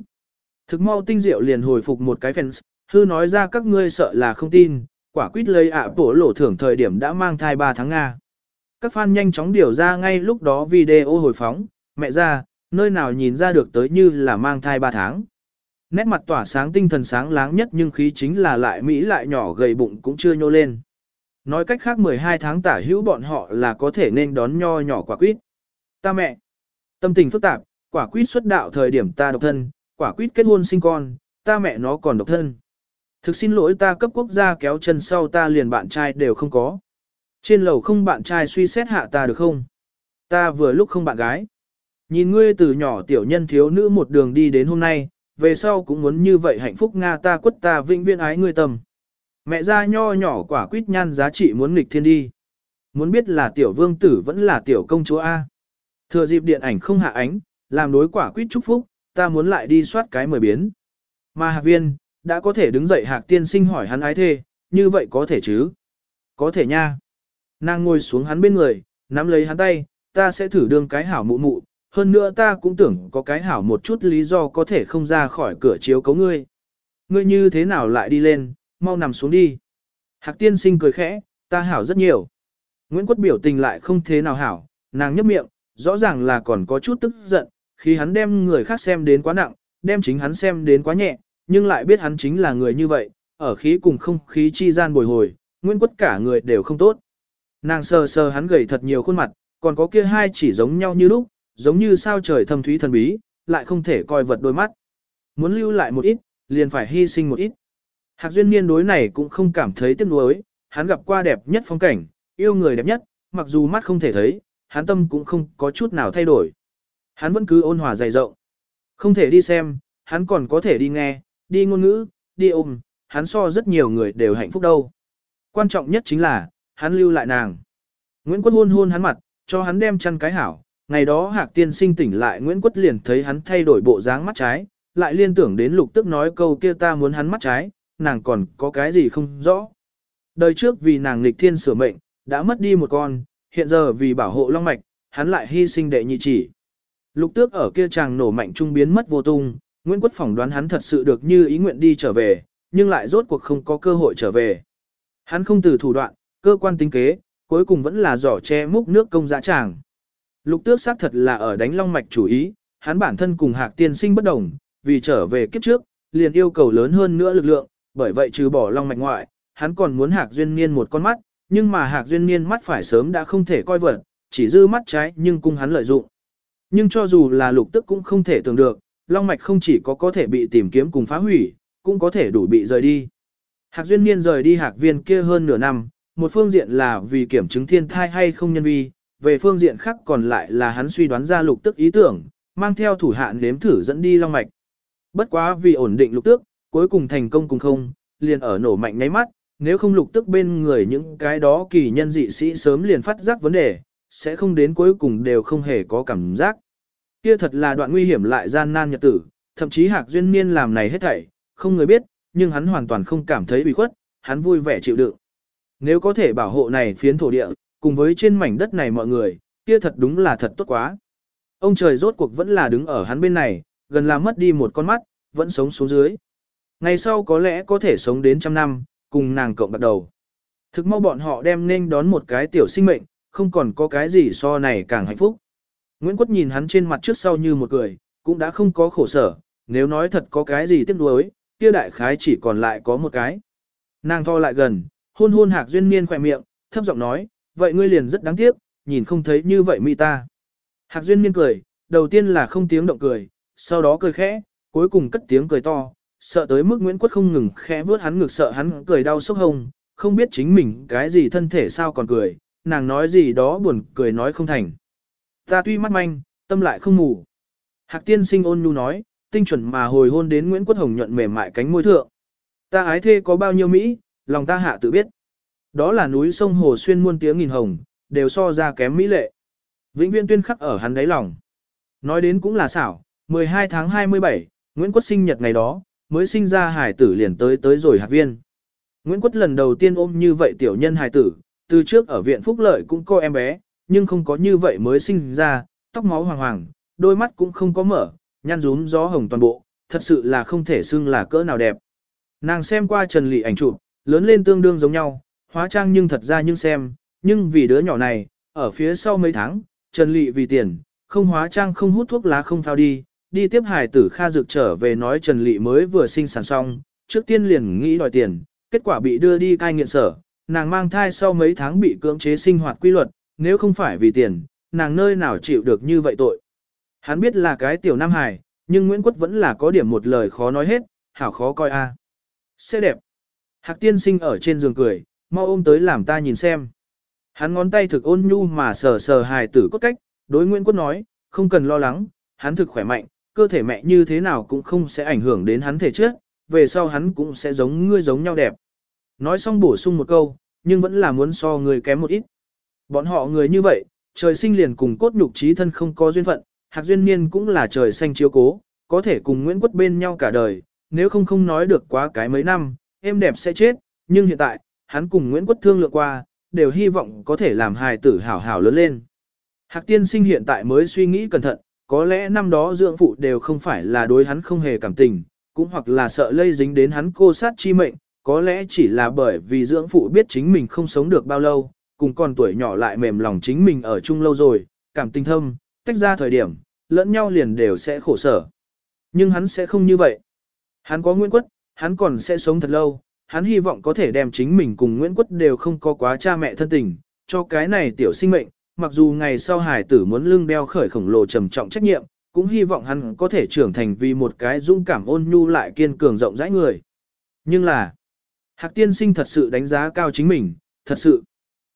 Thực mau tinh diệu liền hồi phục một cái fans, hư nói ra các ngươi sợ là không tin, quả quýt lấy ạ bổ lộ thưởng thời điểm đã mang thai 3 tháng Nga. Các fan nhanh chóng điều ra ngay lúc đó video hồi phóng, mẹ ra, nơi nào nhìn ra được tới như là mang thai 3 tháng. Nét mặt tỏa sáng tinh thần sáng láng nhất nhưng khí chính là lại Mỹ lại nhỏ gầy bụng cũng chưa nhô lên. Nói cách khác 12 tháng tả hữu bọn họ là có thể nên đón nho nhỏ quả quýt. Ta mẹ, tâm tình phức tạp, quả quýt xuất đạo thời điểm ta độc thân, quả quýt kết hôn sinh con, ta mẹ nó còn độc thân. Thực xin lỗi ta cấp quốc gia kéo chân sau ta liền bạn trai đều không có. Trên lầu không bạn trai suy xét hạ ta được không? Ta vừa lúc không bạn gái. Nhìn ngươi từ nhỏ tiểu nhân thiếu nữ một đường đi đến hôm nay, về sau cũng muốn như vậy hạnh phúc Nga ta quất ta vĩnh viễn ái ngươi tầm. Mẹ ra nho nhỏ quả quýt nhan giá trị muốn nghịch thiên đi. Muốn biết là tiểu vương tử vẫn là tiểu công chúa A. Thừa dịp điện ảnh không hạ ánh, làm đối quả quýt chúc phúc, ta muốn lại đi soát cái mười biến. Mà hạc viên, đã có thể đứng dậy hạc tiên sinh hỏi hắn ái thê, như vậy có thể chứ? Có thể nha. Nàng ngồi xuống hắn bên người, nắm lấy hắn tay, ta sẽ thử đương cái hảo mụ mụ, hơn nữa ta cũng tưởng có cái hảo một chút lý do có thể không ra khỏi cửa chiếu cấu ngươi. Ngươi như thế nào lại đi lên, mau nằm xuống đi. Hạc tiên sinh cười khẽ, ta hảo rất nhiều. Nguyễn Quất biểu tình lại không thế nào hảo, nàng nhấp miệng, rõ ràng là còn có chút tức giận, khi hắn đem người khác xem đến quá nặng, đem chính hắn xem đến quá nhẹ, nhưng lại biết hắn chính là người như vậy, ở khí cùng không khí chi gian bồi hồi, Nguyễn Quất cả người đều không tốt. Nàng sờ sờ hắn gầy thật nhiều khuôn mặt, còn có kia hai chỉ giống nhau như lúc, giống như sao trời thâm thúy thần bí, lại không thể coi vật đôi mắt. Muốn lưu lại một ít, liền phải hy sinh một ít. Hạc duyên niên đối này cũng không cảm thấy tiếc nuối, hắn gặp qua đẹp nhất phong cảnh, yêu người đẹp nhất, mặc dù mắt không thể thấy, hắn tâm cũng không có chút nào thay đổi. Hắn vẫn cứ ôn hòa dày rộng. Không thể đi xem, hắn còn có thể đi nghe, đi ngôn ngữ, đi ôm, hắn so rất nhiều người đều hạnh phúc đâu. Quan trọng nhất chính là, hắn lưu lại nàng. Nguyễn Quất hôn hôn hắn mặt, cho hắn đem chăn cái hảo. Ngày đó Hạc Tiên sinh tỉnh lại Nguyễn Quất liền thấy hắn thay đổi bộ dáng mắt trái, lại liên tưởng đến lục tức nói câu kia ta muốn hắn mắt trái, nàng còn có cái gì không rõ. Đời trước vì nàng nghịch thiên sửa mệnh, đã mất đi một con, hiện giờ vì bảo hộ long mạch, hắn lại hy sinh đệ nhị chỉ. Lục tước ở kia chàng nổ mạnh trung biến mất vô tung, Nguyễn Quất phỏng đoán hắn thật sự được như ý nguyện đi trở về, nhưng lại rốt cuộc không có cơ hội trở về. Hắn không từ thủ đoạn, cơ quan tính kế, cuối cùng vẫn là giỏ che múc nước công dã tràng. Lục tước xác thật là ở đánh long mạch chủ ý, hắn bản thân cùng hạc tiên sinh bất đồng, vì trở về kiếp trước, liền yêu cầu lớn hơn nữa lực lượng, bởi vậy trừ bỏ long mạch ngoại, hắn còn muốn hạc duyên niên một con mắt, nhưng mà hạc duyên niên mắt phải sớm đã không thể coi vật, chỉ dư mắt trái nhưng cung hắn lợi dụng. Nhưng cho dù là lục tức cũng không thể tưởng được, long mạch không chỉ có có thể bị tìm kiếm cùng phá hủy, cũng có thể đủ bị rời đi. Hạc duyên niên rời đi hạc viên kia hơn nửa năm, một phương diện là vì kiểm chứng thiên thai hay không nhân vi, về phương diện khác còn lại là hắn suy đoán ra lục tức ý tưởng, mang theo thủ hạ nếm thử dẫn đi long mạch. Bất quá vì ổn định lục tức, cuối cùng thành công cùng không, liền ở nổ mạnh nháy mắt, nếu không lục tức bên người những cái đó kỳ nhân dị sĩ sớm liền phát giác vấn đề, sẽ không đến cuối cùng đều không hề có cảm giác. Kia thật là đoạn nguy hiểm lại gian nan nhật tử, thậm chí Hạc Duyên Niên làm này hết thảy, không người biết, nhưng hắn hoàn toàn không cảm thấy bị khuất, hắn vui vẻ chịu đựng. Nếu có thể bảo hộ này phiến thổ địa, cùng với trên mảnh đất này mọi người, kia thật đúng là thật tốt quá. Ông trời rốt cuộc vẫn là đứng ở hắn bên này, gần là mất đi một con mắt, vẫn sống xuống dưới. Ngày sau có lẽ có thể sống đến trăm năm, cùng nàng cộng bắt đầu. Thực mau bọn họ đem nên đón một cái tiểu sinh mệnh, không còn có cái gì so này càng hạnh phúc. Nguyễn Quất nhìn hắn trên mặt trước sau như một cười, cũng đã không có khổ sở, nếu nói thật có cái gì tiếc nuối, kia đại khái chỉ còn lại có một cái. Nàng tho lại gần, hôn hôn hạc duyên niên khỏe miệng, thấp giọng nói, vậy ngươi liền rất đáng tiếc, nhìn không thấy như vậy mỹ ta. Hạc duyên niên cười, đầu tiên là không tiếng động cười, sau đó cười khẽ, cuối cùng cất tiếng cười to, sợ tới mức Nguyễn Quất không ngừng khẽ vớt hắn ngực sợ hắn cười đau sốc hông, không biết chính mình cái gì thân thể sao còn cười, nàng nói gì đó buồn cười nói không thành. Ta tuy mắt manh, tâm lại không ngủ. Hạc tiên sinh ôn nhu nói, tinh chuẩn mà hồi hôn đến Nguyễn Quất Hồng nhuận mềm mại cánh môi thượng. Ta ái thê có bao nhiêu Mỹ, lòng ta hạ tự biết. Đó là núi sông hồ xuyên muôn tiếng nghìn hồng, đều so ra kém Mỹ lệ. Vĩnh viên tuyên khắc ở hắn đáy lòng. Nói đến cũng là xảo, 12 tháng 27, Nguyễn Quất sinh nhật ngày đó, mới sinh ra hải tử liền tới tới rồi hạt viên. Nguyễn Quất lần đầu tiên ôm như vậy tiểu nhân hải tử, từ trước ở viện phúc lợi cũng có em bé, nhưng không có như vậy mới sinh ra, tóc máu hoàng hoàng, đôi mắt cũng không có mở, nhăn rúm gió hồng toàn bộ, thật sự là không thể xưng là cỡ nào đẹp. Nàng xem qua Trần Lệ ảnh chụp, lớn lên tương đương giống nhau, hóa trang nhưng thật ra nhưng xem, nhưng vì đứa nhỏ này, ở phía sau mấy tháng, Trần Lệ vì tiền, không hóa trang không hút thuốc lá không phao đi, đi tiếp hải tử Kha dược trở về nói Trần Lệ mới vừa sinh sản xong, trước tiên liền nghĩ đòi tiền, kết quả bị đưa đi cai nghiện sở, nàng mang thai sau mấy tháng bị cưỡng chế sinh hoạt quy luật, nếu không phải vì tiền, nàng nơi nào chịu được như vậy tội. Hắn biết là cái tiểu Nam Hải, nhưng Nguyễn Quất vẫn là có điểm một lời khó nói hết, hảo khó coi a. À. Sẽ đẹp. Hạc tiên sinh ở trên giường cười, mau ôm tới làm ta nhìn xem. Hắn ngón tay thực ôn nhu mà sờ sờ hài tử cốt cách, đối Nguyễn Quất nói, không cần lo lắng, hắn thực khỏe mạnh, cơ thể mẹ như thế nào cũng không sẽ ảnh hưởng đến hắn thể trước, về sau hắn cũng sẽ giống ngươi giống nhau đẹp. Nói xong bổ sung một câu, nhưng vẫn là muốn so người kém một ít. Bọn họ người như vậy, trời sinh liền cùng cốt nhục trí thân không có duyên phận, Hạc Duyên Niên cũng là trời xanh chiếu cố, có thể cùng Nguyễn Quất bên nhau cả đời, nếu không không nói được quá cái mấy năm, em đẹp sẽ chết, nhưng hiện tại, hắn cùng Nguyễn Quất thương lượng qua, đều hy vọng có thể làm hài tử hảo hảo lớn lên. Hạc tiên sinh hiện tại mới suy nghĩ cẩn thận, có lẽ năm đó dưỡng phụ đều không phải là đối hắn không hề cảm tình, cũng hoặc là sợ lây dính đến hắn cô sát chi mệnh, có lẽ chỉ là bởi vì dưỡng phụ biết chính mình không sống được bao lâu, cùng con tuổi nhỏ lại mềm lòng chính mình ở chung lâu rồi, cảm tình thâm, tách ra thời điểm, lẫn nhau liền đều sẽ khổ sở. Nhưng hắn sẽ không như vậy. Hắn có Nguyễn Quất, hắn còn sẽ sống thật lâu, hắn hy vọng có thể đem chính mình cùng Nguyễn Quất đều không có quá cha mẹ thân tình, cho cái này tiểu sinh mệnh, mặc dù ngày sau hải tử muốn lưng đeo khởi khổng lồ trầm trọng trách nhiệm, cũng hy vọng hắn có thể trưởng thành vì một cái dũng cảm ôn nhu lại kiên cường rộng rãi người. Nhưng là, Hạc tiên sinh thật sự đánh giá cao chính mình, thật sự.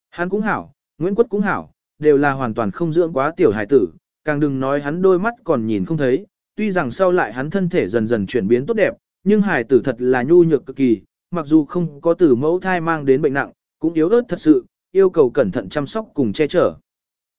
Hắn cũng hảo, Nguyễn Quất cũng hảo, đều là hoàn toàn không dưỡng quá tiểu hải tử, càng đừng nói hắn đôi mắt còn nhìn không thấy, tuy rằng sau lại hắn thân thể dần dần chuyển biến tốt đẹp, nhưng hải tử thật là nhu nhược cực kỳ, mặc dù không có tử mẫu thai mang đến bệnh nặng, cũng yếu ớt thật sự, yêu cầu cẩn thận chăm sóc cùng che chở.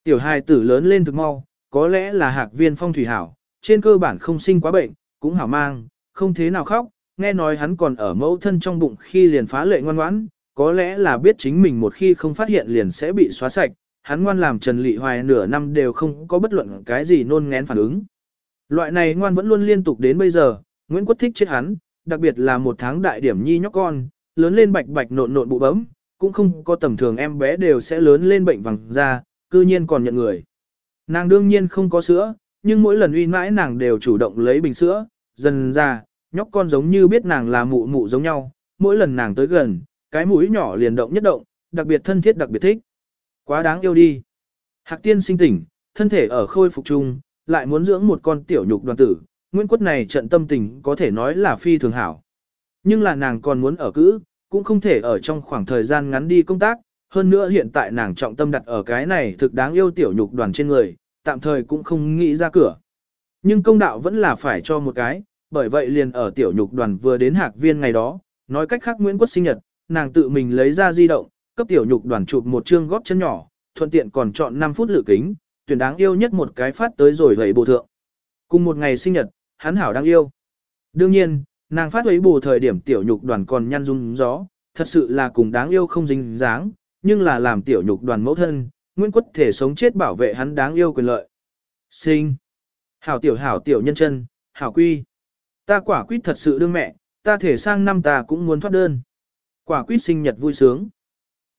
Tiểu hải tử lớn lên thực mau, có lẽ là hạc viên phong thủy hảo, trên cơ bản không sinh quá bệnh, cũng hảo mang, không thế nào khóc, nghe nói hắn còn ở mẫu thân trong bụng khi liền phá lệ ngoan ngoãn, có lẽ là biết chính mình một khi không phát hiện liền sẽ bị xóa sạch, hắn ngoan làm Trần Lị Hoài nửa năm đều không có bất luận cái gì nôn ngén phản ứng. Loại này ngoan vẫn luôn liên tục đến bây giờ, Nguyễn Quốc thích chết hắn, đặc biệt là một tháng đại điểm nhi nhóc con, lớn lên bạch bạch nộn nộn bụ bấm, cũng không có tầm thường em bé đều sẽ lớn lên bệnh vàng da, cư nhiên còn nhận người. Nàng đương nhiên không có sữa, nhưng mỗi lần uy mãi nàng đều chủ động lấy bình sữa, dần ra, nhóc con giống như biết nàng là mụ mụ giống nhau, mỗi lần nàng tới gần, cái mũi nhỏ liền động nhất động, đặc biệt thân thiết đặc biệt thích. Quá đáng yêu đi. Hạc tiên sinh tỉnh, thân thể ở khôi phục chung, lại muốn dưỡng một con tiểu nhục đoàn tử, Nguyễn Quất này trận tâm tình có thể nói là phi thường hảo. Nhưng là nàng còn muốn ở cữ, cũng không thể ở trong khoảng thời gian ngắn đi công tác, hơn nữa hiện tại nàng trọng tâm đặt ở cái này thực đáng yêu tiểu nhục đoàn trên người, tạm thời cũng không nghĩ ra cửa. Nhưng công đạo vẫn là phải cho một cái, bởi vậy liền ở tiểu nhục đoàn vừa đến hạc viên ngày đó, nói cách khác Nguyễn Quốc sinh nhật, nàng tự mình lấy ra di động, cấp tiểu nhục đoàn chụp một chương góp chân nhỏ, thuận tiện còn chọn 5 phút lựa kính, tuyển đáng yêu nhất một cái phát tới rồi vậy bộ thượng. Cùng một ngày sinh nhật, hắn hảo đáng yêu. Đương nhiên, nàng phát ấy bù thời điểm tiểu nhục đoàn còn nhăn rung gió, thật sự là cùng đáng yêu không dính dáng, nhưng là làm tiểu nhục đoàn mẫu thân, Nguyễn Quốc thể sống chết bảo vệ hắn đáng yêu quyền lợi. Sinh. Hảo tiểu hảo tiểu nhân chân, hảo quy. Ta quả quyết thật sự đương mẹ, ta thể sang năm ta cũng muốn thoát đơn. Quả quyết sinh nhật vui sướng.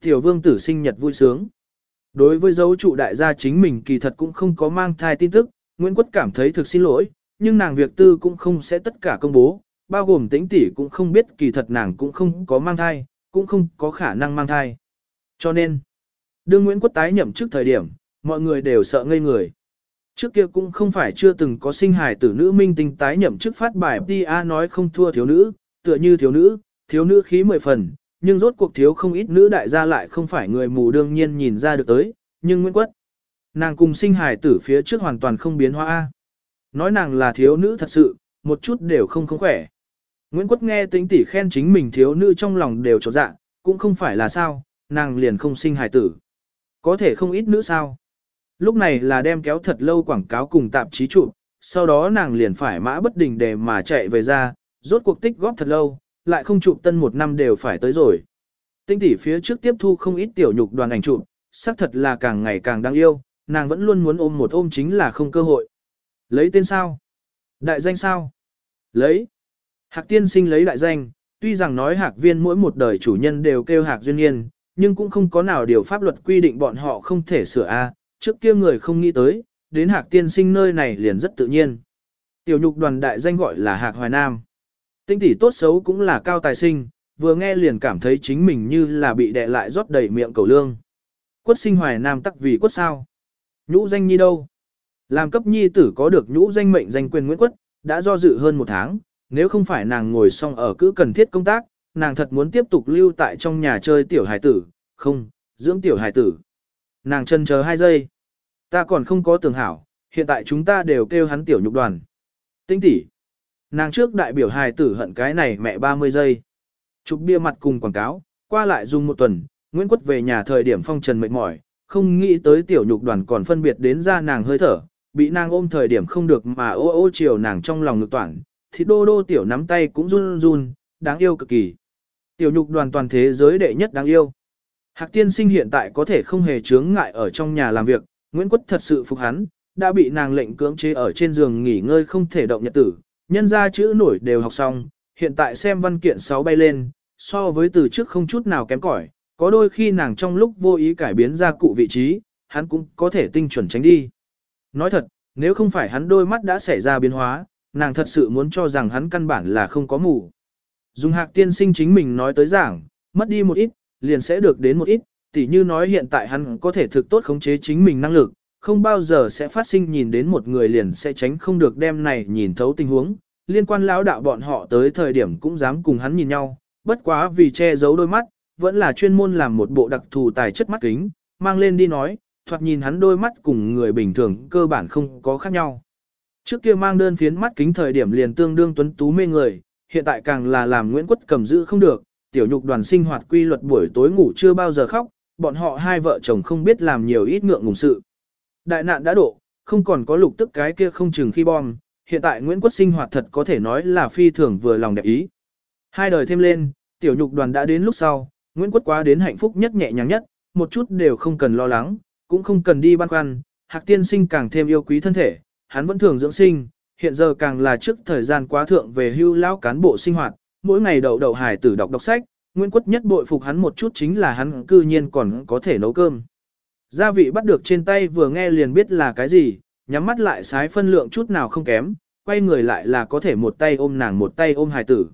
Tiểu vương tử sinh nhật vui sướng. Đối với dấu trụ đại gia chính mình kỳ thật cũng không có mang thai tin tức, Nguyễn Quất cảm thấy thực xin lỗi, nhưng nàng việc tư cũng không sẽ tất cả công bố, bao gồm tĩnh tỷ cũng không biết kỳ thật nàng cũng không có mang thai, cũng không có khả năng mang thai. Cho nên, đương Nguyễn Quất tái nhậm chức thời điểm, mọi người đều sợ ngây người. Trước kia cũng không phải chưa từng có sinh hài tử nữ minh tinh tái nhậm chức phát bài PA nói không thua thiếu nữ, tựa như thiếu nữ, thiếu nữ khí mười phần, nhưng rốt cuộc thiếu không ít nữ đại gia lại không phải người mù đương nhiên nhìn ra được tới, nhưng Nguyễn Quất. Nàng cùng sinh hài tử phía trước hoàn toàn không biến hóa. Nói nàng là thiếu nữ thật sự, một chút đều không không khỏe. Nguyễn Quất nghe tính tỷ khen chính mình thiếu nữ trong lòng đều trột dạ, cũng không phải là sao, nàng liền không sinh hài tử. Có thể không ít nữ sao. Lúc này là đem kéo thật lâu quảng cáo cùng tạp chí chụp, sau đó nàng liền phải mã bất đình để mà chạy về ra, rốt cuộc tích góp thật lâu, lại không chụp tân một năm đều phải tới rồi. Tinh tỷ phía trước tiếp thu không ít tiểu nhục đoàn ảnh chụp, xác thật là càng ngày càng đáng yêu, nàng vẫn luôn muốn ôm một ôm chính là không cơ hội. Lấy tên sao? Đại danh sao? Lấy. Hạc tiên sinh lấy đại danh, tuy rằng nói hạc viên mỗi một đời chủ nhân đều kêu hạc duyên nhiên, nhưng cũng không có nào điều pháp luật quy định bọn họ không thể sửa A, trước kia người không nghĩ tới, đến hạc tiên sinh nơi này liền rất tự nhiên. Tiểu nhục đoàn đại danh gọi là hạc hoài nam. Tinh tỷ tốt xấu cũng là cao tài sinh, vừa nghe liền cảm thấy chính mình như là bị đè lại rót đầy miệng cầu lương. Quất sinh hoài nam tắc vì quất sao? Nhũ danh nhi đâu? Làm cấp nhi tử có được nhũ danh mệnh danh quyền Nguyễn Quất, đã do dự hơn một tháng, nếu không phải nàng ngồi xong ở cứ cần thiết công tác, nàng thật muốn tiếp tục lưu tại trong nhà chơi tiểu hải tử, không, dưỡng tiểu hải tử. Nàng chân chờ hai giây. Ta còn không có tưởng hảo, hiện tại chúng ta đều kêu hắn tiểu nhục đoàn. Tinh tỷ. Nàng trước đại biểu hài tử hận cái này mẹ 30 giây. Chụp bia mặt cùng quảng cáo, qua lại dùng một tuần, Nguyễn Quất về nhà thời điểm phong trần mệt mỏi, không nghĩ tới tiểu nhục đoàn còn phân biệt đến ra nàng hơi thở, bị nàng ôm thời điểm không được mà ô ô chiều nàng trong lòng ngực toàn, thì đô đô tiểu nắm tay cũng run run, đáng yêu cực kỳ. Tiểu nhục đoàn toàn thế giới đệ nhất đáng yêu. Hạc tiên sinh hiện tại có thể không hề chướng ngại ở trong nhà làm việc, Nguyễn Quất thật sự phục hắn, đã bị nàng lệnh cưỡng chế ở trên giường nghỉ ngơi không thể động nhật tử, nhân ra chữ nổi đều học xong, hiện tại xem văn kiện 6 bay lên, so với từ trước không chút nào kém cỏi, có đôi khi nàng trong lúc vô ý cải biến ra cụ vị trí, hắn cũng có thể tinh chuẩn tránh đi. Nói thật, nếu không phải hắn đôi mắt đã xảy ra biến hóa, nàng thật sự muốn cho rằng hắn căn bản là không có mù. Dùng hạc tiên sinh chính mình nói tới giảng, mất đi một ít, liền sẽ được đến một ít, tỉ như nói hiện tại hắn có thể thực tốt khống chế chính mình năng lực, không bao giờ sẽ phát sinh nhìn đến một người liền sẽ tránh không được đem này nhìn thấu tình huống. Liên quan lão đạo bọn họ tới thời điểm cũng dám cùng hắn nhìn nhau, bất quá vì che giấu đôi mắt, vẫn là chuyên môn làm một bộ đặc thù tài chất mắt kính, mang lên đi nói, thoạt nhìn hắn đôi mắt cùng người bình thường cơ bản không có khác nhau. Trước kia mang đơn phiến mắt kính thời điểm liền tương đương tuấn tú mê người, hiện tại càng là làm Nguyễn Quất cầm giữ không được, tiểu nhục đoàn sinh hoạt quy luật buổi tối ngủ chưa bao giờ khóc, bọn họ hai vợ chồng không biết làm nhiều ít ngượng ngùng sự. Đại nạn đã đổ, không còn có lục tức cái kia không chừng khi bom, hiện tại Nguyễn Quất sinh hoạt thật có thể nói là phi thường vừa lòng đẹp ý. Hai đời thêm lên, tiểu nhục đoàn đã đến lúc sau, Nguyễn Quất quá đến hạnh phúc nhất nhẹ nhàng nhất, một chút đều không cần lo lắng, cũng không cần đi băn khoăn, Hạc tiên sinh càng thêm yêu quý thân thể, hắn vẫn thường dưỡng sinh, hiện giờ càng là trước thời gian quá thượng về hưu lão cán bộ sinh hoạt, mỗi ngày đậu đậu hải tử đọc đọc sách, Nguyễn Quất nhất bội phục hắn một chút chính là hắn cư nhiên còn có thể nấu cơm. Gia vị bắt được trên tay vừa nghe liền biết là cái gì, nhắm mắt lại sái phân lượng chút nào không kém, quay người lại là có thể một tay ôm nàng một tay ôm hài tử.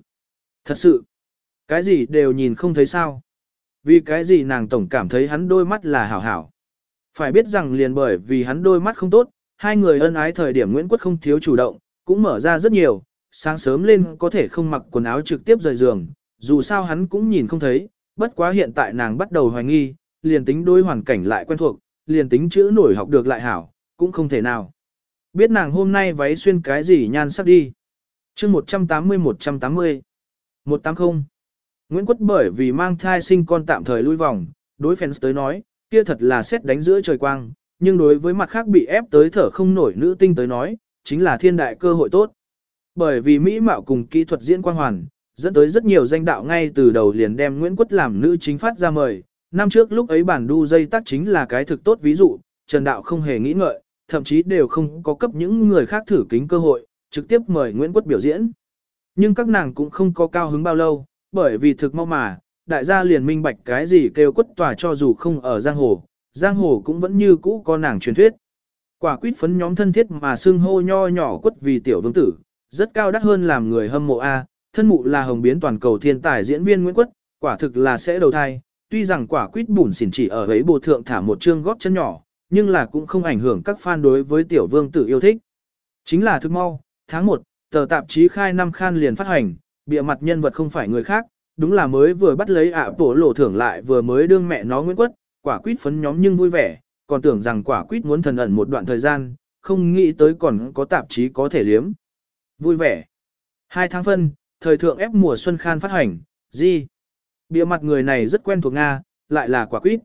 Thật sự, cái gì đều nhìn không thấy sao. Vì cái gì nàng tổng cảm thấy hắn đôi mắt là hảo hảo. Phải biết rằng liền bởi vì hắn đôi mắt không tốt, hai người ân ái thời điểm Nguyễn Quốc không thiếu chủ động, cũng mở ra rất nhiều, sáng sớm lên có thể không mặc quần áo trực tiếp rời giường, dù sao hắn cũng nhìn không thấy, bất quá hiện tại nàng bắt đầu hoài nghi, liền tính đôi hoàn cảnh lại quen thuộc, liền tính chữ nổi học được lại hảo, cũng không thể nào. Biết nàng hôm nay váy xuyên cái gì nhan sắc đi. chương 180-180. 180. Nguyễn Quất bởi vì mang thai sinh con tạm thời lui vòng, đối fans tới nói, kia thật là xét đánh giữa trời quang, nhưng đối với mặt khác bị ép tới thở không nổi nữ tinh tới nói, chính là thiên đại cơ hội tốt. Bởi vì Mỹ mạo cùng kỹ thuật diễn quang hoàn, dẫn tới rất nhiều danh đạo ngay từ đầu liền đem Nguyễn Quất làm nữ chính phát ra mời. Năm trước lúc ấy bản đu dây tác chính là cái thực tốt ví dụ, Trần Đạo không hề nghĩ ngợi, thậm chí đều không có cấp những người khác thử kính cơ hội, trực tiếp mời Nguyễn Quất biểu diễn. Nhưng các nàng cũng không có cao hứng bao lâu, bởi vì thực mau mà, đại gia liền minh bạch cái gì kêu quất tòa cho dù không ở giang hồ, giang hồ cũng vẫn như cũ có nàng truyền thuyết. Quả quýt phấn nhóm thân thiết mà xưng hô nho nhỏ quất vì tiểu vương tử, rất cao đắt hơn làm người hâm mộ A, thân mụ là hồng biến toàn cầu thiên tài diễn viên Nguyễn Quất, quả thực là sẽ đầu thai, tuy rằng quả quýt bùn xỉn chỉ ở ấy bộ thượng thả một chương góp chân nhỏ, nhưng là cũng không ảnh hưởng các fan đối với tiểu vương tử yêu thích. Chính là thức mau, tháng 1, tờ tạp chí khai năm khan liền phát hành, bịa mặt nhân vật không phải người khác, đúng là mới vừa bắt lấy ạ tổ lộ thưởng lại vừa mới đương mẹ nó Nguyễn Quất, quả quýt phấn nhóm nhưng vui vẻ, còn tưởng rằng quả quýt muốn thần ẩn một đoạn thời gian, không nghĩ tới còn có tạp chí có thể liếm. Vui vẻ. Hai tháng phân, thời thượng ép mùa xuân khan phát hành, gì? Bịa mặt người này rất quen thuộc Nga, lại là quả quýt.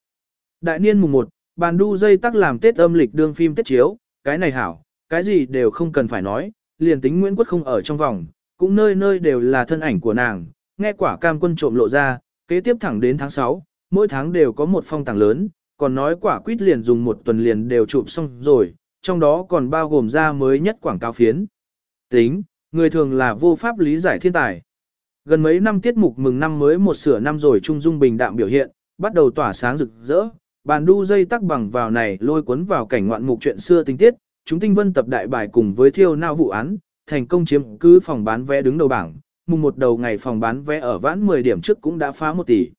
Đại niên mùng 1, bàn đu dây tắc làm Tết âm lịch đương phim Tết chiếu, cái này hảo, cái gì đều không cần phải nói, liền tính Nguyễn Quốc không ở trong vòng, cũng nơi nơi đều là thân ảnh của nàng, nghe quả cam quân trộm lộ ra, kế tiếp thẳng đến tháng 6, mỗi tháng đều có một phong tàng lớn, còn nói quả quýt liền dùng một tuần liền đều chụp xong rồi, trong đó còn bao gồm ra mới nhất quảng cáo phiến. Tính, người thường là vô pháp lý giải thiên tài. Gần mấy năm tiết mục mừng năm mới một sửa năm rồi trung dung bình đạm biểu hiện, bắt đầu tỏa sáng rực rỡ, bàn đu dây tắc bằng vào này lôi cuốn vào cảnh ngoạn mục chuyện xưa tình tiết, chúng tinh vân tập đại bài cùng với thiêu nao vụ án, thành công chiếm cứ phòng bán vé đứng đầu bảng, mùng một đầu ngày phòng bán vé ở vãn 10 điểm trước cũng đã phá 1 tỷ.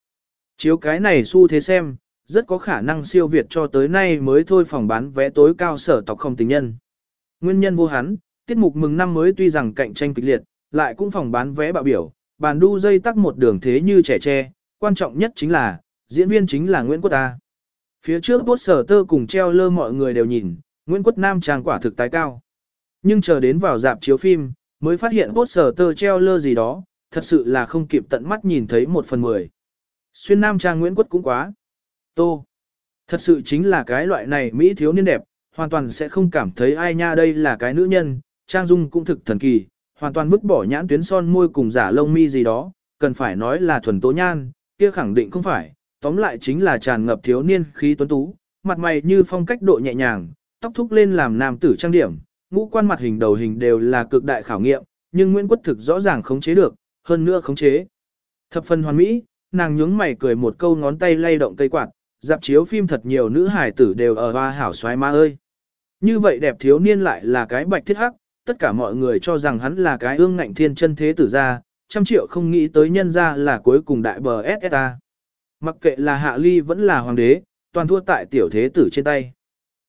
Chiếu cái này xu thế xem, rất có khả năng siêu việt cho tới nay mới thôi phòng bán vé tối cao sở tộc không tình nhân. Nguyên nhân vô hắn, tiết mục mừng năm mới tuy rằng cạnh tranh kịch liệt, lại cũng phòng bán vé bạo biểu, bàn đu dây tắc một đường thế như trẻ tre, quan trọng nhất chính là, diễn viên chính là Nguyễn Quốc Ta. Phía trước bốt sở tơ cùng treo lơ mọi người đều nhìn, Nguyễn Quốc Nam trang quả thực tái cao. Nhưng chờ đến vào dạp chiếu phim, mới phát hiện bốt sở tơ treo lơ gì đó, thật sự là không kịp tận mắt nhìn thấy một phần mười. Xuyên Nam trang Nguyễn Quốc cũng quá. Tô. Thật sự chính là cái loại này Mỹ thiếu niên đẹp, hoàn toàn sẽ không cảm thấy ai nha đây là cái nữ nhân, trang dung cũng thực thần kỳ, hoàn toàn vứt bỏ nhãn tuyến son môi cùng giả lông mi gì đó, cần phải nói là thuần tố nhan, kia khẳng định không phải, tóm lại chính là tràn ngập thiếu niên khí tuấn tú, mặt mày như phong cách độ nhẹ nhàng, tóc thúc lên làm nam tử trang điểm, ngũ quan mặt hình đầu hình đều là cực đại khảo nghiệm, nhưng Nguyễn Quất thực rõ ràng khống chế được, hơn nữa khống chế. Thập phần hoàn mỹ, nàng nhướng mày cười một câu ngón tay lay động cây quạt, dạp chiếu phim thật nhiều nữ hài tử đều ở hoa hảo xoái ma ơi. Như vậy đẹp thiếu niên lại là cái bạch thiết hắc, tất cả mọi người cho rằng hắn là cái ương ngạnh thiên chân thế tử ra, trăm triệu không nghĩ tới nhân ra là cuối cùng đại bờ SSA. Mặc kệ là hạ ly vẫn là hoàng đế, toàn thua tại tiểu thế tử trên tay.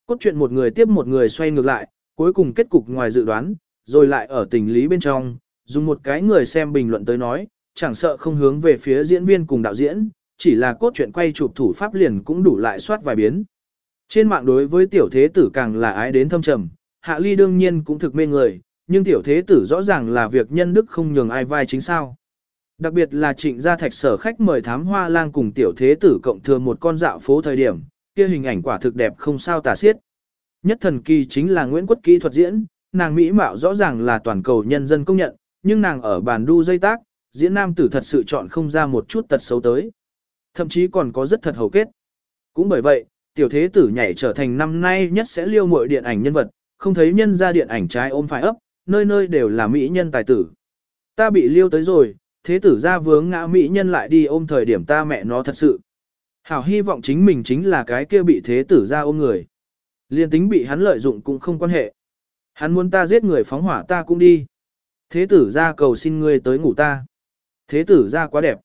Cốt truyện một người tiếp một người xoay ngược lại, cuối cùng kết cục ngoài dự đoán, rồi lại ở tình lý bên trong, dùng một cái người xem bình luận tới nói, chẳng sợ không hướng về phía diễn viên cùng đạo diễn, chỉ là cốt truyện quay chụp thủ pháp liền cũng đủ lại soát vài biến. Trên mạng đối với tiểu thế tử càng là ái đến thâm trầm, hạ ly đương nhiên cũng thực mê người, nhưng tiểu thế tử rõ ràng là việc nhân đức không nhường ai vai chính sao. Đặc biệt là trịnh gia thạch sở khách mời thám hoa lang cùng tiểu thế tử cộng thừa một con dạo phố thời điểm, kia hình ảnh quả thực đẹp không sao tả xiết. Nhất thần kỳ chính là Nguyễn Quốc kỹ thuật diễn, nàng Mỹ mạo rõ ràng là toàn cầu nhân dân công nhận, nhưng nàng ở bàn đu dây tác, diễn nam tử thật sự chọn không ra một chút tật xấu tới. Thậm chí còn có rất thật hầu kết. Cũng bởi vậy, tiểu thế tử nhảy trở thành năm nay nhất sẽ liêu muội điện ảnh nhân vật, không thấy nhân ra điện ảnh trái ôm phải ấp, nơi nơi đều là mỹ nhân tài tử. Ta bị liêu tới rồi, thế tử ra vướng ngã mỹ nhân lại đi ôm thời điểm ta mẹ nó thật sự. Hảo hy vọng chính mình chính là cái kia bị thế tử ra ôm người. Liên tính bị hắn lợi dụng cũng không quan hệ. Hắn muốn ta giết người phóng hỏa ta cũng đi. Thế tử ra cầu xin ngươi tới ngủ ta. Thế tử ra quá đẹp.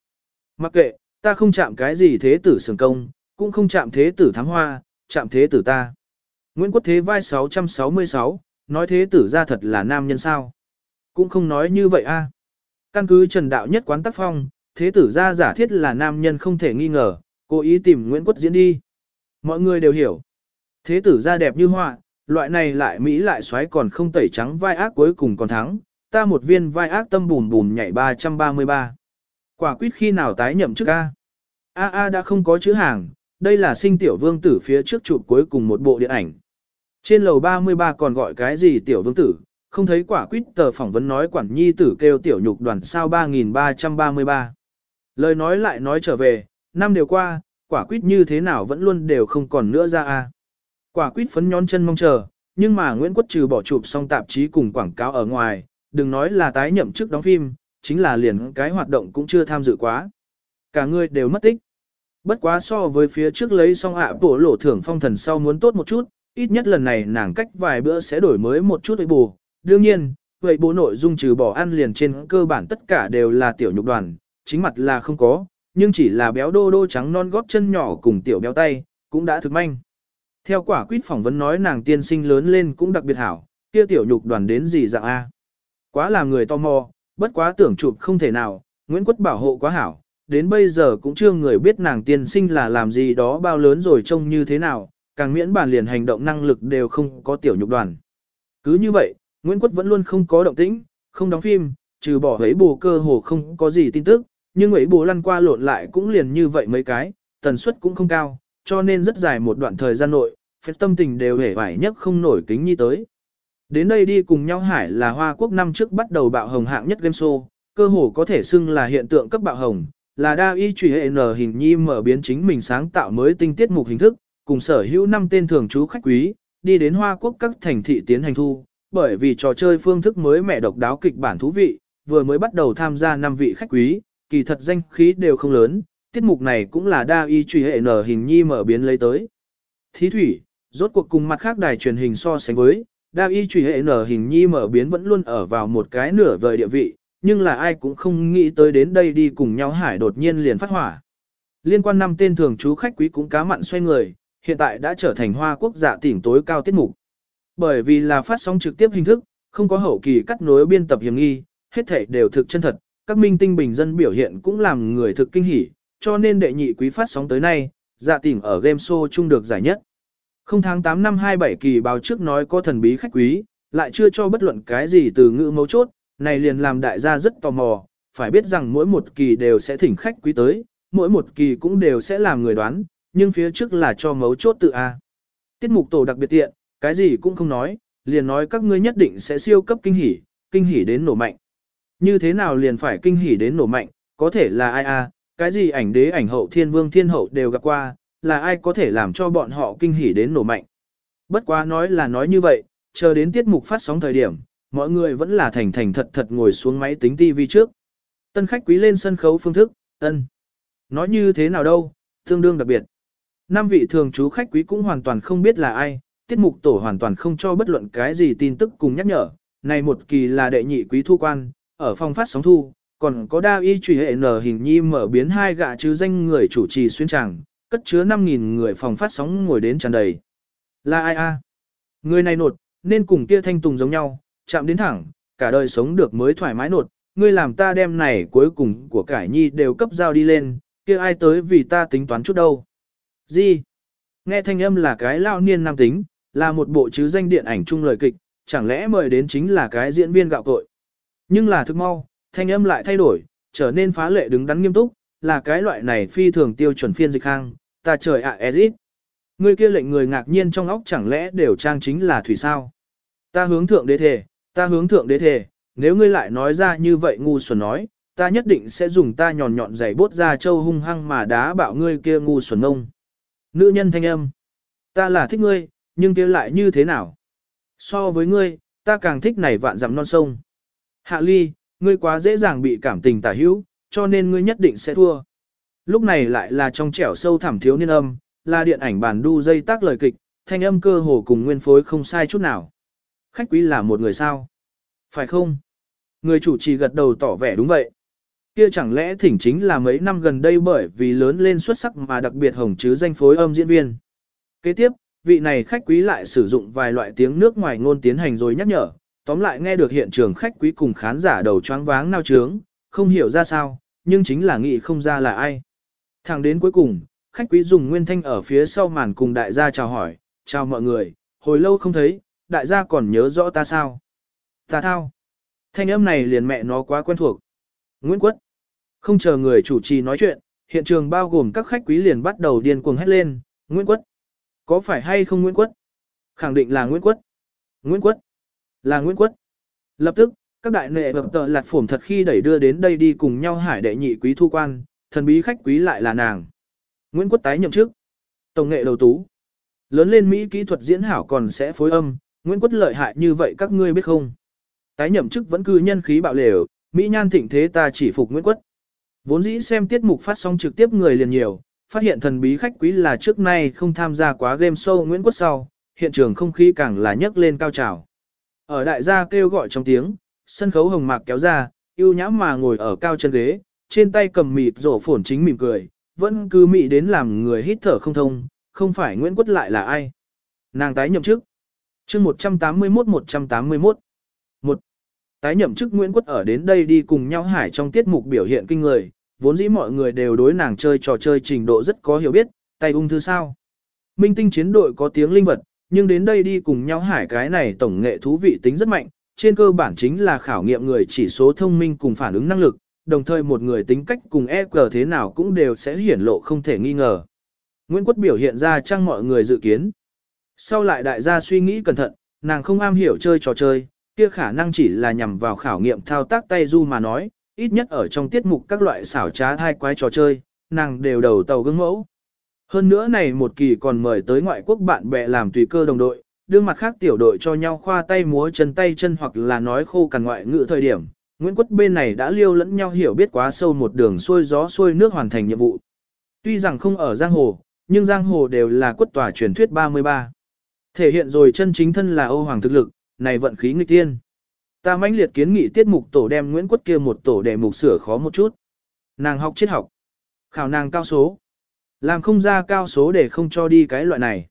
Mặc kệ, ta không chạm cái gì thế tử sừng công, cũng không chạm thế tử thám hoa, chạm thế tử ta. Nguyễn Quốc Thế vai 666, nói thế tử ra thật là nam nhân sao. Cũng không nói như vậy a. Căn cứ trần đạo nhất quán tác phong, thế tử ra giả thiết là nam nhân không thể nghi ngờ, cố ý tìm Nguyễn Quốc diễn đi. Mọi người đều hiểu. Thế tử ra đẹp như họa, loại này lại Mỹ lại xoáy còn không tẩy trắng vai ác cuối cùng còn thắng, ta một viên vai ác tâm bùn bùn nhảy 333. Quả quyết khi nào tái nhậm chức A. A A đã không có chữ hàng, đây là sinh tiểu vương tử phía trước chụp cuối cùng một bộ điện ảnh. Trên lầu 33 còn gọi cái gì tiểu vương tử, không thấy quả quýt tờ phỏng vấn nói quản nhi tử kêu tiểu nhục đoàn sao 3333. Lời nói lại nói trở về, năm đều qua, quả quýt như thế nào vẫn luôn đều không còn nữa ra a. Quả quýt phấn nhón chân mong chờ, nhưng mà Nguyễn Quốc trừ bỏ chụp xong tạp chí cùng quảng cáo ở ngoài, đừng nói là tái nhậm chức đóng phim, chính là liền cái hoạt động cũng chưa tham dự quá. Cả người đều mất tích. Bất quá so với phía trước lấy xong ạ bổ lộ thưởng phong thần sau muốn tốt một chút, ít nhất lần này nàng cách vài bữa sẽ đổi mới một chút với bù. Đương nhiên, vậy bố nội dung trừ bỏ ăn liền trên cơ bản tất cả đều là tiểu nhục đoàn, chính mặt là không có, nhưng chỉ là béo đô đô trắng non gót chân nhỏ cùng tiểu béo tay, cũng đã thực manh. Theo quả quyết phỏng vấn nói nàng tiên sinh lớn lên cũng đặc biệt hảo, kia tiểu nhục đoàn đến gì dạng A. Quá là người tò mò, bất quá tưởng chụp không thể nào, Nguyễn Quất bảo hộ quá hảo, đến bây giờ cũng chưa người biết nàng tiên sinh là làm gì đó bao lớn rồi trông như thế nào, càng miễn bản liền hành động năng lực đều không có tiểu nhục đoàn. Cứ như vậy, Nguyễn Quất vẫn luôn không có động tĩnh, không đóng phim, trừ bỏ ấy bù cơ hồ không có gì tin tức, nhưng ấy bù lăn qua lộn lại cũng liền như vậy mấy cái, tần suất cũng không cao, cho nên rất dài một đoạn thời gian nội, phép tâm tình đều hề vải nhất không nổi kính như tới. Đến đây đi cùng nhau hải là Hoa Quốc năm trước bắt đầu bạo hồng hạng nhất game show, cơ hồ có thể xưng là hiện tượng cấp bạo hồng, là đa y truy hệ n hình nhi mở biến chính mình sáng tạo mới tinh tiết mục hình thức, cùng sở hữu năm tên thường trú khách quý, đi đến Hoa Quốc các thành thị tiến hành thu, bởi vì trò chơi phương thức mới mẹ độc đáo kịch bản thú vị, vừa mới bắt đầu tham gia năm vị khách quý, kỳ thật danh khí đều không lớn, tiết mục này cũng là đa y truy hệ nở hình nhi mở biến lấy tới. Thí thủy, rốt cuộc cùng mặt khác đài truyền hình so sánh với, đa y truy hệ nở hình nhi mở biến vẫn luôn ở vào một cái nửa vời địa vị, nhưng là ai cũng không nghĩ tới đến đây đi cùng nhau hải đột nhiên liền phát hỏa. Liên quan năm tên thường chú khách quý cũng cá mặn xoay người, hiện tại đã trở thành hoa quốc dạ tỉnh tối cao tiết mục. Bởi vì là phát sóng trực tiếp hình thức, không có hậu kỳ cắt nối biên tập hiểm nghi, hết thể đều thực chân thật, các minh tinh bình dân biểu hiện cũng làm người thực kinh hỉ, cho nên đệ nhị quý phát sóng tới nay, dạ tỉnh ở game show chung được giải nhất. Không tháng 8 năm 27 kỳ báo trước nói có thần bí khách quý, lại chưa cho bất luận cái gì từ ngữ mấu chốt, này liền làm đại gia rất tò mò, phải biết rằng mỗi một kỳ đều sẽ thỉnh khách quý tới, mỗi một kỳ cũng đều sẽ làm người đoán, nhưng phía trước là cho mấu chốt tự A. Tiết mục tổ đặc biệt tiện, cái gì cũng không nói, liền nói các ngươi nhất định sẽ siêu cấp kinh hỉ, kinh hỉ đến nổ mạnh. Như thế nào liền phải kinh hỉ đến nổ mạnh, có thể là ai a, cái gì ảnh đế ảnh hậu thiên vương thiên hậu đều gặp qua, là ai có thể làm cho bọn họ kinh hỉ đến nổ mạnh. Bất quá nói là nói như vậy, chờ đến tiết mục phát sóng thời điểm, mọi người vẫn là thành thành thật thật ngồi xuống máy tính TV trước. Tân khách quý lên sân khấu phương thức, ân. Nói như thế nào đâu, tương đương đặc biệt. Năm vị thường chú khách quý cũng hoàn toàn không biết là ai, tiết mục tổ hoàn toàn không cho bất luận cái gì tin tức cùng nhắc nhở. Này một kỳ là đệ nhị quý thu quan, ở phòng phát sóng thu, còn có đa y truy hệ nở hình nhi mở biến hai gạ chứ danh người chủ trì xuyên tràng, cất chứa 5.000 người phòng phát sóng ngồi đến tràn đầy. Là ai a? Người này nột, nên cùng kia thanh tùng giống nhau, chạm đến thẳng, cả đời sống được mới thoải mái nột, ngươi làm ta đem này cuối cùng của cải nhi đều cấp giao đi lên, kia ai tới vì ta tính toán chút đâu. Gì? Nghe thanh âm là cái lao niên nam tính, là một bộ chứ danh điện ảnh chung lời kịch, chẳng lẽ mời đến chính là cái diễn viên gạo cội Nhưng là thức mau, thanh âm lại thay đổi, trở nên phá lệ đứng đắn nghiêm túc, là cái loại này phi thường tiêu chuẩn phiên dịch hang, ta trời ạ à, Ezit. Người kia lệnh người ngạc nhiên trong óc chẳng lẽ đều trang chính là thủy sao. Ta hướng thượng đế thể, ta hướng thượng đế thể, nếu ngươi lại nói ra như vậy ngu xuẩn nói, ta nhất định sẽ dùng ta nhọn nhọn giày bốt ra châu hung hăng mà đá bạo ngươi kia ngu xuẩn ngông. Nữ nhân thanh âm. Ta là thích ngươi, nhưng kia lại như thế nào? So với ngươi, ta càng thích này vạn dặm non sông. Hạ ly, ngươi quá dễ dàng bị cảm tình tả hữu, cho nên ngươi nhất định sẽ thua. Lúc này lại là trong trẻo sâu thẳm thiếu niên âm, là điện ảnh bản đu dây tác lời kịch, thanh âm cơ hồ cùng nguyên phối không sai chút nào. Khách quý là một người sao? Phải không? Người chủ trì gật đầu tỏ vẻ đúng vậy. Kia chẳng lẽ thỉnh chính là mấy năm gần đây bởi vì lớn lên xuất sắc mà đặc biệt hồng chứ danh phối âm diễn viên. Kế tiếp, vị này khách quý lại sử dụng vài loại tiếng nước ngoài ngôn tiến hành rồi nhắc nhở, tóm lại nghe được hiện trường khách quý cùng khán giả đầu choáng váng nao trướng, không hiểu ra sao, nhưng chính là nghĩ không ra là ai. Thẳng đến cuối cùng, khách quý dùng nguyên thanh ở phía sau màn cùng đại gia chào hỏi, chào mọi người, hồi lâu không thấy, đại gia còn nhớ rõ ta sao. Ta thao. Thanh âm này liền mẹ nó quá quen thuộc. Nguyễn Quất. Không chờ người chủ trì nói chuyện, hiện trường bao gồm các khách quý liền bắt đầu điên cuồng hét lên, Nguyễn Quất. Có phải hay không Nguyễn Quất? Khẳng định là Nguyễn Quất. Nguyễn Quất. Là Nguyễn Quất. Lập tức, các đại nệ bập tờ lạt phổm thật khi đẩy đưa đến đây đi cùng nhau hải đệ nhị quý thu quan, thần bí khách quý lại là nàng. Nguyễn Quất tái nhậm chức. Tổng nghệ đầu tú. Lớn lên Mỹ kỹ thuật diễn hảo còn sẽ phối âm, Nguyễn Quất lợi hại như vậy các ngươi biết không? Tái nhậm chức vẫn cư nhân khí bạo lều, Mỹ nhan thịnh thế ta chỉ phục Nguyễn Quất. Vốn dĩ xem tiết mục phát sóng trực tiếp người liền nhiều, phát hiện thần bí khách quý là trước nay không tham gia quá game show Nguyễn Quất sau, hiện trường không khí càng là nhấc lên cao trào. Ở đại gia kêu gọi trong tiếng, sân khấu hồng mạc kéo ra, yêu nhãm mà ngồi ở cao chân ghế, trên tay cầm mịt rổ phổn chính mỉm cười, vẫn cứ mị đến làm người hít thở không thông, không phải Nguyễn Quất lại là ai. Nàng tái nhậm chức. chương 181-181. một Tái nhậm chức Nguyễn Quất ở đến đây đi cùng nhau hải trong tiết mục biểu hiện kinh người, vốn dĩ mọi người đều đối nàng chơi trò chơi trình độ rất có hiểu biết, tay ung thư sao. Minh tinh chiến đội có tiếng linh vật, nhưng đến đây đi cùng nhau hải cái này tổng nghệ thú vị tính rất mạnh, trên cơ bản chính là khảo nghiệm người chỉ số thông minh cùng phản ứng năng lực, đồng thời một người tính cách cùng EQ thế nào cũng đều sẽ hiển lộ không thể nghi ngờ. Nguyễn Quất biểu hiện ra trang mọi người dự kiến. Sau lại đại gia suy nghĩ cẩn thận, nàng không am hiểu chơi trò chơi, kia khả năng chỉ là nhằm vào khảo nghiệm thao tác tay du mà nói, ít nhất ở trong tiết mục các loại xảo trá thai quái trò chơi, nàng đều đầu tàu gương mẫu. Hơn nữa này một kỳ còn mời tới ngoại quốc bạn bè làm tùy cơ đồng đội, đương mặt khác tiểu đội cho nhau khoa tay múa chân tay chân hoặc là nói khô cằn ngoại ngữ thời điểm. Nguyễn Quất bên này đã liêu lẫn nhau hiểu biết quá sâu một đường xuôi gió xuôi nước hoàn thành nhiệm vụ. Tuy rằng không ở giang hồ, nhưng giang hồ đều là quất tòa truyền thuyết 33. Thể hiện rồi chân chính thân là Âu Hoàng thực lực, này vận khí nghịch tiên. Ta mãnh liệt kiến nghị tiết mục tổ đem Nguyễn Quất kia một tổ để mục sửa khó một chút. Nàng học triết học. Khảo nàng cao số. Làm không ra cao số để không cho đi cái loại này.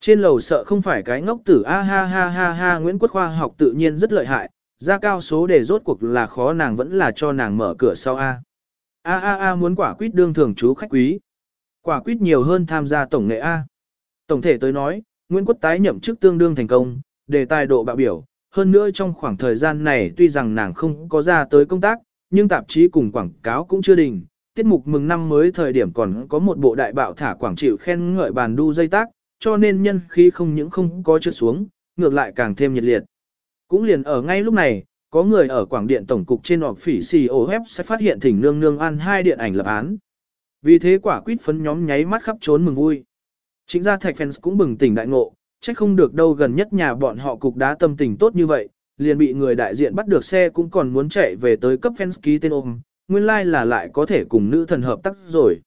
Trên lầu sợ không phải cái ngốc tử a ha ha ha ha Nguyễn Quốc khoa học tự nhiên rất lợi hại, ra cao số để rốt cuộc là khó nàng vẫn là cho nàng mở cửa sau a. A a a muốn quả quýt đương thường chú khách quý. Quả quýt nhiều hơn tham gia tổng nghệ a. Tổng thể tới nói, Nguyễn Quốc tái nhậm chức tương đương thành công, đề tài độ bạo biểu, hơn nữa trong khoảng thời gian này tuy rằng nàng không có ra tới công tác, nhưng tạp chí cùng quảng cáo cũng chưa đình, tiết mục mừng năm mới thời điểm còn có một bộ đại bạo thả quảng chịu khen ngợi bàn đu dây tác, cho nên nhân khí không những không có trượt xuống, ngược lại càng thêm nhiệt liệt. Cũng liền ở ngay lúc này, có người ở quảng điện tổng cục trên họp phỉ web sẽ phát hiện thỉnh nương nương ăn hai điện ảnh lập án. Vì thế quả quýt phấn nhóm nháy mắt khắp trốn mừng vui. Chính ra thạch fans cũng bừng tỉnh đại ngộ, chắc không được đâu gần nhất nhà bọn họ cục đá tâm tình tốt như vậy, liền bị người đại diện bắt được xe cũng còn muốn chạy về tới cấp fans ký tên ôm, nguyên lai like là lại có thể cùng nữ thần hợp tác rồi.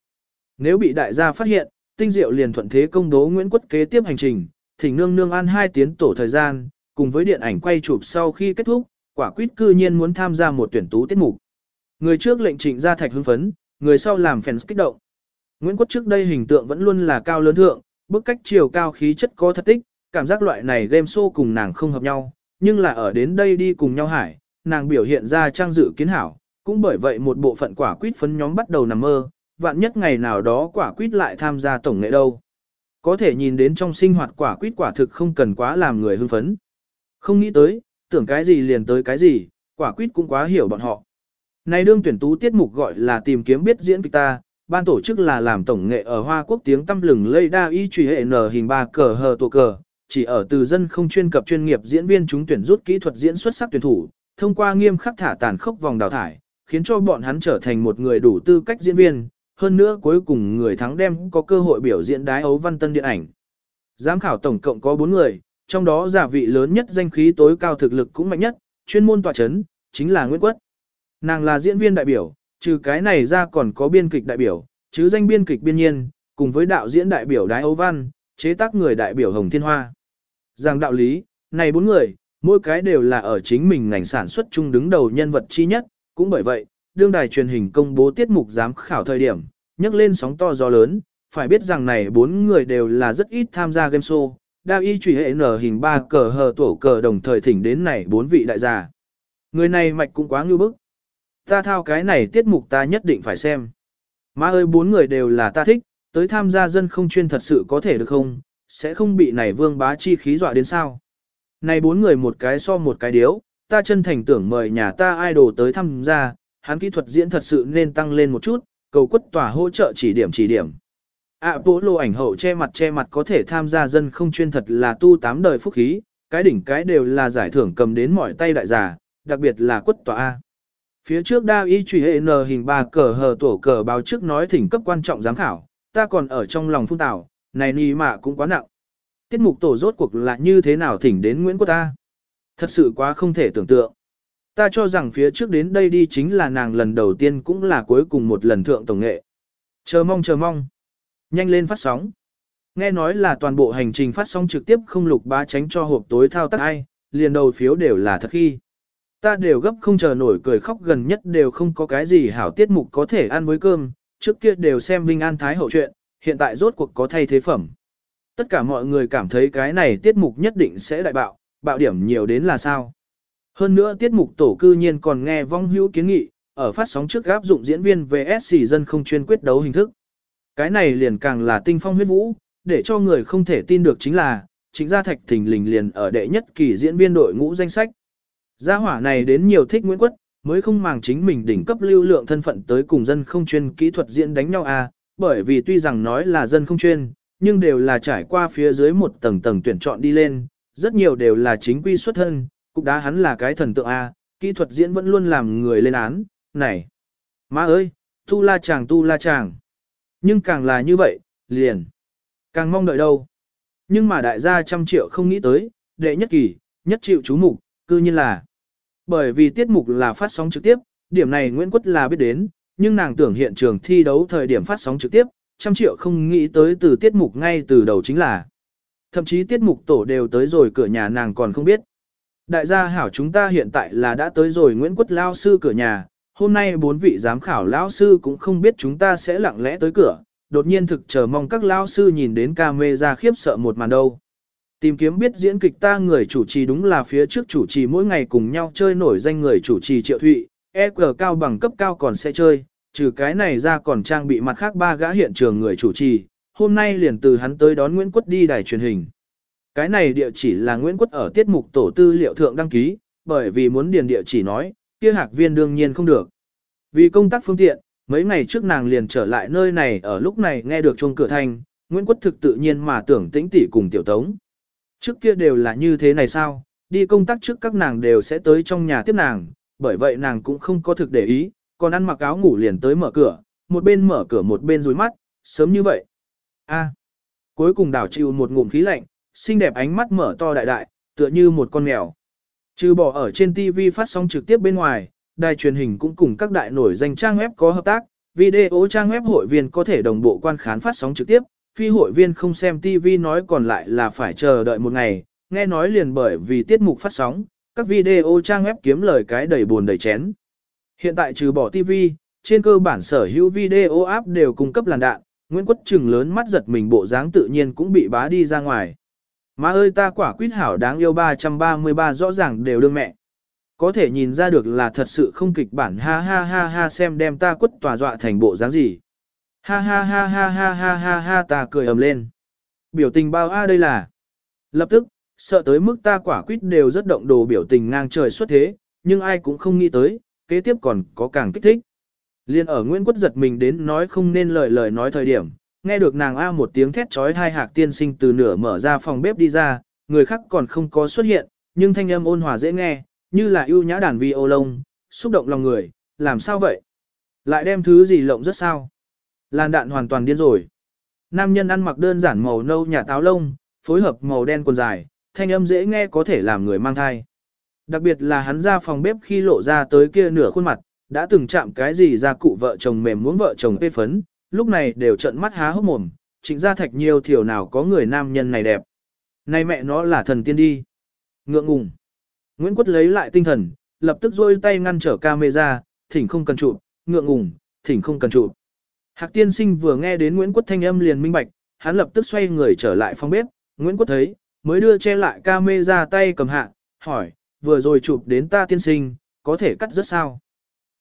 Nếu bị đại gia phát hiện, tinh diệu liền thuận thế công đố Nguyễn Quất kế tiếp hành trình, thỉnh nương nương ăn hai tiến tổ thời gian, cùng với điện ảnh quay chụp sau khi kết thúc, quả quyết cư nhiên muốn tham gia một tuyển tú tiết mục. Người trước lệnh trịnh ra thạch hưng phấn, người sau làm fans kích động. Nguyễn Quất trước đây hình tượng vẫn luôn là cao lớn thượng, bức cách chiều cao khí chất có thật tích, cảm giác loại này game show cùng nàng không hợp nhau, nhưng là ở đến đây đi cùng nhau hải, nàng biểu hiện ra trang dự kiến hảo, cũng bởi vậy một bộ phận quả quýt phấn nhóm bắt đầu nằm mơ, vạn nhất ngày nào đó quả quýt lại tham gia tổng nghệ đâu. Có thể nhìn đến trong sinh hoạt quả quýt quả thực không cần quá làm người hưng phấn. Không nghĩ tới, tưởng cái gì liền tới cái gì, quả quýt cũng quá hiểu bọn họ. Này đương tuyển tú tiết mục gọi là tìm kiếm biết diễn kịch ta, ban tổ chức là làm tổng nghệ ở Hoa Quốc tiếng tâm lừng lây đa y truy hệ n hình ba cờ hờ tổ cờ, chỉ ở từ dân không chuyên cập chuyên nghiệp diễn viên chúng tuyển rút kỹ thuật diễn xuất sắc tuyển thủ, thông qua nghiêm khắc thả tàn khốc vòng đào thải, khiến cho bọn hắn trở thành một người đủ tư cách diễn viên, hơn nữa cuối cùng người thắng đem có cơ hội biểu diễn đái ấu văn tân điện ảnh. Giám khảo tổng cộng có 4 người, trong đó giả vị lớn nhất danh khí tối cao thực lực cũng mạnh nhất, chuyên môn tòa chấn, chính là Nguyễn Quất. Nàng là diễn viên đại biểu, trừ cái này ra còn có biên kịch đại biểu, chứ danh biên kịch biên nhiên, cùng với đạo diễn đại biểu đái Âu văn, chế tác người đại biểu Hồng Thiên Hoa. Giang đạo lý, này bốn người, mỗi cái đều là ở chính mình ngành sản xuất chung đứng đầu nhân vật chi nhất, cũng bởi vậy, đương đài truyền hình công bố tiết mục giám khảo thời điểm, nhấc lên sóng to gió lớn, phải biết rằng này bốn người đều là rất ít tham gia game show, đa y truy hệ nở hình ba cờ hờ tổ cờ đồng thời thỉnh đến này bốn vị đại gia. Người này mạch cũng quá ngưu bức. Ta thao cái này tiết mục ta nhất định phải xem. Má ơi bốn người đều là ta thích, tới tham gia dân không chuyên thật sự có thể được không, sẽ không bị này vương bá chi khí dọa đến sao. Này bốn người một cái so một cái điếu, ta chân thành tưởng mời nhà ta idol tới tham gia, hắn kỹ thuật diễn thật sự nên tăng lên một chút, cầu quất tòa hỗ trợ chỉ điểm chỉ điểm. À bố lô ảnh hậu che mặt che mặt có thể tham gia dân không chuyên thật là tu tám đời phúc khí, cái đỉnh cái đều là giải thưởng cầm đến mỏi tay đại giả, đặc biệt là quất tòa A. Phía trước đa y truy hệ n hình ba cờ hờ tổ cờ báo trước nói thỉnh cấp quan trọng giám khảo, ta còn ở trong lòng phun tảo, này nì mà cũng quá nặng. Tiết mục tổ rốt cuộc là như thế nào thỉnh đến Nguyễn Quốc ta? Thật sự quá không thể tưởng tượng. Ta cho rằng phía trước đến đây đi chính là nàng lần đầu tiên cũng là cuối cùng một lần thượng tổng nghệ. Chờ mong chờ mong. Nhanh lên phát sóng. Nghe nói là toàn bộ hành trình phát sóng trực tiếp không lục bá tránh cho hộp tối thao tác ai, liền đầu phiếu đều là thật khi. Ta đều gấp không chờ nổi cười khóc gần nhất đều không có cái gì hảo tiết mục có thể ăn với cơm, trước kia đều xem Vinh An Thái hậu chuyện, hiện tại rốt cuộc có thay thế phẩm. Tất cả mọi người cảm thấy cái này tiết mục nhất định sẽ đại bạo, bạo điểm nhiều đến là sao. Hơn nữa tiết mục tổ cư nhiên còn nghe vong hữu kiến nghị, ở phát sóng trước áp dụng diễn viên VSC dân không chuyên quyết đấu hình thức. Cái này liền càng là tinh phong huyết vũ, để cho người không thể tin được chính là, chính gia thạch thình lình liền ở đệ nhất kỳ diễn viên đội ngũ danh sách. Gia hỏa này đến nhiều thích Nguyễn Quất, mới không màng chính mình đỉnh cấp lưu lượng thân phận tới cùng dân không chuyên kỹ thuật diễn đánh nhau à, bởi vì tuy rằng nói là dân không chuyên, nhưng đều là trải qua phía dưới một tầng tầng tuyển chọn đi lên, rất nhiều đều là chính quy xuất thân, cục đá hắn là cái thần tượng à kỹ thuật diễn vẫn luôn làm người lên án, này. Má ơi, tu la chàng tu la chàng. Nhưng càng là như vậy, liền. Càng mong đợi đâu. Nhưng mà đại gia trăm triệu không nghĩ tới, đệ nhất kỳ, nhất triệu chú mục, cư nhiên là. Bởi vì tiết mục là phát sóng trực tiếp, điểm này Nguyễn Quất là biết đến, nhưng nàng tưởng hiện trường thi đấu thời điểm phát sóng trực tiếp, trăm triệu không nghĩ tới từ tiết mục ngay từ đầu chính là. Thậm chí tiết mục tổ đều tới rồi cửa nhà nàng còn không biết. Đại gia hảo chúng ta hiện tại là đã tới rồi Nguyễn Quất Lao Sư cửa nhà, hôm nay bốn vị giám khảo Lao Sư cũng không biết chúng ta sẽ lặng lẽ tới cửa, đột nhiên thực chờ mong các Lao Sư nhìn đến ca mê ra khiếp sợ một màn đâu. Tìm kiếm biết diễn kịch ta người chủ trì đúng là phía trước chủ trì mỗi ngày cùng nhau chơi nổi danh người chủ trì Triệu Thụy, EQ cao bằng cấp cao còn sẽ chơi, trừ cái này ra còn trang bị mặt khác ba gã hiện trường người chủ trì, hôm nay liền từ hắn tới đón Nguyễn Quất đi đài truyền hình. Cái này địa chỉ là Nguyễn Quất ở tiết mục tổ tư liệu thượng đăng ký, bởi vì muốn điền địa chỉ nói, kia hạc viên đương nhiên không được. Vì công tác phương tiện, mấy ngày trước nàng liền trở lại nơi này ở lúc này nghe được chuông cửa thanh, Nguyễn Quất thực tự nhiên mà tưởng tĩnh tỷ cùng tiểu tống. Trước kia đều là như thế này sao, đi công tác trước các nàng đều sẽ tới trong nhà tiếp nàng, bởi vậy nàng cũng không có thực để ý, còn ăn mặc áo ngủ liền tới mở cửa, một bên mở cửa một bên rúi mắt, sớm như vậy. A. À. Cuối cùng đảo chịu một ngụm khí lạnh, xinh đẹp ánh mắt mở to đại đại, tựa như một con mèo. Trừ bỏ ở trên TV phát sóng trực tiếp bên ngoài, đài truyền hình cũng cùng các đại nổi danh trang web có hợp tác, video trang web hội viên có thể đồng bộ quan khán phát sóng trực tiếp, phi hội viên không xem TV nói còn lại là phải chờ đợi một ngày, nghe nói liền bởi vì tiết mục phát sóng, các video trang web kiếm lời cái đầy buồn đầy chén. Hiện tại trừ bỏ TV, trên cơ bản sở hữu video app đều cung cấp làn đạn, Nguyễn Quất Trừng lớn mắt giật mình bộ dáng tự nhiên cũng bị bá đi ra ngoài. Má ơi ta quả quyết hảo đáng yêu 333 rõ ràng đều đương mẹ. Có thể nhìn ra được là thật sự không kịch bản ha ha ha ha xem đem ta quất tòa dọa thành bộ dáng gì. Ha ha ha ha ha ha ha ha ta cười ầm lên. Biểu tình bao a đây là. Lập tức, sợ tới mức ta quả quyết đều rất động đồ biểu tình ngang trời xuất thế, nhưng ai cũng không nghĩ tới, kế tiếp còn có càng kích thích. Liên ở Nguyễn Quất giật mình đến nói không nên lời lời nói thời điểm, nghe được nàng A một tiếng thét trói hai hạc tiên sinh từ nửa mở ra phòng bếp đi ra, người khác còn không có xuất hiện, nhưng thanh âm ôn hòa dễ nghe, như là ưu nhã đàn vi ô lông, xúc động lòng người, làm sao vậy? Lại đem thứ gì lộng rất sao? Làn đạn hoàn toàn điên rồi. Nam nhân ăn mặc đơn giản màu nâu nhà táo lông, phối hợp màu đen quần dài, thanh âm dễ nghe có thể làm người mang thai. Đặc biệt là hắn ra phòng bếp khi lộ ra tới kia nửa khuôn mặt, đã từng chạm cái gì ra cụ vợ chồng mềm muốn vợ chồng phê phấn, lúc này đều trận mắt há hốc mồm, trịnh gia thạch nhiều thiểu nào có người nam nhân này đẹp. Này mẹ nó là thần tiên đi. Ngượng ngùng. Nguyễn Quất lấy lại tinh thần, lập tức rôi tay ngăn trở camera, thỉnh không cần chụp, ngượng ngùng, thỉnh không cần chụp. Hạc tiên sinh vừa nghe đến Nguyễn Quất thanh âm liền minh bạch, hắn lập tức xoay người trở lại phòng bếp, Nguyễn Quất thấy, mới đưa che lại camera tay cầm hạ, hỏi, vừa rồi chụp đến ta tiên sinh, có thể cắt rất sao.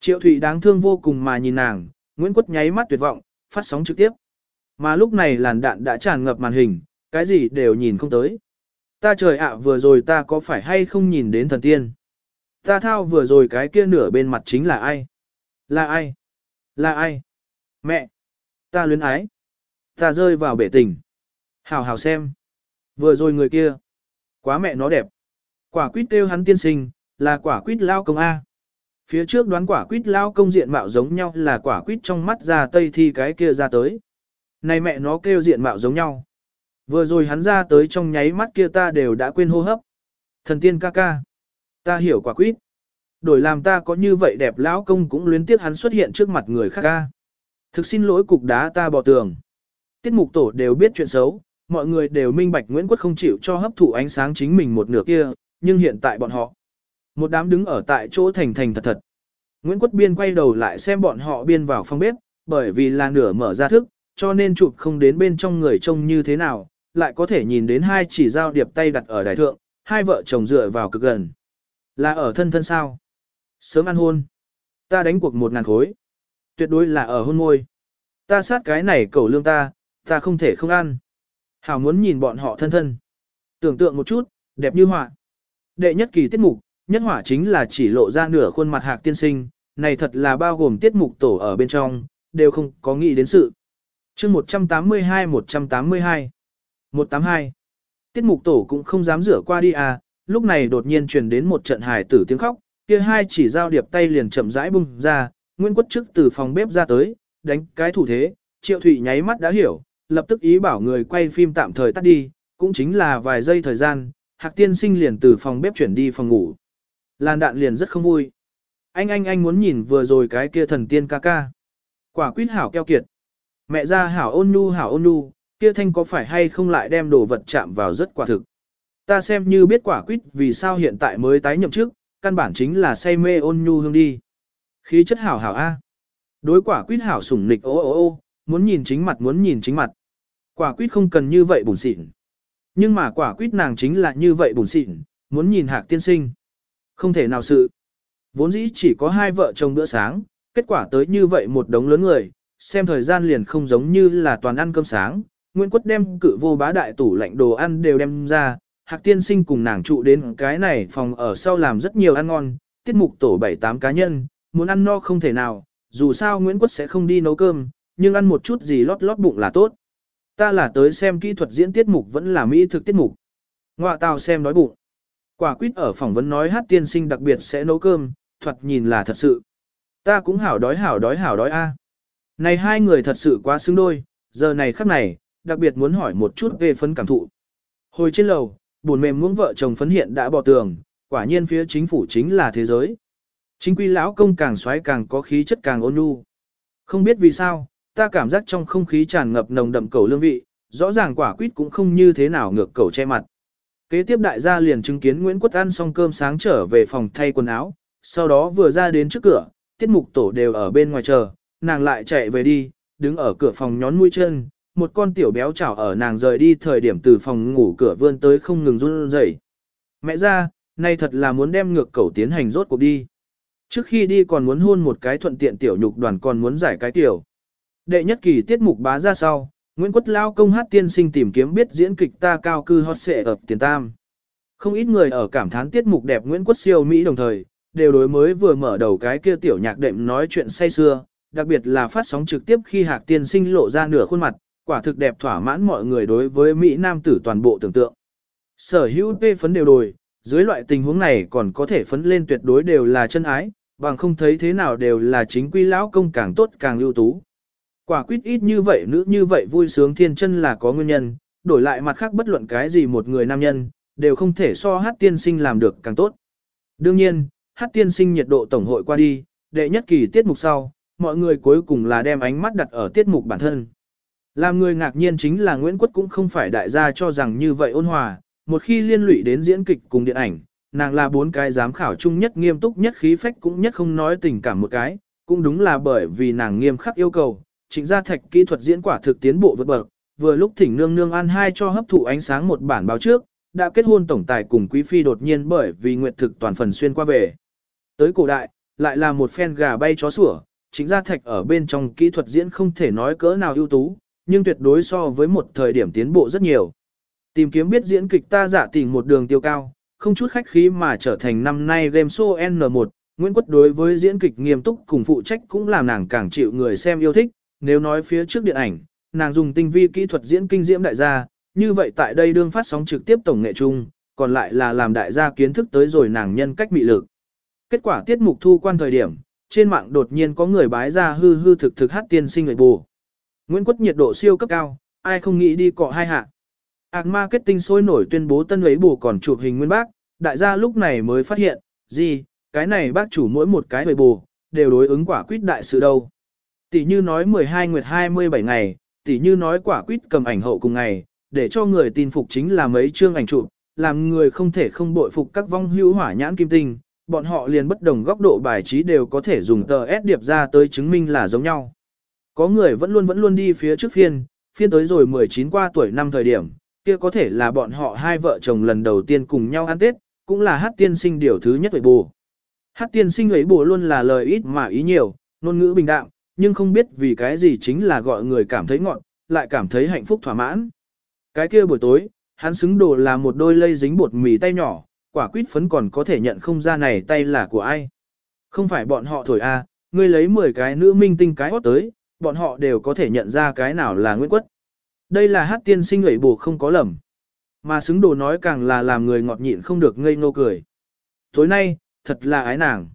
Triệu Thụy đáng thương vô cùng mà nhìn nàng, Nguyễn Quất nháy mắt tuyệt vọng, phát sóng trực tiếp. Mà lúc này làn đạn đã tràn ngập màn hình, cái gì đều nhìn không tới. Ta trời ạ vừa rồi ta có phải hay không nhìn đến thần tiên? Ta thao vừa rồi cái kia nửa bên mặt chính là ai? Là ai? Là ai? Mẹ! Ta luyến ái! Ta rơi vào bể tình. Hào hào xem. Vừa rồi người kia. Quá mẹ nó đẹp. Quả quýt kêu hắn tiên sinh, là quả quýt lao công A. Phía trước đoán quả quýt lao công diện mạo giống nhau là quả quýt trong mắt ra tây thi cái kia ra tới. Này mẹ nó kêu diện mạo giống nhau. Vừa rồi hắn ra tới trong nháy mắt kia ta đều đã quên hô hấp. Thần tiên ca ca. Ta hiểu quả quýt. Đổi làm ta có như vậy đẹp lão công cũng luyến tiếc hắn xuất hiện trước mặt người khác ca. Thực xin lỗi cục đá ta bỏ tường. Tiết mục tổ đều biết chuyện xấu, mọi người đều minh bạch Nguyễn Quốc không chịu cho hấp thụ ánh sáng chính mình một nửa kia, nhưng hiện tại bọn họ. Một đám đứng ở tại chỗ thành thành thật thật. Nguyễn Quốc Biên quay đầu lại xem bọn họ biên vào phòng bếp, bởi vì là nửa mở ra thức, cho nên chụp không đến bên trong người trông như thế nào, lại có thể nhìn đến hai chỉ dao điệp tay đặt ở đài thượng, hai vợ chồng dựa vào cực gần. Là ở thân thân sao? Sớm ăn hôn. Ta đánh cuộc một ngàn khối. Tuyệt đối là ở hôn môi. Ta sát cái này cầu lương ta, ta không thể không ăn. Hảo muốn nhìn bọn họ thân thân. Tưởng tượng một chút, đẹp như họa. Đệ nhất kỳ tiết mục, nhất hỏa chính là chỉ lộ ra nửa khuôn mặt hạc tiên sinh, này thật là bao gồm tiết mục tổ ở bên trong, đều không có nghĩ đến sự. chương 182-182 182 Tiết mục tổ cũng không dám rửa qua đi à, lúc này đột nhiên truyền đến một trận hài tử tiếng khóc, kia hai chỉ giao điệp tay liền chậm rãi bung ra, Nguyên Quất trước từ phòng bếp ra tới, đánh cái thủ thế, Triệu Thụy nháy mắt đã hiểu, lập tức ý bảo người quay phim tạm thời tắt đi, cũng chính là vài giây thời gian, Hạc Tiên Sinh liền từ phòng bếp chuyển đi phòng ngủ. Lan đạn liền rất không vui. Anh anh anh muốn nhìn vừa rồi cái kia thần tiên ca ca. Quả quýt hảo keo kiệt. Mẹ ra hảo ôn nhu hảo ôn nhu, kia thanh có phải hay không lại đem đồ vật chạm vào rất quả thực. Ta xem như biết quả quýt vì sao hiện tại mới tái nhậm chức, căn bản chính là say mê ôn nhu hương đi. Khí chất hảo hảo A. Đối quả quýt hảo sủng nịch ô ô ô, muốn nhìn chính mặt muốn nhìn chính mặt. Quả quýt không cần như vậy bùn xịn. Nhưng mà quả quýt nàng chính là như vậy bùn xịn, muốn nhìn hạc tiên sinh. Không thể nào sự. Vốn dĩ chỉ có hai vợ chồng bữa sáng, kết quả tới như vậy một đống lớn người, xem thời gian liền không giống như là toàn ăn cơm sáng. Nguyễn Quất đem cự vô bá đại tủ lạnh đồ ăn đều đem ra, Hạc tiên sinh cùng nàng trụ đến cái này phòng ở sau làm rất nhiều ăn ngon, tiết mục tổ 7-8 cá nhân, muốn ăn no không thể nào, dù sao Nguyễn quốc sẽ không đi nấu cơm, nhưng ăn một chút gì lót lót bụng là tốt. Ta là tới xem kỹ thuật diễn tiết mục vẫn là mỹ thực tiết mục. Ngoạ tào xem nói bụng. Quả quýt ở phỏng vấn nói hát tiên sinh đặc biệt sẽ nấu cơm, thuật nhìn là thật sự. Ta cũng hảo đói hảo đói hảo đói a. Này hai người thật sự quá xứng đôi, giờ này khắc này, đặc biệt muốn hỏi một chút về phấn cảm thụ. Hồi trên lầu, buồn mềm muỗng vợ chồng phấn hiện đã bỏ tường, quả nhiên phía chính phủ chính là thế giới. Chính quy lão công càng xoáy càng có khí chất càng ôn nhu. Không biết vì sao, ta cảm giác trong không khí tràn ngập nồng đậm cầu lương vị, rõ ràng quả quýt cũng không như thế nào ngược cầu che mặt. Kế tiếp đại gia liền chứng kiến Nguyễn Quất ăn xong cơm sáng trở về phòng thay quần áo, sau đó vừa ra đến trước cửa, tiết mục tổ đều ở bên ngoài chờ, nàng lại chạy về đi, đứng ở cửa phòng nhón mũi chân, một con tiểu béo chảo ở nàng rời đi thời điểm từ phòng ngủ cửa vươn tới không ngừng run rẩy. Mẹ ra, nay thật là muốn đem ngược cầu tiến hành rốt cuộc đi. Trước khi đi còn muốn hôn một cái thuận tiện tiểu nhục đoàn còn muốn giải cái tiểu. Đệ nhất kỳ tiết mục bá ra sau, Nguyễn Quất Lao công hát tiên sinh tìm kiếm biết diễn kịch ta cao cư hot xệ ập tiền tam. Không ít người ở cảm thán tiết mục đẹp Nguyễn Quất siêu Mỹ đồng thời, đều đối mới vừa mở đầu cái kia tiểu nhạc đệm nói chuyện say xưa, đặc biệt là phát sóng trực tiếp khi hạc tiên sinh lộ ra nửa khuôn mặt, quả thực đẹp thỏa mãn mọi người đối với Mỹ Nam tử toàn bộ tưởng tượng. Sở hữu phê phấn đều đồi, dưới loại tình huống này còn có thể phấn lên tuyệt đối đều là chân ái, bằng không thấy thế nào đều là chính quy lão công càng tốt càng ưu tú. Quả quyết ít như vậy nữ như vậy vui sướng thiên chân là có nguyên nhân, đổi lại mặt khác bất luận cái gì một người nam nhân, đều không thể so hát tiên sinh làm được càng tốt. Đương nhiên, hát tiên sinh nhiệt độ tổng hội qua đi, đệ nhất kỳ tiết mục sau, mọi người cuối cùng là đem ánh mắt đặt ở tiết mục bản thân. Làm người ngạc nhiên chính là Nguyễn Quất cũng không phải đại gia cho rằng như vậy ôn hòa, một khi liên lụy đến diễn kịch cùng điện ảnh, nàng là bốn cái giám khảo chung nhất nghiêm túc nhất khí phách cũng nhất không nói tình cảm một cái, cũng đúng là bởi vì nàng nghiêm khắc yêu cầu, trịnh gia thạch kỹ thuật diễn quả thực tiến bộ vượt bậc, vừa lúc thỉnh nương nương an hai cho hấp thụ ánh sáng một bản báo trước, đã kết hôn tổng tài cùng quý phi đột nhiên bởi vì nguyệt thực toàn phần xuyên qua về. Tới cổ đại, lại là một phen gà bay chó sủa, trịnh gia thạch ở bên trong kỹ thuật diễn không thể nói cỡ nào ưu tú, nhưng tuyệt đối so với một thời điểm tiến bộ rất nhiều. Tìm kiếm biết diễn kịch ta giả tình một đường tiêu cao, không chút khách khí mà trở thành năm nay game show N1, Nguyễn Quất đối với diễn kịch nghiêm túc cùng phụ trách cũng làm nàng càng chịu người xem yêu thích, nếu nói phía trước điện ảnh, nàng dùng tinh vi kỹ thuật diễn kinh diễm đại gia, như vậy tại đây đương phát sóng trực tiếp tổng nghệ chung, còn lại là làm đại gia kiến thức tới rồi nàng nhân cách mị lực. Kết quả tiết mục thu quan thời điểm, trên mạng đột nhiên có người bái ra hư hư thực thực hát tiên sinh người bù. Nguyễn Quất nhiệt độ siêu cấp cao, ai không nghĩ đi cọ hai hạ. Ác marketing sôi nổi tuyên bố tân ấy bù còn chụp hình nguyên bác, đại gia lúc này mới phát hiện, gì, cái này bác chủ mỗi một cái người bù, đều đối ứng quả quyết đại sự đâu. Tỷ như nói 12 nguyệt 27 ngày, tỷ như nói quả quyết cầm ảnh hậu cùng ngày, để cho người tin phục chính là mấy chương ảnh chụp, làm người không thể không bội phục các vong hữu hỏa nhãn kim tinh, bọn họ liền bất đồng góc độ bài trí đều có thể dùng tờ S điệp ra tới chứng minh là giống nhau. Có người vẫn luôn vẫn luôn đi phía trước phiên, phiên tới rồi 19 qua tuổi năm thời điểm, kia có thể là bọn họ hai vợ chồng lần đầu tiên cùng nhau ăn Tết, cũng là hát tiên sinh điều thứ nhất ấy bù. Hát tiên sinh ấy bù luôn là lời ít mà ý nhiều, ngôn ngữ bình đạm, nhưng không biết vì cái gì chính là gọi người cảm thấy ngọn, lại cảm thấy hạnh phúc thỏa mãn. Cái kia buổi tối, hắn xứng đồ là một đôi lây dính bột mì tay nhỏ, quả quýt phấn còn có thể nhận không ra này tay là của ai. Không phải bọn họ thổi a, à, ngươi lấy 10 cái nữ minh tinh cái hót tới, bọn họ đều có thể nhận ra cái nào là Nguyễn Quất. Đây là hát tiên sinh ủy bổ không có lầm. Mà xứng đồ nói càng là làm người ngọt nhịn không được ngây ngô cười. Tối nay, thật là ái nàng.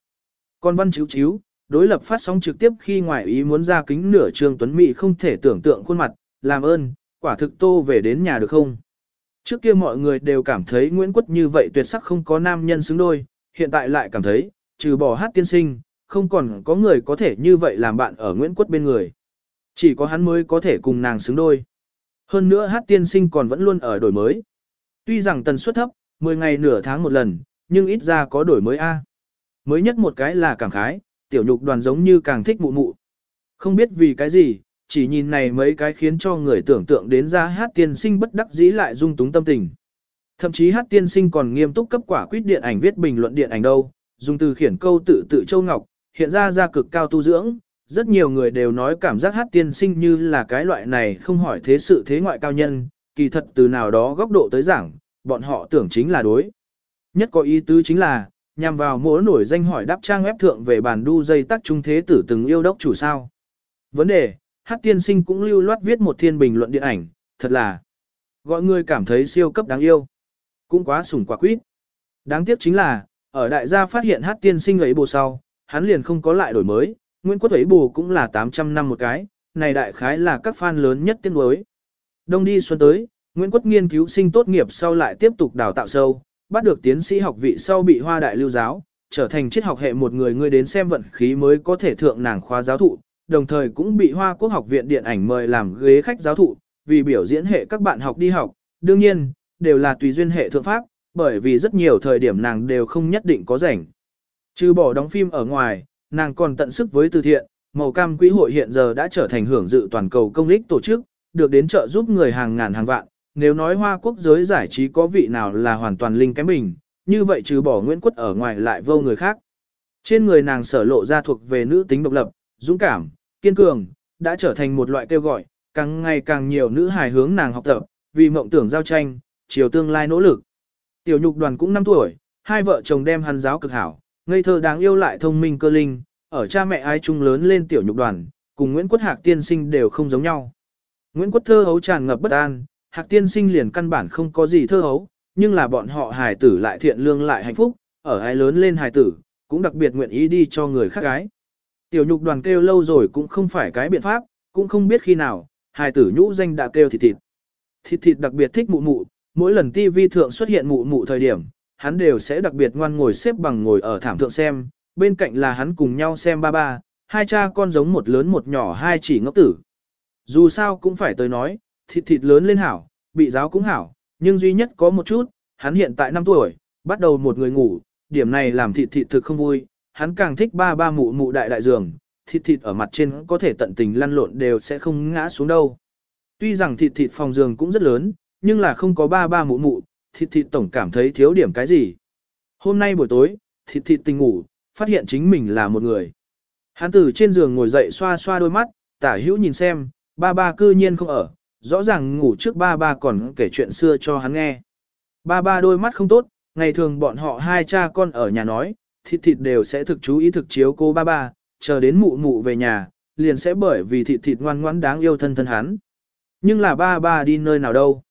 Con văn chiếu chiếu, đối lập phát sóng trực tiếp khi ngoại ý muốn ra kính nửa trường Tuấn Mỹ không thể tưởng tượng khuôn mặt, làm ơn, quả thực tô về đến nhà được không? Trước kia mọi người đều cảm thấy Nguyễn Quất như vậy tuyệt sắc không có nam nhân xứng đôi, hiện tại lại cảm thấy, trừ bỏ hát tiên sinh, không còn có người có thể như vậy làm bạn ở Nguyễn Quất bên người. Chỉ có hắn mới có thể cùng nàng xứng đôi. Hơn nữa hát tiên sinh còn vẫn luôn ở đổi mới. Tuy rằng tần suất thấp, 10 ngày nửa tháng một lần, nhưng ít ra có đổi mới A. Mới nhất một cái là cảm khái, tiểu nhục đoàn giống như càng thích mụ mụ. Không biết vì cái gì, chỉ nhìn này mấy cái khiến cho người tưởng tượng đến ra hát tiên sinh bất đắc dĩ lại dung túng tâm tình. Thậm chí hát tiên sinh còn nghiêm túc cấp quả quyết điện ảnh viết bình luận điện ảnh đâu, dùng từ khiển câu tự tự châu ngọc, hiện ra ra cực cao tu dưỡng, rất nhiều người đều nói cảm giác hát tiên sinh như là cái loại này không hỏi thế sự thế ngoại cao nhân, kỳ thật từ nào đó góc độ tới giảng, bọn họ tưởng chính là đối. Nhất có ý tứ chính là, nhằm vào mỗi nổi danh hỏi đáp trang web thượng về bản đu dây tắc trung thế tử từng yêu đốc chủ sao. Vấn đề, hát tiên sinh cũng lưu loát viết một thiên bình luận điện ảnh, thật là gọi người cảm thấy siêu cấp đáng yêu. Cũng quá sủng quả quýt. Đáng tiếc chính là, ở đại gia phát hiện hát tiên sinh ấy bù sau, hắn liền không có lại đổi mới, Nguyễn Quốc ấy bù cũng là 800 năm một cái, này đại khái là các fan lớn nhất tiếng đối. Đông đi xuân tới, Nguyễn Quốc nghiên cứu sinh tốt nghiệp sau lại tiếp tục đào tạo sâu, bắt được tiến sĩ học vị sau bị hoa đại lưu giáo, trở thành triết học hệ một người người đến xem vận khí mới có thể thượng nàng khoa giáo thụ, đồng thời cũng bị Hoa Quốc học viện điện ảnh mời làm ghế khách giáo thụ, vì biểu diễn hệ các bạn học đi học, đương nhiên, đều là tùy duyên hệ thượng pháp, bởi vì rất nhiều thời điểm nàng đều không nhất định có rảnh. Trừ bỏ đóng phim ở ngoài, nàng còn tận sức với từ thiện, màu cam quỹ hội hiện giờ đã trở thành hưởng dự toàn cầu công ích tổ chức, được đến trợ giúp người hàng ngàn hàng vạn. Nếu nói Hoa Quốc giới giải trí có vị nào là hoàn toàn linh cái mình, như vậy trừ bỏ Nguyễn Quất ở ngoài lại vô người khác. Trên người nàng sở lộ ra thuộc về nữ tính độc lập, dũng cảm, kiên cường, đã trở thành một loại kêu gọi, càng ngày càng nhiều nữ hài hướng nàng học tập, vì mộng tưởng giao tranh, chiều tương lai nỗ lực. Tiểu nhục đoàn cũng 5 tuổi, hai vợ chồng đem hắn giáo cực hảo, ngây thơ đáng yêu lại thông minh cơ linh, ở cha mẹ ai chung lớn lên tiểu nhục đoàn, cùng Nguyễn Quốc Hạc tiên sinh đều không giống nhau. Nguyễn Quốc thơ hấu tràn ngập bất an, Hạc tiên sinh liền căn bản không có gì thơ hấu, nhưng là bọn họ hài tử lại thiện lương lại hạnh phúc, ở ai lớn lên hài tử, cũng đặc biệt nguyện ý đi cho người khác gái. Tiểu nhục đoàn kêu lâu rồi cũng không phải cái biện pháp, cũng không biết khi nào, hài tử nhũ danh đã kêu thịt thịt. Thịt thịt đặc biệt thích mụ mụ, mỗi lần TV thượng xuất hiện mụ mụ thời điểm, hắn đều sẽ đặc biệt ngoan ngồi xếp bằng ngồi ở thảm thượng xem, bên cạnh là hắn cùng nhau xem ba ba, hai cha con giống một lớn một nhỏ hai chỉ ngốc tử. Dù sao cũng phải tới nói, thịt thịt lớn lên hảo, bị giáo cũng hảo, nhưng duy nhất có một chút, hắn hiện tại 5 tuổi, bắt đầu một người ngủ, điểm này làm thịt thịt thực không vui, hắn càng thích ba ba mụ mụ đại đại giường, thịt thịt ở mặt trên có thể tận tình lăn lộn đều sẽ không ngã xuống đâu. Tuy rằng thịt thịt phòng giường cũng rất lớn, nhưng là không có ba ba mụ mụ, thịt thịt tổng cảm thấy thiếu điểm cái gì. Hôm nay buổi tối, thịt thịt tình ngủ, phát hiện chính mình là một người. Hắn từ trên giường ngồi dậy xoa xoa đôi mắt, tả hữu nhìn xem, ba ba cư nhiên không ở, rõ ràng ngủ trước ba ba còn kể chuyện xưa cho hắn nghe. Ba ba đôi mắt không tốt, ngày thường bọn họ hai cha con ở nhà nói, thịt thịt đều sẽ thực chú ý thực chiếu cô ba ba, chờ đến mụ mụ về nhà, liền sẽ bởi vì thịt thịt ngoan ngoãn đáng yêu thân thân hắn. Nhưng là ba ba đi nơi nào đâu?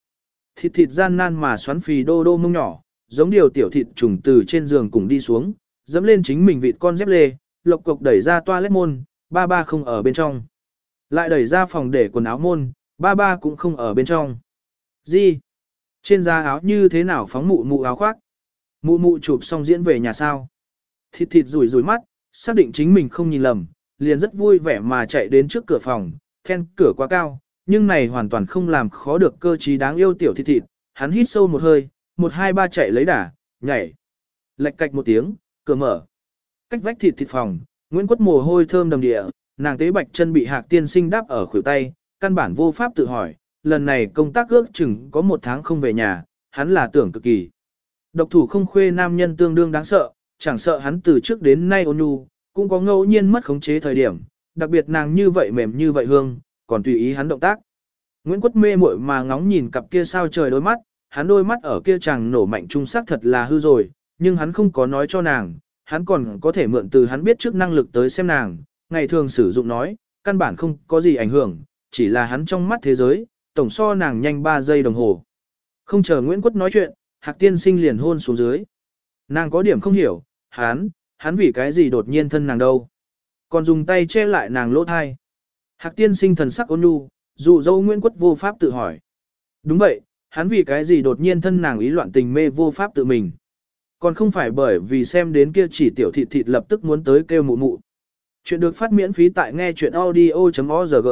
Thịt thịt gian nan mà xoắn phì đô đô mông nhỏ, giống điều tiểu thịt trùng từ trên giường cùng đi xuống, dẫm lên chính mình vịt con dép lê, lộc cộc đẩy ra toilet môn, ba ba không ở bên trong. Lại đẩy ra phòng để quần áo môn, ba ba cũng không ở bên trong. Gì? Trên da áo như thế nào phóng mụ mụ áo khoác? Mụ mụ chụp xong diễn về nhà sao? Thịt thịt rủi rủi mắt, xác định chính mình không nhìn lầm, liền rất vui vẻ mà chạy đến trước cửa phòng, then cửa quá cao, nhưng này hoàn toàn không làm khó được cơ trí đáng yêu tiểu thịt thịt, hắn hít sâu một hơi, một hai ba chạy lấy đà, nhảy. Lệch cạch một tiếng, cửa mở. Cách vách thịt thịt phòng, Nguyễn Quất mồ hôi thơm đầm địa, nàng tế bạch chân bị hạc tiên sinh đáp ở khuỷu tay, căn bản vô pháp tự hỏi, lần này công tác ước chừng có một tháng không về nhà, hắn là tưởng cực kỳ. Độc thủ không khuê nam nhân tương đương đáng sợ, chẳng sợ hắn từ trước đến nay ôn nhu, cũng có ngẫu nhiên mất khống chế thời điểm, đặc biệt nàng như vậy mềm như vậy hương, còn tùy ý hắn động tác. Nguyễn Quất mê muội mà ngóng nhìn cặp kia sao trời đôi mắt, hắn đôi mắt ở kia chàng nổ mạnh trung sắc thật là hư rồi, nhưng hắn không có nói cho nàng, hắn còn có thể mượn từ hắn biết trước năng lực tới xem nàng, ngày thường sử dụng nói, căn bản không có gì ảnh hưởng, chỉ là hắn trong mắt thế giới, tổng so nàng nhanh 3 giây đồng hồ. Không chờ Nguyễn Quất nói chuyện, Hạc Tiên Sinh liền hôn xuống dưới. Nàng có điểm không hiểu, hắn, hắn vì cái gì đột nhiên thân nàng đâu. Còn dùng tay che lại nàng lỗ thai. Hạc Tiên Sinh thần sắc ôn nhu, dụ dâu Nguyễn Quất vô pháp tự hỏi. Đúng vậy, hắn vì cái gì đột nhiên thân nàng ý loạn tình mê vô pháp tự mình. Còn không phải bởi vì xem đến kia chỉ tiểu thịt thịt lập tức muốn tới kêu mụ mụ. Chuyện được phát miễn phí tại nghe chuyện audio.org.